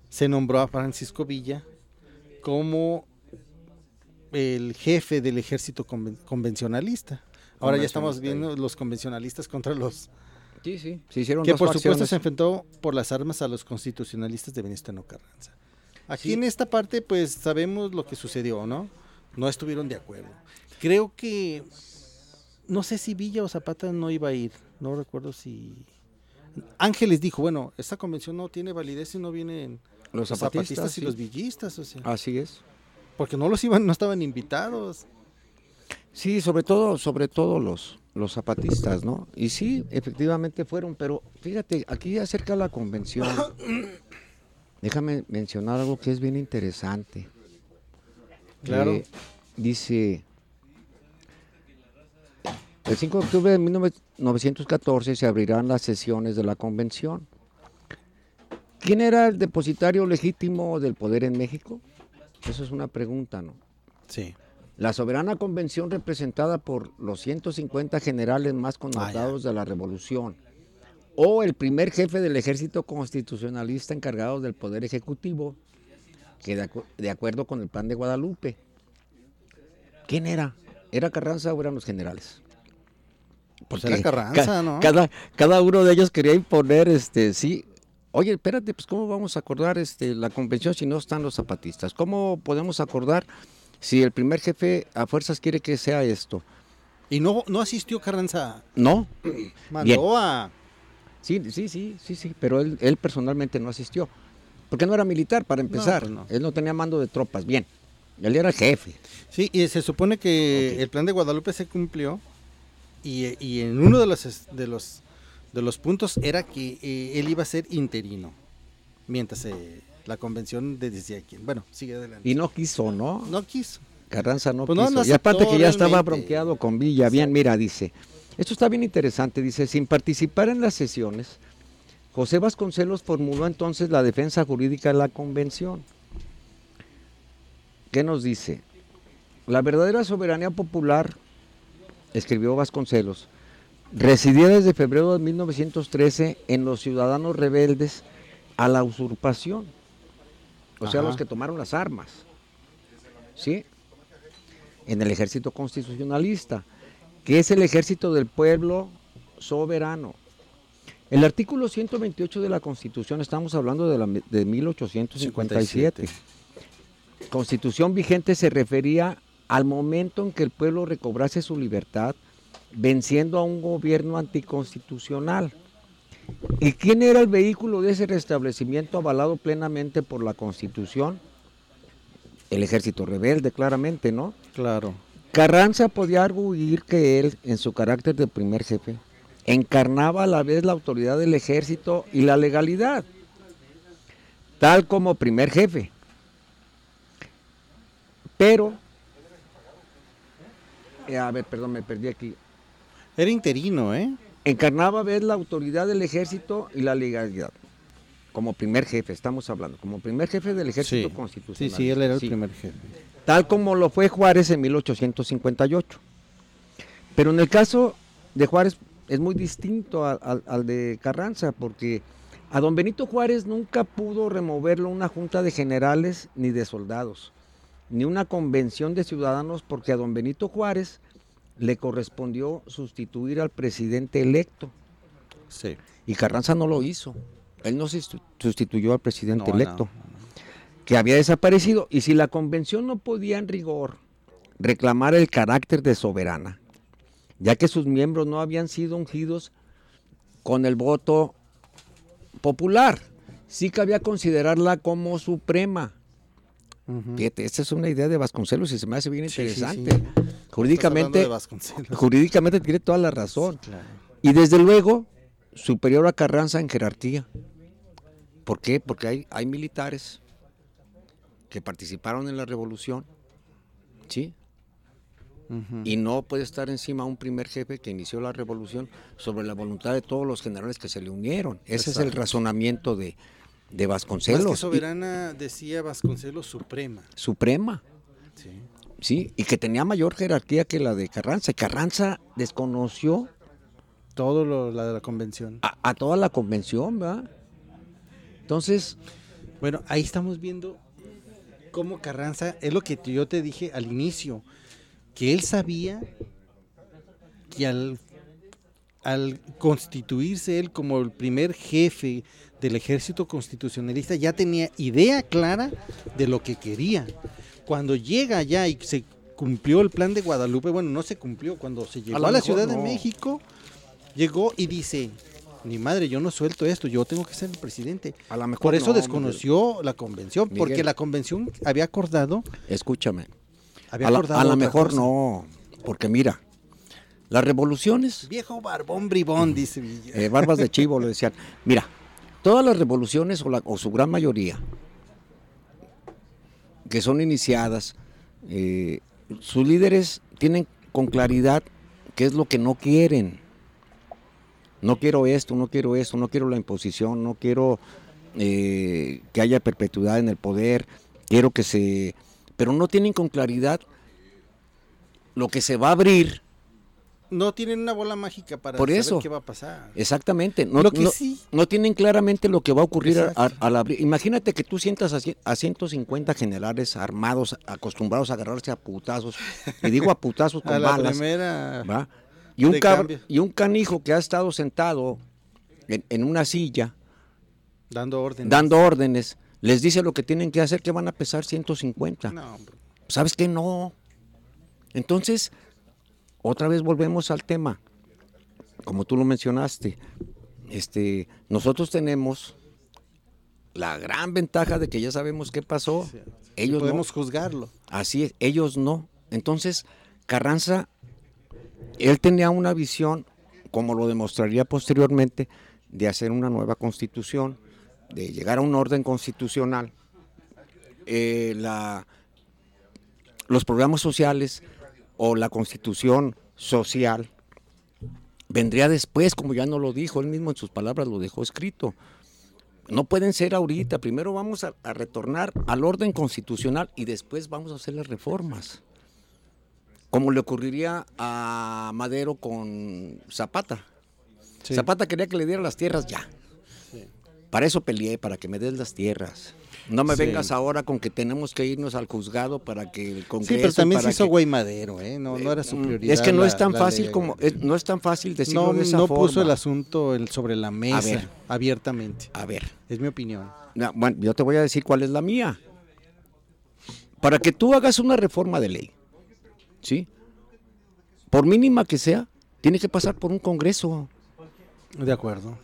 Speaker 2: se nombró a Francisco Villa como el jefe del ejército conven- convencionalista. Ahora ya estamos viendo los convencionalistas contra los
Speaker 1: Sí, sí. Se hicieron
Speaker 2: que por supuesto se enfrentó por las armas a los constitucionalistas de Venustiano Carranza. Aquí
Speaker 1: Sí.
Speaker 2: en esta parte pues sabemos lo que sucedió, ¿no? No estuvieron de acuerdo. Creo que no sé si Villa o Zapata no iba a ir, no recuerdo si Ángeles dijo, bueno, esta convención no tiene validez si no vienen
Speaker 1: Los
Speaker 2: los
Speaker 1: zapatistas,
Speaker 2: zapatistas y
Speaker 1: sí.
Speaker 2: los villistas, o sea,
Speaker 1: Así es.
Speaker 2: porque no los iban, no estaban invitados.
Speaker 1: Sí, sobre todo, sobre todo los, los zapatistas, ¿no? Y sí, efectivamente fueron, pero fíjate, aquí acerca de la convención, Déjame mencionar algo que es bien interesante.
Speaker 2: Claro.
Speaker 1: Eh, dice, el 5 de octubre de 1914 se abrirán las sesiones de la convención. ¿Quién era el depositario legítimo del poder en México? Eso es una pregunta, ¿no?
Speaker 2: Sí.
Speaker 1: La soberana convención representada por los 150 generales más connotados de la revolución o el primer jefe del ejército constitucionalista encargado del poder ejecutivo, que de, acu- de acuerdo con el plan de Guadalupe. ¿Quién era? ¿Era Carranza o eran los generales?
Speaker 2: Pues era Carranza,
Speaker 1: ca-
Speaker 2: ¿no?
Speaker 1: Cada, cada uno de ellos quería imponer, este, sí. Oye, espérate, pues ¿cómo vamos a acordar este, la convención si no están los zapatistas? ¿Cómo podemos acordar si el primer jefe a fuerzas quiere que sea esto?
Speaker 2: Y no, no asistió Carranza.
Speaker 1: No,
Speaker 2: Mandó a.
Speaker 1: Sí, sí, sí, sí, sí, pero él, él personalmente no asistió. Porque no era militar, para empezar.
Speaker 2: pues no.
Speaker 1: Él no tenía mando de tropas, bien. Él era el jefe.
Speaker 2: Sí, y se supone que el plan de Guadalupe se cumplió. Y, y en uno de los, de los, de los puntos era que eh, él iba a ser interino. Mientras eh, la convención de decía quién. Bueno, sigue adelante.
Speaker 1: Y no quiso, ¿no?
Speaker 2: no quiso.
Speaker 1: Carranza no
Speaker 2: Pues no,
Speaker 1: quiso.
Speaker 2: no
Speaker 1: y aparte que ya estaba bronqueado con Villa. Bien, mira, dice. Esto está bien interesante. Dice, sin participar en las sesiones, José Vasconcelos formuló entonces la defensa jurídica de la convención. ¿Qué nos dice? La verdadera soberanía popular, escribió Vasconcelos, residía desde febrero de 1913 en los ciudadanos rebeldes a la usurpación. O sea,
Speaker 2: Ajá.
Speaker 1: los que tomaron las armas. ¿Sí? En el ejército constitucionalista, que es el ejército del pueblo soberano. El artículo 128 de la Constitución, estamos hablando de, la, de 1857. Constitución vigente se refería al momento en que el pueblo recobrase su libertad, venciendo a un gobierno anticonstitucional. ¿Y quién era el vehículo de ese restablecimiento avalado plenamente por la Constitución? El ejército rebelde, claramente, ¿no?
Speaker 2: Claro.
Speaker 1: Carranza podía arguir que él, en su carácter de primer jefe, encarnaba a la vez la autoridad del ejército y la legalidad, tal como primer jefe. Pero, eh, a ver, perdón, me perdí aquí.
Speaker 2: Era interino, ¿eh?
Speaker 1: Encarnaba a vez la autoridad del ejército y la legalidad. Como primer jefe, estamos hablando, como primer jefe del ejército
Speaker 2: Sí,
Speaker 1: constitucional.
Speaker 2: sí, él era el
Speaker 1: Sí
Speaker 2: primer jefe.
Speaker 1: tal como lo fue Juárez en 1858. Pero en el caso de Juárez es muy distinto al de Carranza, porque a don Benito Juárez nunca pudo removerlo una junta de generales ni de soldados, ni una convención de ciudadanos, porque a don Benito Juárez le correspondió sustituir al presidente electo,
Speaker 2: Sí.
Speaker 1: y Carranza no lo hizo. Él no sustitu- sustituyó al presidente
Speaker 2: No,
Speaker 1: electo
Speaker 2: no,
Speaker 1: que había desaparecido y si la convención no podía en rigor reclamar el carácter de soberana, ya que sus miembros no habían sido ungidos con el voto popular, sí cabía considerarla como suprema. Fíjate, esta es una idea de Vasconcelos y se me hace bien
Speaker 2: Sí, sí, sí.
Speaker 1: interesante. Jurídicamente, jurídicamente tiene toda la razón.
Speaker 2: Claro.
Speaker 1: Y desde luego, superior a Carranza en jerarquía. ¿Por qué? Porque hay, hay militares que participaron en la revolución, ¿sí? Y no puede estar encima un primer jefe que inició la revolución sobre la voluntad de todos los generales que se le unieron. Ese es el razonamiento de, de Vasconcelos.
Speaker 2: que
Speaker 1: y-
Speaker 2: soberana decía Vasconcelos suprema.
Speaker 1: Suprema,
Speaker 2: Sí.
Speaker 1: ¿sí? Y que tenía mayor jerarquía que la de Carranza. Y Carranza desconoció
Speaker 2: Todo lo, la de la convención.
Speaker 1: a, a toda la convención, ¿verdad? Entonces,
Speaker 2: Bueno, ahí estamos viendo cómo Carranza, es lo que yo te dije al inicio, que él sabía que al, al constituirse él como el primer jefe del ejército constitucionalista ya tenía idea clara de lo que quería. Cuando llega allá y se cumplió el plan de Guadalupe, bueno, no se cumplió, cuando se llegó a, la Ciudad de. México, llegó y dice, ni madre, yo no suelto esto, yo tengo que ser el presidente.
Speaker 1: a lo mejor
Speaker 2: Por eso
Speaker 1: no,
Speaker 2: desconoció la convención, porque
Speaker 1: Miguel.
Speaker 2: la convención había acordado,
Speaker 1: escúchame.
Speaker 2: había acordado
Speaker 1: a lo mejor
Speaker 2: cosa.
Speaker 1: no, porque mira, las revoluciones,
Speaker 2: Viejo barbón bribón, dice Villa.
Speaker 1: eh, barbas de chivo lo decían, mira, todas las revoluciones o, la- o su gran mayoría que son iniciadas, eh, sus líderes tienen con claridad qué es lo que no quieren. No quiero esto, no quiero esto, no quiero la imposición, no quiero eh, que haya perpetuidad en el poder, quiero que se... Pero no tienen con claridad lo que se va a abrir
Speaker 2: No tienen una bola mágica para
Speaker 1: Por
Speaker 2: saber
Speaker 1: eso.
Speaker 2: qué va a pasar.
Speaker 1: Exactamente. No,
Speaker 2: Lo que
Speaker 1: no-
Speaker 2: sí-
Speaker 1: no tienen claramente lo que va a ocurrir a- a- al abrir. Imagínate que tú sientas a, cien- a 150 generales armados, acostumbrados a agarrarse a putazos. Y digo a putazos
Speaker 2: A
Speaker 1: con
Speaker 2: la
Speaker 1: balas.
Speaker 2: primera.
Speaker 1: ¿va? Y, un
Speaker 2: cambio.
Speaker 1: y un canijo que ha estado sentado en, en una silla
Speaker 2: Dando
Speaker 1: órdenes, les dice lo que tienen que hacer, que van a pesar 150.
Speaker 2: No, hombre.
Speaker 1: ¿Sabes qué? No. Entonces, otra vez volvemos al tema. Como tú lo mencionaste, este, nosotros tenemos la gran ventaja de que ya sabemos qué pasó.
Speaker 2: Sí,
Speaker 1: ellos
Speaker 2: podemos
Speaker 1: no.
Speaker 2: juzgarlo.
Speaker 1: Así es, ellos no. Entonces, Carranza, él tenía una visión, como lo demostraría posteriormente, de hacer una nueva constitución, de llegar a un orden constitucional. Eh, los programas sociales o la constitución social vendría después, como ya no lo dijo, él mismo en sus palabras lo dejó escrito. No pueden ser ahorita, primero vamos a retornar al orden constitucional y después vamos a hacer las reformas. Como le ocurriría a Madero con Zapata.
Speaker 2: Sí.
Speaker 1: Zapata quería que le diera las tierras ya. Para eso peleé, para que me des las tierras. No me
Speaker 2: Sí.
Speaker 1: vengas ahora con que tenemos que irnos al juzgado para que el Congreso...
Speaker 2: Sí, pero también se hizo güey madero, ¿eh? No, no era su
Speaker 1: Mm,
Speaker 2: prioridad.
Speaker 1: Es que no es tan
Speaker 2: la
Speaker 1: fácil como... es- no es tan fácil decirlo
Speaker 2: No,
Speaker 1: de esa
Speaker 2: no
Speaker 1: forma.
Speaker 2: puso el asunto el- sobre la mesa
Speaker 1: ver.
Speaker 2: abiertamente.
Speaker 1: A ver,
Speaker 2: Es mi opinión.
Speaker 1: bueno, yo te voy a decir cuál es la mía. Para que tú hagas una reforma de ley, ¿sí? Por mínima que sea, tiene que pasar por un Congreso.
Speaker 2: De acuerdo.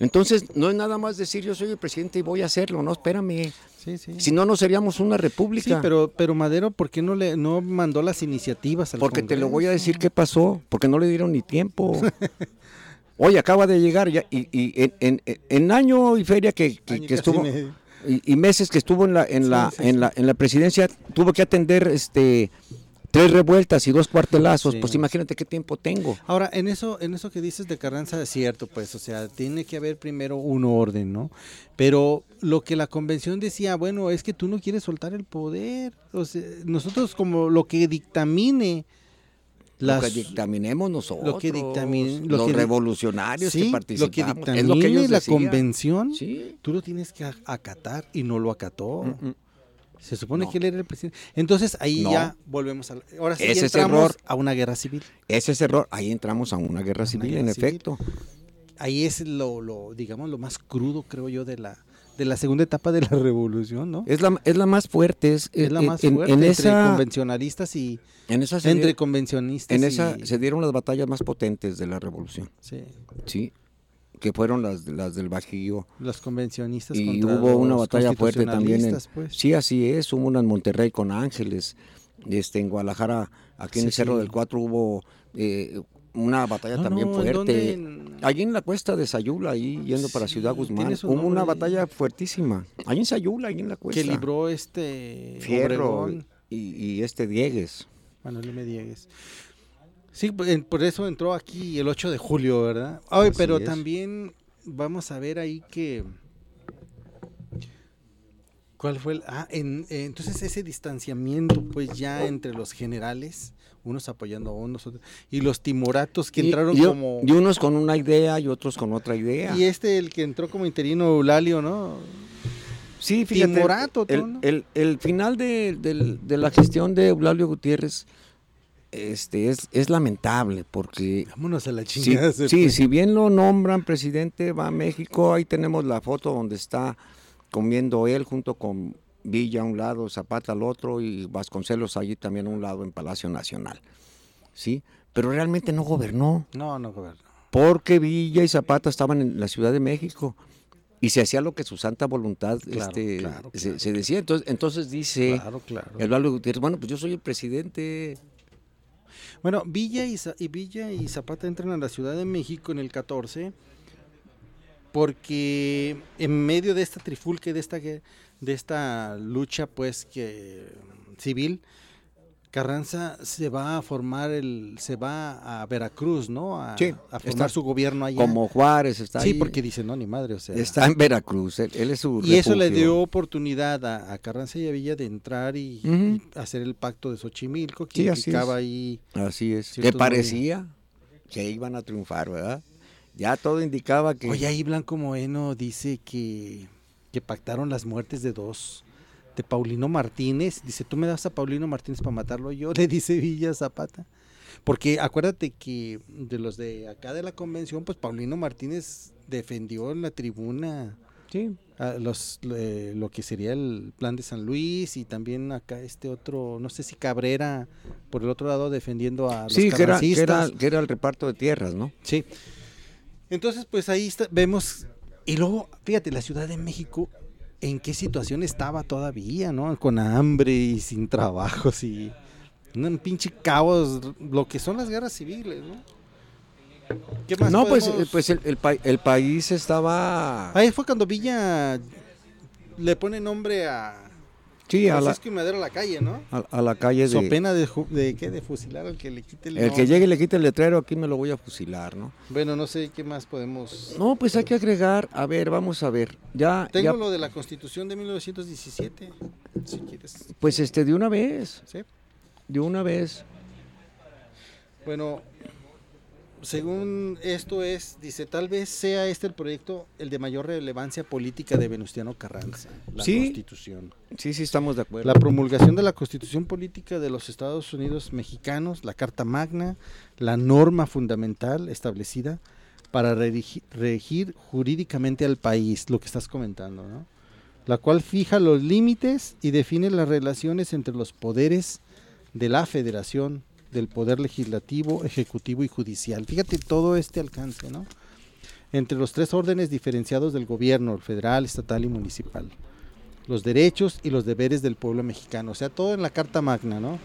Speaker 1: Entonces, no es nada más decir yo soy el presidente y voy a hacerlo, no, espérame.
Speaker 2: Sí, sí.
Speaker 1: Si no, no seríamos una
Speaker 2: Sí,
Speaker 1: república.
Speaker 2: pero, pero Madero, ¿por qué no le no mandó las iniciativas al
Speaker 1: Porque te lo voy a decir qué pasó, porque no le dieron ni tiempo. Oye, acaba de llegar ya, y, y en, en- en año y feria que, que-
Speaker 2: Año y
Speaker 1: que
Speaker 2: casi
Speaker 1: estuvo y, y meses que estuvo en la en
Speaker 2: Sí,
Speaker 1: la
Speaker 2: sí,
Speaker 1: en
Speaker 2: sí.
Speaker 1: la en la presidencia tuvo que atender este tres revueltas y dos cuartelazos.
Speaker 2: Sí.
Speaker 1: Pues imagínate qué tiempo tengo.
Speaker 2: Ahora, en eso, en eso que dices de Carranza es cierto, pues, o sea, tiene que haber primero un orden, ¿no? Pero lo que la convención decía, bueno, es que tú no quieres soltar el poder. O sea, nosotros como lo que dictamine las,
Speaker 1: lo que dictaminemos nosotros,
Speaker 2: lo que dictamine- lo
Speaker 1: los
Speaker 2: que
Speaker 1: revolucionarios
Speaker 2: sí,
Speaker 1: que participamos,
Speaker 2: lo que
Speaker 1: es
Speaker 2: dictamine
Speaker 1: lo que ellos
Speaker 2: la
Speaker 1: decían.
Speaker 2: convención,
Speaker 1: Sí.
Speaker 2: tú lo tienes que acatar y no lo acató.
Speaker 1: Mm, mm.
Speaker 2: Se supone
Speaker 1: No.
Speaker 2: que él era el presidente. Entonces ahí
Speaker 1: No.
Speaker 2: ya volvemos a ahora sí
Speaker 1: Ese
Speaker 2: entramos
Speaker 1: error.
Speaker 2: a una guerra civil.
Speaker 1: Ese es error. Ahí entramos a una guerra civil,
Speaker 2: guerra
Speaker 1: en
Speaker 2: civil.
Speaker 1: efecto.
Speaker 2: ahí es lo, lo, digamos, lo más crudo, creo yo, de la, de la segunda etapa de la revolución, ¿no?
Speaker 1: Es la, es la más fuerte. Es,
Speaker 2: Es la
Speaker 1: en-
Speaker 2: más
Speaker 1: en-
Speaker 2: fuerte
Speaker 1: en,
Speaker 2: entre
Speaker 1: esa,
Speaker 2: convencionalistas y
Speaker 1: en esa
Speaker 2: entre
Speaker 1: dieron-
Speaker 2: convencionistas
Speaker 1: en
Speaker 2: y-
Speaker 1: esa se dieron las batallas más potentes de la revolución,
Speaker 2: sí,
Speaker 1: sí, que fueron las, las del Bajío.
Speaker 2: los convencionistas
Speaker 1: Y
Speaker 2: contra
Speaker 1: hubo una batalla fuerte también. En,
Speaker 2: pues.
Speaker 1: Sí, así es. Hubo una en Monterrey con Ángeles. Este, en Guadalajara, aquí en
Speaker 2: Sí,
Speaker 1: el Cerro
Speaker 2: sí.
Speaker 1: del Cuatro hubo eh, una batalla
Speaker 2: No,
Speaker 1: también
Speaker 2: no, ¿en
Speaker 1: fuerte.
Speaker 2: En-
Speaker 1: Allí en la cuesta de Sayula, ahí yendo para Ciudad Guzmán, hubo una batalla fuertísima. Allí en Sayula, ahí en la cuesta.
Speaker 2: que libró este
Speaker 1: Fierro y este Diegues.
Speaker 2: Manuel M. Diegues. Sí, por eso entró aquí el 8 de julio, ¿verdad? Ay, pero
Speaker 1: es.
Speaker 2: también vamos a ver ahí que... ¿Cuál fue el...? Ah, en- eh, entonces ese distanciamiento, pues ya entre los generales, unos apoyando a unos, otros, y los timoratos que
Speaker 1: Y-
Speaker 2: entraron
Speaker 1: y,
Speaker 2: como...
Speaker 1: y unos con una idea y otros con otra idea.
Speaker 2: Y este, el que entró como interino Eulalio, ¿no?
Speaker 1: Sí, fíjate,
Speaker 2: Timorato,
Speaker 1: el,
Speaker 2: ¿no?
Speaker 1: el- el final de, de la gestión de Eulalio Gutiérrez este, es, es lamentable porque
Speaker 2: Vámonos a la
Speaker 1: sí,
Speaker 2: chingada.
Speaker 1: sí,
Speaker 2: fue.
Speaker 1: si bien lo nombran presidente, va a México, ahí tenemos la foto donde está comiendo él junto con Villa a un lado, Zapata al otro y Vasconcelos allí también a un lado en Palacio Nacional. ¿Sí? Pero realmente no gobernó.
Speaker 2: No, no, gobernó.
Speaker 1: porque Villa y Zapata estaban en la Ciudad de México y se hacía lo que su santa voluntad
Speaker 2: Claro,
Speaker 1: este,
Speaker 2: claro,
Speaker 1: se,
Speaker 2: claro.
Speaker 1: se decía. Entonces, entonces dice
Speaker 2: Claro, claro.
Speaker 1: Eduardo Gutiérrez, bueno, pues yo soy el presidente.
Speaker 2: Bueno, Villa y, y Villa y Zapata entran a la Ciudad de México en el 14 porque en medio de esta trifulca, y de esta, de esta lucha pues que civil, Carranza se va a formar el, se va a Veracruz, ¿no? A,
Speaker 1: Sí,
Speaker 2: a
Speaker 1: está
Speaker 2: formar su gobierno allá.
Speaker 1: Como Juárez está
Speaker 2: sí,
Speaker 1: ahí.
Speaker 2: porque dice, no, ni madre, o sea.
Speaker 1: Está en Veracruz, él, él es su
Speaker 2: y eso le dio oportunidad a, a Carranza y a Villa de entrar y, hacer el pacto de Xochimilco, que
Speaker 1: Sí, así
Speaker 2: implicaba
Speaker 1: es.
Speaker 2: ahí
Speaker 1: Así es. Que parecía que iban a triunfar, ¿verdad? Ya todo indicaba que...
Speaker 2: Oye, ahí Blanco Moeno dice que, que pactaron las muertes de dos. De Paulino Martínez. Dice, tú me das a Paulino Martínez para matarlo yo, le dice Villa Zapata. Porque acuérdate que de los de acá de la convención, pues Paulino Martínez defendió en la tribuna
Speaker 1: Sí.
Speaker 2: a los, eh, lo que sería el plan de San Luis y también acá este otro, no sé si Cabrera por el otro lado defendiendo a los
Speaker 1: Sí, que era, que, era, que era el reparto de tierras, ¿no?
Speaker 2: Sí. Entonces, pues ahí está- vemos. Y luego, fíjate, la Ciudad de México, ¿en qué situación estaba todavía, no? Con hambre y sin trabajos y un pinche caos, lo que son las guerras civiles, ¿no? ¿Qué más
Speaker 1: No, pues,
Speaker 2: podemos-
Speaker 1: eh, pues el, el pa- el país estaba...
Speaker 2: Ahí fue cuando Villa le pone nombre a
Speaker 1: sí, a la,
Speaker 2: Francisco y Madero a la calle, ¿no?
Speaker 1: a, a la calle
Speaker 2: So
Speaker 1: de...
Speaker 2: pena de, qué, de fusilar al que le quite el,
Speaker 1: El que llegue y le quite el letrero, aquí me lo voy a fusilar, ¿no?
Speaker 2: Bueno, no sé qué más podemos...
Speaker 1: No, pues hay que agregar, a ver, vamos a ver. Ya,
Speaker 2: Tengo
Speaker 1: ya
Speaker 2: lo de la Constitución de 1917, si quieres.
Speaker 1: pues este, de una vez,
Speaker 2: ¿sí?
Speaker 1: de una vez.
Speaker 2: Bueno, según esto es, dice, tal vez sea este el proyecto el de mayor relevancia política de Venustiano Carranza, la
Speaker 1: Sí.
Speaker 2: Constitución.
Speaker 1: Sí, sí, estamos de acuerdo.
Speaker 2: La promulgación de la Constitución Política de los Estados Unidos Mexicanos, la Carta Magna, la norma fundamental establecida para regir, regir jurídicamente al país, lo que estás comentando, ¿no? La cual fija los límites y define las relaciones entre los poderes de la Federación, del Poder Legislativo, Ejecutivo y Judicial. Fíjate todo este alcance, ¿no? Entre los tres órdenes diferenciados del gobierno, el federal, estatal y municipal los derechos y los deberes del pueblo mexicano, o sea, todo en la Carta Magna, ¿no?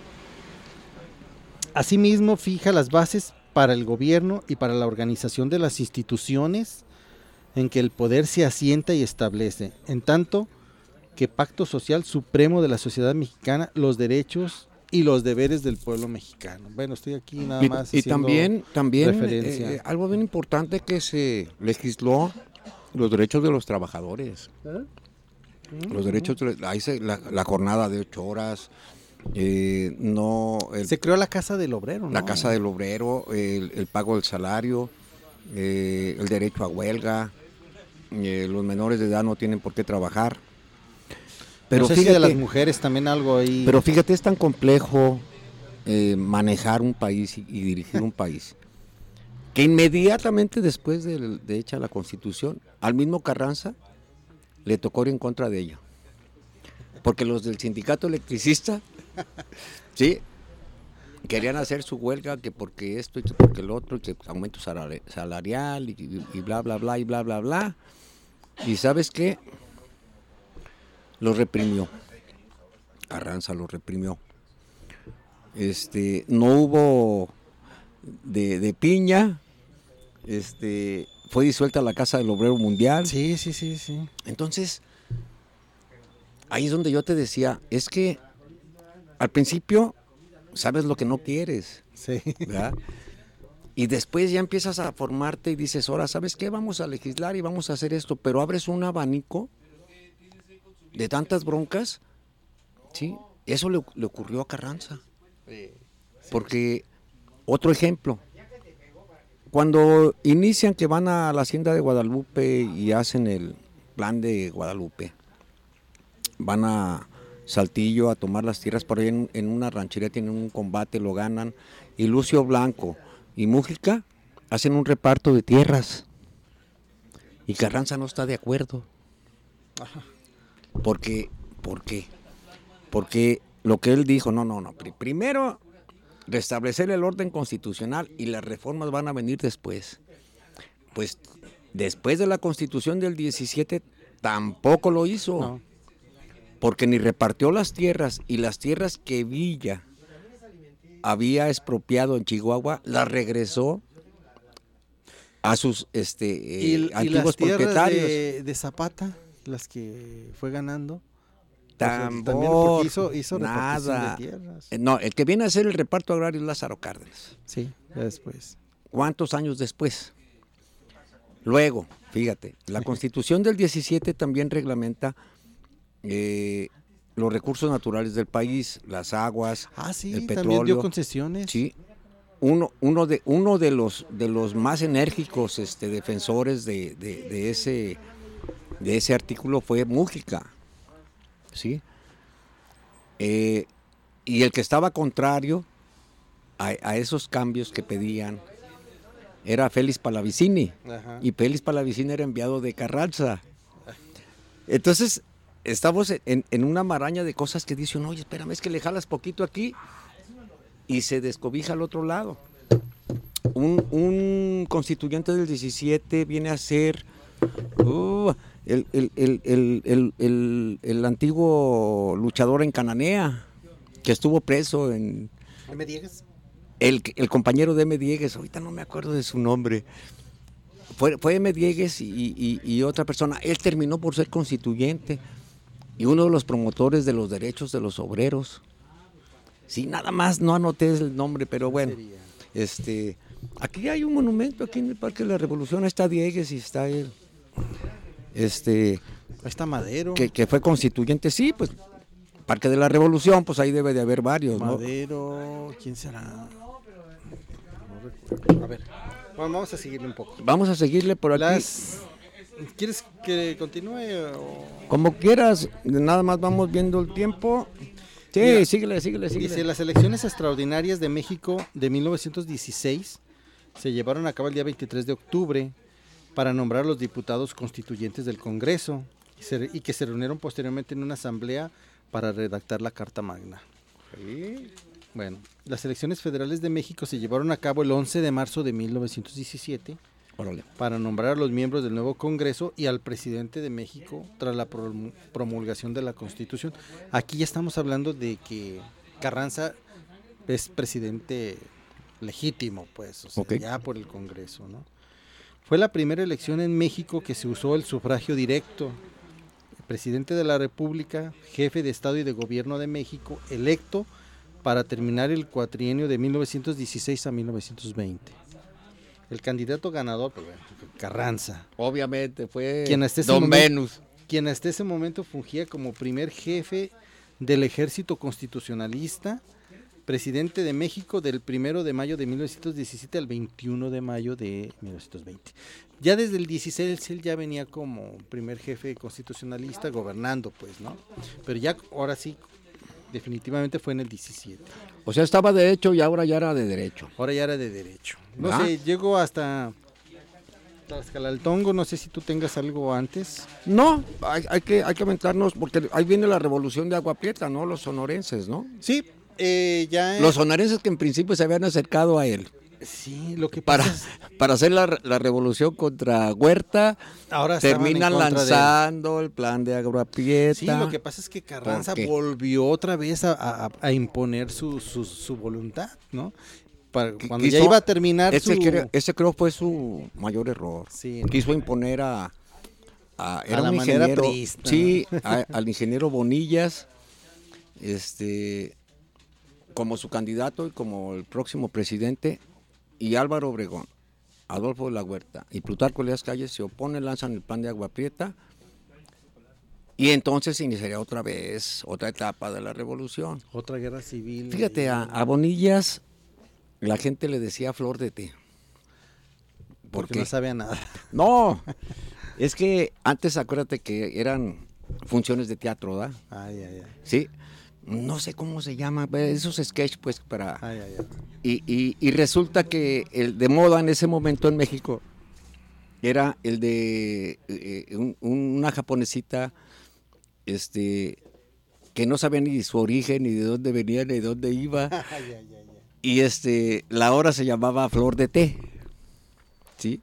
Speaker 2: Asimismo, fija las bases para el gobierno y para la organización de las instituciones en que el poder se asienta y establece, en tanto que pacto social supremo de la sociedad mexicana, los derechos y los deberes del pueblo mexicano. Bueno, estoy aquí nada más.
Speaker 1: y
Speaker 2: haciendo-
Speaker 1: también, también
Speaker 2: referencia.
Speaker 1: eh, algo bien importante que se legisló los derechos de los trabajadores. Los derechos, de- ahí se- la, la jornada de ocho horas, eh, no el-
Speaker 2: Se creó la Casa del Obrero, ¿no?
Speaker 1: la casa del obrero, el, el pago del salario, eh, el derecho a huelga, eh, los menores de edad no tienen por qué trabajar. Pero
Speaker 2: no sé si
Speaker 1: fíjate,
Speaker 2: de las mujeres también algo ahí.
Speaker 1: pero fíjate, es tan complejo eh, manejar un país y, y dirigir un país, que inmediatamente después de, de hecha la constitución, al mismo Carranza le tocó ir en contra de ella. Porque los del sindicato electricista, sí, querían hacer su huelga, que porque esto y que porque el otro, y que aumento salari- salarial y, y- y bla, bla, bla, y bla, bla, bla. Y sabes qué? Los reprimió. Carranza lo reprimió. Este, no hubo de, de piña, este, fue disuelta la Casa del Obrero Mundial.
Speaker 2: Sí, sí, sí, sí.
Speaker 1: Entonces, ahí es donde yo te decía, es que al principio sabes lo que no quieres,
Speaker 2: Sí.
Speaker 1: ¿verdad? Y después ya empiezas a formarte y dices, ahora, ¿sabes qué? Vamos a legislar y vamos a hacer esto, pero abres un abanico de tantas broncas, ¿sí? Eso le, le ocurrió a Carranza. Porque, otro ejemplo, cuando inician que van a la hacienda de Guadalupe y hacen el plan de Guadalupe, van a Saltillo a tomar las tierras por ahí en, en una ranchería, tienen un combate, lo ganan, y Lucio Blanco y Mújica hacen un reparto de tierras. Y Carranza no está de acuerdo. Porque, ¿por qué? Porque lo que él dijo, no, no, no, pri- primero restablecer el orden constitucional y las reformas van a venir después. Pues después de la constitución del 17 tampoco lo hizo,
Speaker 2: No.
Speaker 1: porque ni repartió las tierras y las tierras que Villa había expropiado en Chihuahua, las regresó a sus este
Speaker 2: y,
Speaker 1: eh,
Speaker 2: y
Speaker 1: antiguos
Speaker 2: las tierras
Speaker 1: propietarios.
Speaker 2: de, de Zapata, las que fue ganando. también porque hizo, hizo
Speaker 1: nada.
Speaker 2: de tierras.
Speaker 1: Eh, No, el que viene a hacer el reparto agrario es Lázaro Cárdenas.
Speaker 2: Sí, ya después.
Speaker 1: ¿Cuántos años después? Luego, fíjate, la constitución del 17 también reglamenta eh, los recursos naturales del país, las aguas,
Speaker 2: Ah, sí,
Speaker 1: el
Speaker 2: también dio
Speaker 1: petróleo.
Speaker 2: concesiones.
Speaker 1: Sí. Uno, uno, de, uno de, los, de los más enérgicos este, defensores de, de- de ese, de ese artículo fue Mújica. ¿sí? Eh, y el que estaba contrario a, a esos cambios que pedían era Félix Palavicini.
Speaker 2: Ajá.
Speaker 1: Y Félix Palavicini era enviado de Carranza. Entonces, estamos en, en una maraña de cosas que dicen, oye, espérame, es que le jalas poquito aquí y se descobija al otro lado. Un, un constituyente del 17 viene a ser uh, el, el- el- el- el- el- el antiguo luchador en Cananea, que estuvo preso en,
Speaker 2: ¿Me digas?
Speaker 1: el, el compañero de M. Diegues, ahorita no me acuerdo de su nombre. Fue, fue M. Diegues y, y- y otra persona. Él terminó por ser constituyente y uno de los promotores de los derechos de los obreros. Sí, nada más no anoté el nombre, pero bueno. Este, aquí hay un monumento, aquí en el Parque de la Revolución está Diegues y está él. Este,
Speaker 2: está Madero.
Speaker 1: que, que fue constituyente, sí, pues Parque de la Revolución, pues ahí debe de haber varios, ¿no?
Speaker 2: Madero. ¿Quién será? A ver. Bueno, vamos a seguirle un poco.
Speaker 1: Vamos a seguirle por aquí.
Speaker 2: Las... ¿Quieres que continúe o...?
Speaker 1: Como quieras, nada más vamos viendo el tiempo. Sí,
Speaker 2: Mira,
Speaker 1: síguele, síguele, síguele.
Speaker 2: Dice, las elecciones extraordinarias de México de 1916 se llevaron a cabo el día 23 de octubre para nombrar a los diputados constituyentes del Congreso y, se- y que se reunieron posteriormente en una asamblea para redactar la Carta Magna. Bueno, las elecciones federales de México se llevaron a cabo el 11 de marzo de 1917
Speaker 1: Órale.
Speaker 2: para nombrar a los miembros del nuevo Congreso y al presidente de México tras la promu- promulgación de la Constitución. Aquí ya estamos hablando de que Carranza es presidente legítimo, pues, o sea,
Speaker 1: Ok.
Speaker 2: ya por el Congreso, ¿no? Fue la primera elección en México que se usó el sufragio directo. El presidente de la República, jefe de Estado y de Gobierno de México, electo para terminar el cuatrienio de 1916 a 1920. El candidato ganador, pues, Carranza,
Speaker 1: Obviamente fue
Speaker 2: Quien hasta ese
Speaker 1: Don
Speaker 2: momento-
Speaker 1: Venus.
Speaker 2: quien hasta ese momento fungía como primer jefe del ejército constitucionalista, presidente de México del 1 de mayo de 1917 al 21 de mayo de 1920. Ya desde el 16 él ya venía como primer jefe constitucionalista gobernando, pues, ¿no? Pero ya ahora sí, definitivamente fue en el 17.
Speaker 1: O sea, estaba de hecho y ahora ya era de derecho.
Speaker 2: Ahora ya era de derecho. No
Speaker 1: ¿Verdad?
Speaker 2: sé, llegó hasta Tlaxcalaltongo, no sé si tú tengas algo antes.
Speaker 1: No, hay, hay que, hay que aventarnos, porque ahí viene la revolución de Agua Prieta, ¿no? Los sonorenses, ¿no?
Speaker 2: Sí, eh, ya...
Speaker 1: Los sonorenses que en principio se habían acercado a él
Speaker 2: Sí, lo que
Speaker 1: para,
Speaker 2: es-
Speaker 1: para hacer la, la revolución contra Huerta,
Speaker 2: ahora
Speaker 1: terminan lanzando el plan de Agua Prieta.
Speaker 2: Sí, lo que pasa es que Carranza volvió otra vez a, a- a imponer su, su, su voluntad, ¿no? Para, cuando ya iba a terminar
Speaker 1: ese,
Speaker 2: su...
Speaker 1: creo, ese creo fue su mayor error.
Speaker 2: Sí, ¿no?
Speaker 1: Quiso imponer a, a, era
Speaker 2: la
Speaker 1: un
Speaker 2: manera
Speaker 1: ingeniero, sí, al ingeniero Bonillas, este, como su candidato y como el próximo presidente, y Álvaro Obregón, Adolfo de la Huerta y Plutarco Elías Calles se oponen, lanzan el plan de Agua Prieta, y entonces iniciaría otra vez, otra etapa de la revolución.
Speaker 2: Otra guerra civil.
Speaker 1: Fíjate, a, a Bonillas la gente le decía flor de té.
Speaker 2: porque no sabe a nada.
Speaker 1: No, es que antes acuérdate que eran funciones de teatro, ¿da?
Speaker 2: Ay, ay, ay.
Speaker 1: Sí. No sé cómo se llama, esos sketch pues para...
Speaker 2: Ay, ay, ay.
Speaker 1: Y, y- y resulta que el de moda en ese momento en México era el de eh, un- una japonesita este, que no sabía ni su origen, ni de dónde venía, ni de dónde iba. Y este, la hora se llamaba Flor de Té. ¿Sí?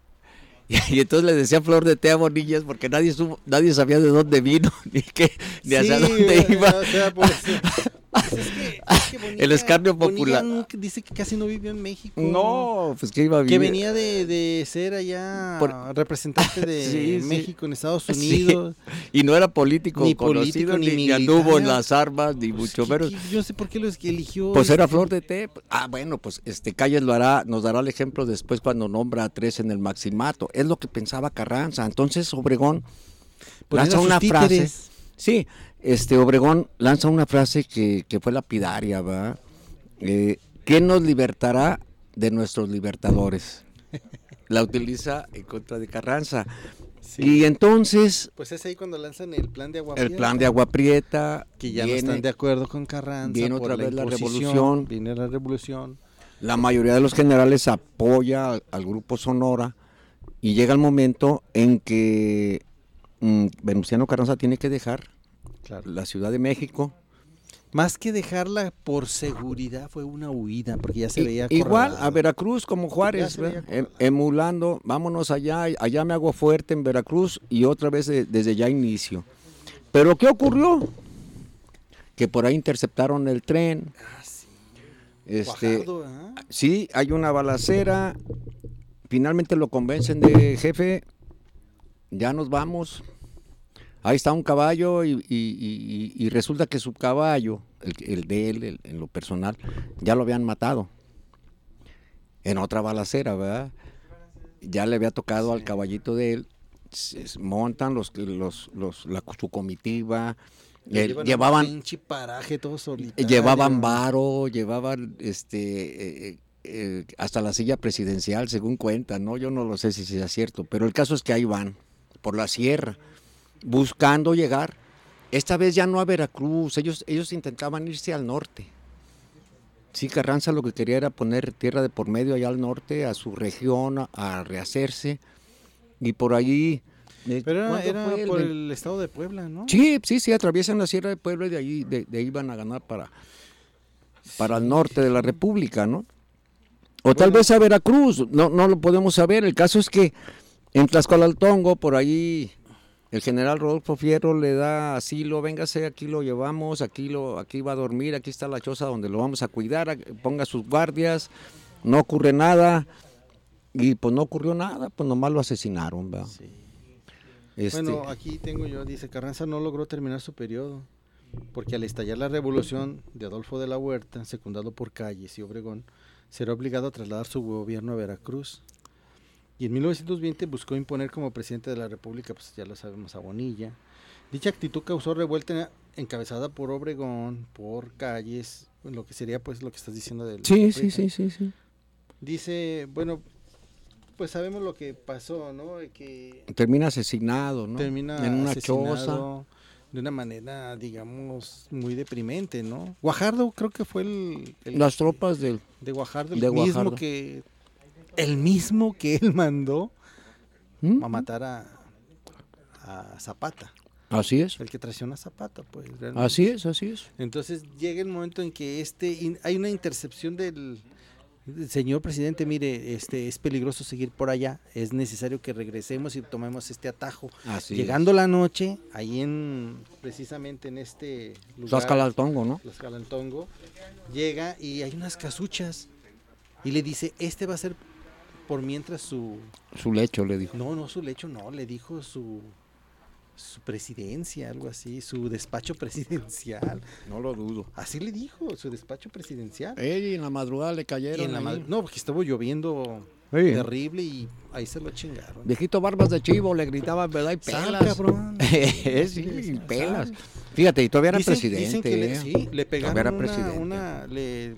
Speaker 1: Y, entonces le decía Flor de Té a Bonillas porque nadie supo- nadie sabía de dónde vino, ni qué, ni hacia
Speaker 2: Sí,
Speaker 1: dónde
Speaker 2: eh,
Speaker 1: iba.
Speaker 2: o sea, pues, Pues es que, es que Bonilla-
Speaker 1: El escarnio
Speaker 2: Bonilla
Speaker 1: popular.
Speaker 2: nunca- dice que casi no vivió en México.
Speaker 1: No, pues que iba a
Speaker 2: Que
Speaker 1: vivir.
Speaker 2: venía de, de ser allá
Speaker 1: Por-
Speaker 2: representante de
Speaker 1: Sí, sí.
Speaker 2: México en Estados
Speaker 1: Sí.
Speaker 2: Unidos.
Speaker 1: Y no era político
Speaker 2: Ni
Speaker 1: conocido,
Speaker 2: político,
Speaker 1: ni,
Speaker 2: ni
Speaker 1: anduvo en las armas, ni
Speaker 2: Pues,
Speaker 1: mucho
Speaker 2: ¿qué-
Speaker 1: menos.
Speaker 2: yo no sé por qué los que eligió.
Speaker 1: Pues era
Speaker 2: este-
Speaker 1: flor de té. Ah, bueno, pues este Calles lo hará, nos dará el ejemplo después cuando nombra a tres en el maximato. Es lo que pensaba Carranza. Entonces Obregón
Speaker 2: poner
Speaker 1: lanza una frase.
Speaker 2: títeres.
Speaker 1: Sí, este Obregón lanza una frase que, que fue lapidaria, ¿va? Eh, ¿Quién nos libertará de nuestros libertadores? La utiliza en contra de Carranza.
Speaker 2: Sí.
Speaker 1: Y entonces
Speaker 2: Pues es ahí cuando lanzan el plan de agua
Speaker 1: el
Speaker 2: Prieta,
Speaker 1: plan de Agua Prieta
Speaker 2: que ya no están de acuerdo con Carranza.
Speaker 1: viene
Speaker 2: por
Speaker 1: otra vez la revolución.
Speaker 2: Viene la revolución.
Speaker 1: La mayoría de los generales apoya al, al grupo Sonora y llega el momento en que mm, Venustiano Carranza tiene que dejar
Speaker 2: Claro.
Speaker 1: la Ciudad de México.
Speaker 2: Más que dejarla por seguridad, fue una huida, porque ya se
Speaker 1: I-
Speaker 2: veía
Speaker 1: igual
Speaker 2: acorralado.
Speaker 1: a Veracruz como Juárez. Em- emulando, vámonos allá, allá me hago fuerte en Veracruz y otra vez de- desde ya inicio. Pero ¿qué ocurrió? Que por ahí interceptaron el tren.
Speaker 2: Ah, sí.
Speaker 1: Este,
Speaker 2: Guajardo, ¿ah?
Speaker 1: Sí, hay una balacera. Finalmente lo convencen de jefe. Ya nos vamos. Ahí está un caballo y, y- y- y resulta que su caballo, el, el de él, el- en lo personal, ya lo habían matado. En otra balacera, ¿verdad? Ya le había tocado al caballito de él. montan los, los, los, la, su comitiva. Eh, llevaban,
Speaker 2: pinche paraje todo
Speaker 1: eh,
Speaker 2: solitario.
Speaker 1: Llevaban varo, llevaban este eh, eh, hasta la silla presidencial, según cuentan, ¿no? Yo no lo sé si sea cierto, pero el caso es que ahí van, por la sierra, buscando llegar. Esta vez ya no a Veracruz, ellos, ellos intentaban irse al norte. Sí, Carranza lo que quería era poner tierra de por medio allá al norte, a su región, a, a rehacerse. Y por ahí... eh,
Speaker 2: Pero era,
Speaker 1: ¿cuándo
Speaker 2: era?
Speaker 1: El
Speaker 2: por el estado de Puebla, ¿no?
Speaker 1: Sí, sí, sí, atraviesan la Sierra de Puebla y de ahí, de, de ahí van a ganar para, para el norte de la República, ¿no? O tal vez a Veracruz, no, no lo podemos saber. El caso es que en Tlaxcalaltongo, por ahí, el general Rodolfo Fierro le da asilo, véngase, aquí lo llevamos, aquí lo, aquí va a dormir, aquí está la choza donde lo vamos a cuidar, ponga sus guardias, no ocurre nada. Y pues no ocurrió nada, pues nomás lo asesinaron, ¿verdad?
Speaker 2: Sí.
Speaker 1: Este,
Speaker 2: Bueno, aquí tengo yo, dice, Carranza no logró terminar su periodo, porque al estallar la revolución de Adolfo de la Huerta, secundado por Calles y Obregón, será obligado a trasladar su gobierno a Veracruz. Y en 1920 buscó imponer como presidente de la República, pues ya lo sabemos, a Bonilla. Dicha actitud causó revuelta encabezada por Obregón, por Calles, lo que sería pues lo que estás diciendo del...
Speaker 1: sí, sí, sí, sí, sí.
Speaker 2: Dice, bueno, pues sabemos lo que pasó, ¿no? Que
Speaker 1: termina asesinado, ¿no?
Speaker 2: termina
Speaker 1: en una
Speaker 2: asesinado
Speaker 1: choza.
Speaker 2: de una manera, digamos, muy deprimente, ¿no? Guajardo creo que fue el, el
Speaker 1: Las tropas del
Speaker 2: de Guajardo, el
Speaker 1: de
Speaker 2: mismo
Speaker 1: Guajardo.
Speaker 2: que el mismo que él mandó
Speaker 1: ¿Mm?
Speaker 2: a matar a, a Zapata,
Speaker 1: Así es.
Speaker 2: el que traiciona a Zapata, pues. realmente.
Speaker 1: Así es, así es.
Speaker 2: Entonces llega el momento en que este hay una intercepción del, señor presidente, mire, este es peligroso seguir por allá, es necesario que regresemos y tomemos este atajo.
Speaker 1: Así
Speaker 2: Llegando la noche, ahí en precisamente en este
Speaker 1: es.
Speaker 2: lugar,
Speaker 1: Tlaxcalaltongo, ¿no?
Speaker 2: Tlaxcalantongo, llega y hay unas casuchas y le dice, este va a ser por mientras su
Speaker 1: Su lecho le dijo.
Speaker 2: no, no su lecho, no, le dijo su su presidencia, algo así, su despacho presidencial.
Speaker 1: No lo dudo.
Speaker 2: Así le dijo, su despacho presidencial.
Speaker 1: Ey, en la madrugada le
Speaker 2: Y
Speaker 1: cayeron.
Speaker 2: en la madru- no, porque estuvo lloviendo
Speaker 1: Sí.
Speaker 2: terrible y ahí se lo chingaron.
Speaker 1: Viejito Barbas de Chivo le gritaba, ¿verdad? Y pelas.
Speaker 2: cabrón.
Speaker 1: sí, pelas. Fíjate, y todavía era
Speaker 2: Dicen-
Speaker 1: presidente.
Speaker 2: dicen que le,
Speaker 1: ¿eh?
Speaker 2: sí, le pegaron
Speaker 1: era
Speaker 2: una,
Speaker 1: presidente.
Speaker 2: una- le,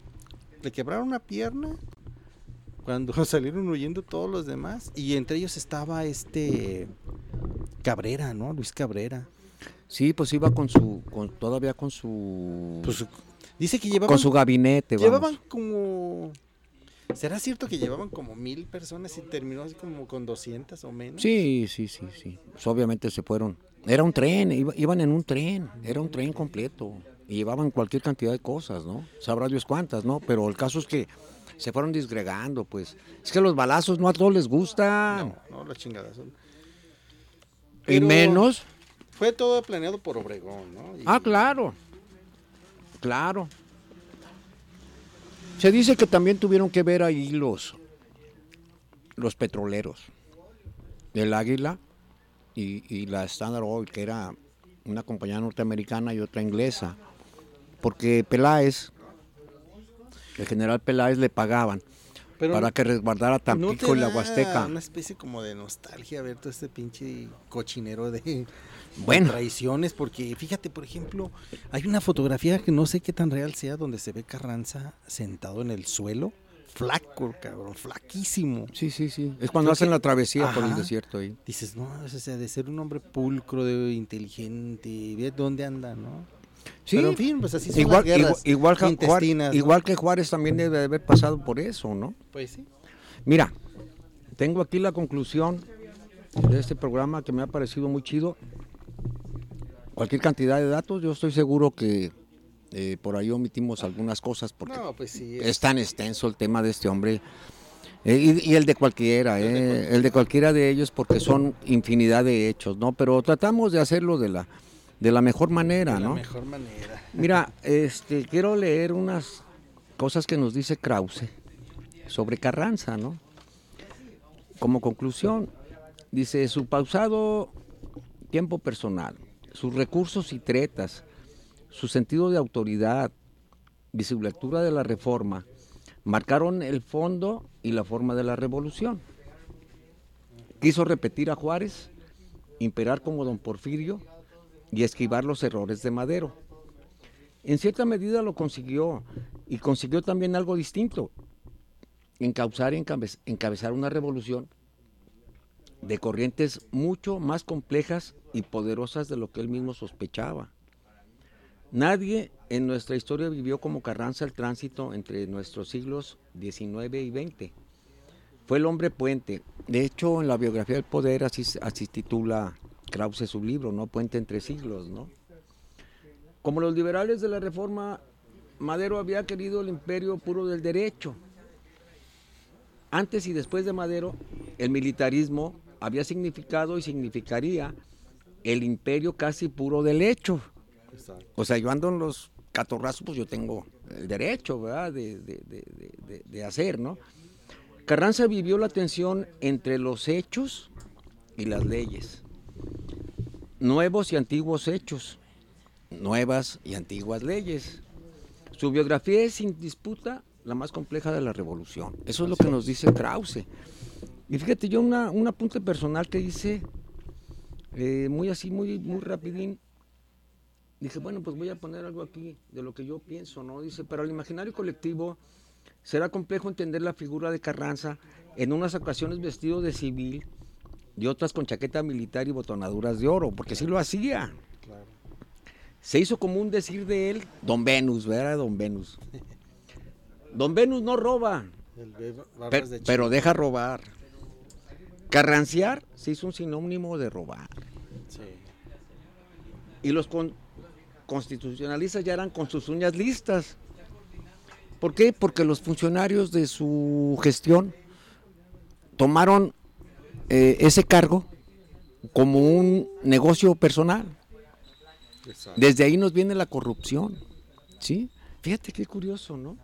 Speaker 2: le quebraron una pierna cuando salieron huyendo todos los demás y entre ellos estaba este Cabrera, ¿no? Luis Cabrera.
Speaker 1: Sí, pues iba con su, con, todavía con su,
Speaker 2: Pues, dice que llevaban
Speaker 1: con su gabinete, vamos.
Speaker 2: Llevaban como... ¿Será cierto que llevaban como mil personas y terminó así como con 200 o menos?
Speaker 1: Sí, sí, sí, sí. Pues obviamente se fueron. Era un tren, iba- iban en un tren, era un tren completo. Y llevaban cualquier cantidad de cosas, ¿no? Sabrá Dios cuántas, ¿no? Pero el caso es que se fueron disgregando, pues. Es que los balazos no a todos les gustan.
Speaker 2: No, no, las chingadas son.
Speaker 1: y menos.
Speaker 2: Fue todo planeado por Obregón, ¿no? Y-
Speaker 1: Ah, claro. Claro. Se dice que también tuvieron que ver ahí los, los petroleros, el Águila y, y la Standard Oil, que era una compañía norteamericana y otra inglesa, porque Peláez, el general Peláez le pagaban
Speaker 2: Pero
Speaker 1: para que resguardara
Speaker 2: ¿no
Speaker 1: Tampico y la Huasteca.
Speaker 2: Una especie como de nostalgia ver todo este pinche cochinero de
Speaker 1: Bueno.
Speaker 2: traiciones, porque fíjate, por ejemplo, hay una fotografía que no sé qué tan real sea, donde se ve Carranza sentado en el suelo, flaco, cabrón, flaquísimo.
Speaker 1: Sí, sí, sí. Es cuando
Speaker 2: Creo
Speaker 1: hacen
Speaker 2: que-
Speaker 1: la travesía por el desierto ahí.
Speaker 2: Dices, no, o sea, de ser un hombre pulcro, de inteligente, ve dónde anda, ¿no?
Speaker 1: Sí,
Speaker 2: Pero en fin, pues así son
Speaker 1: igual,
Speaker 2: las guerras
Speaker 1: igual, igual que Juárez,
Speaker 2: intestinas, ¿no?
Speaker 1: igual que Juárez también debe de haber pasado por eso, ¿no?
Speaker 2: Pues sí.
Speaker 1: Mira, tengo aquí la conclusión de este programa que me ha parecido muy chido. Cualquier cantidad de datos, yo estoy seguro que eh, por ahí omitimos algunas cosas porque
Speaker 2: No, pues sí.
Speaker 1: es tan extenso el tema de este hombre. Eh, y, y el de cualquiera, eh, el de cualquiera de ellos, porque son infinidad de hechos, ¿no? Pero tratamos de hacerlo de la, de la mejor manera,
Speaker 2: de la
Speaker 1: ¿no?
Speaker 2: mejor manera.
Speaker 1: Mira, este, quiero leer unas cosas que nos dice Krause sobre Carranza, ¿no? Como conclusión, dice su pausado tiempo personal, sus recursos y tretas, su sentido de autoridad y su lectura de la reforma marcaron el fondo y la forma de la revolución. Quiso repetir a Juárez, imperar como don Porfirio y esquivar los errores de Madero. En cierta medida lo consiguió y consiguió también algo distinto, encauzar y encabe- encabezar una revolución de corrientes mucho más complejas y poderosas de lo que él mismo sospechaba. Nadie en nuestra historia vivió como Carranza el tránsito entre nuestros siglos XIX y XX. Fue el hombre puente. De hecho, en la biografía del poder así, así titula Krause su libro, ¿no? Puente entre siglos, ¿no? Como los liberales de la reforma, Madero había querido el imperio puro del derecho. Antes y después de Madero, el militarismo había significado y significaría el imperio casi puro del hecho. O sea, yo ando en los catorrazos, pues yo tengo el derecho, ¿verdad? De, de- de- de- hacer, ¿no? Carranza vivió la tensión entre los hechos y las leyes. Nuevos y antiguos hechos, nuevas y antiguas leyes. Su biografía es sin disputa la más compleja de la revolución. Eso es lo que nos dice Krause. Y fíjate, yo una, un apunte personal que hice, eh, muy así, muy, muy rapidín, dije, bueno, pues voy a poner algo aquí de lo que yo pienso, ¿no? Dice, para el imaginario colectivo será complejo entender la figura de Carranza en unas ocasiones vestido de civil y otras con chaqueta militar y botonaduras de oro, porque sí lo hacía. Se hizo común decir de él, Don Venus, ¿verdad? Don Venus. Don Venus no roba, per-
Speaker 2: de
Speaker 1: pero deja robar. Carranciar se hizo un sinónimo de robar.
Speaker 2: Sí.
Speaker 1: Y los con- constitucionalistas ya eran con sus uñas listas. ¿Por qué? Porque los funcionarios de su gestión tomaron eh, ese cargo como un negocio personal.
Speaker 2: Exacto.
Speaker 1: Desde ahí nos viene la corrupción. ¿Sí? Fíjate qué curioso, ¿no?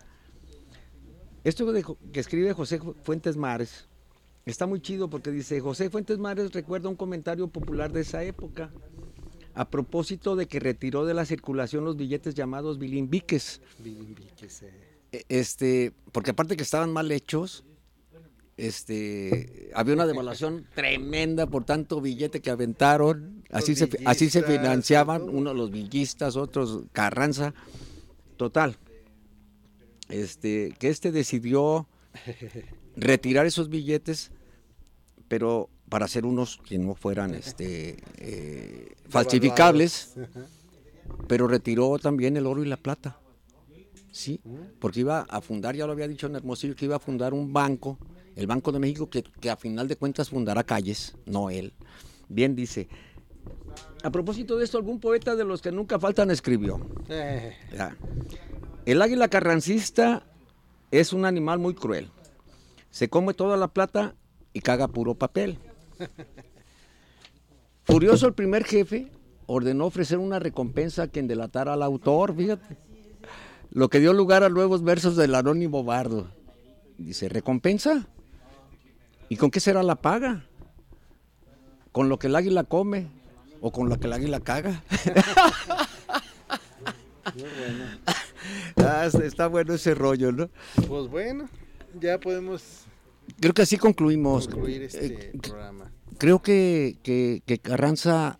Speaker 1: Esto de que escribe José Fu- Fuentes Mares está muy chido porque dice, José Fuentes Mares recuerda un comentario popular de esa época a propósito de que retiró de la circulación los billetes llamados bilimbiques.
Speaker 2: Bilimbiques, eh.
Speaker 1: E- Este, porque aparte que estaban mal hechos, este, había una devaluación tremenda por tanto billete que aventaron. Así se, así se financiaban,
Speaker 2: todo.
Speaker 1: unos los villistas, otros Carranza. Total. Este, que este decidió retirar esos billetes, pero para hacer unos que no fueran este, eh, falsificables, pero retiró también el oro y la plata. Sí, porque iba a fundar, ya lo había dicho en Hermosillo, que iba a fundar un banco, el Banco de México, que, que a final de cuentas fundará calles, no él. Bien dice. A propósito de esto, algún poeta de los que nunca faltan escribió.
Speaker 2: Eh.
Speaker 1: El águila carrancista es un animal muy cruel. Se come toda la plata y caga puro papel. Furioso el primer jefe ordenó ofrecer una recompensa a quien delatara al autor, fíjate. lo que dio lugar a nuevos versos del anónimo bardo. Dice, recompensa. ¿Y con qué será la paga? ¿Con lo que el águila come o con lo que el águila caga? Ah, está- bueno ese rollo, ¿no?
Speaker 2: Pues bueno, ya podemos
Speaker 1: Creo que así concluimos.
Speaker 2: concluir
Speaker 1: Eh,
Speaker 2: este programa.
Speaker 1: creo que, que- que Carranza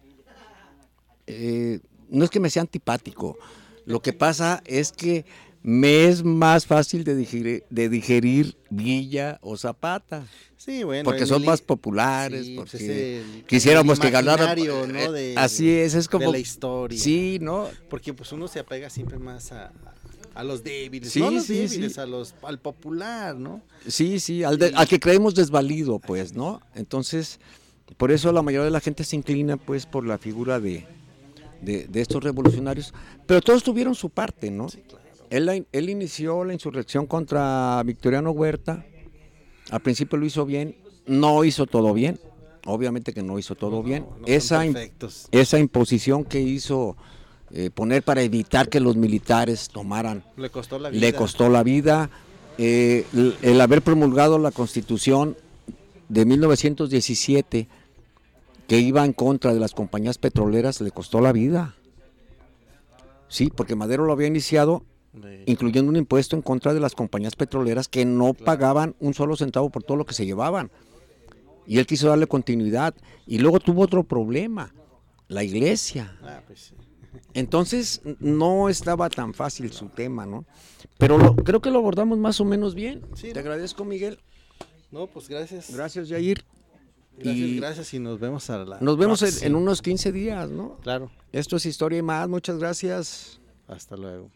Speaker 1: eh, no es que me sea antipático. Lo que pasa es que me es más fácil de digerir, de digerir Villa o Zapata.
Speaker 2: Sí, bueno.
Speaker 1: porque son
Speaker 2: el-
Speaker 1: más populares,
Speaker 2: sí, pues
Speaker 1: porque
Speaker 2: es el-
Speaker 1: quisiéramos
Speaker 2: el
Speaker 1: que ganara.
Speaker 2: imaginario, ¿no?
Speaker 1: eh,
Speaker 2: de-
Speaker 1: así es, es como.
Speaker 2: de la historia.
Speaker 1: Sí, ¿no?
Speaker 2: Porque pues uno se apega siempre más a, a los débiles,
Speaker 1: Sí,
Speaker 2: no a los
Speaker 1: sí,
Speaker 2: débiles,
Speaker 1: sí.
Speaker 2: a los, al popular, ¿no?
Speaker 1: Sí, sí, al, de- al que creemos desvalido, pues, ¿no? Entonces, por eso la mayoría de la gente se inclina, pues, por la figura de, de, de estos revolucionarios. Pero todos tuvieron su parte, ¿no? Él, la- él inició la insurrección contra Victoriano Huerta. Al principio lo hizo bien, no hizo todo bien. Obviamente que no hizo todo bien.
Speaker 2: No, no son
Speaker 1: esa, esa imposición que hizo eh, poner para evitar que los militares tomaran
Speaker 2: Le costó la vida.
Speaker 1: le costó la vida. eh, el, el haber promulgado la constitución de 1917, que iba en contra de las compañías petroleras, le costó la vida. Sí, porque Madero lo había iniciado incluyendo un impuesto en contra de las compañías petroleras que no pagaban un solo centavo por todo lo que se llevaban. Y él quiso darle continuidad. Y luego tuvo otro problema, la iglesia.
Speaker 2: Ah, pues.
Speaker 1: Entonces no estaba tan fácil su tema, ¿no? Pero lo- creo que lo abordamos más o menos bien.
Speaker 2: Sí,
Speaker 1: Te agradezco, Miguel.
Speaker 2: No, pues gracias.
Speaker 1: Gracias, Jair.
Speaker 2: Gracias,
Speaker 1: y-
Speaker 2: gracias y nos vemos a la
Speaker 1: Nos vemos en unos 15 días, ¿no?
Speaker 2: Claro,
Speaker 1: Esto es Historia y más. Muchas gracias.
Speaker 2: hasta luego.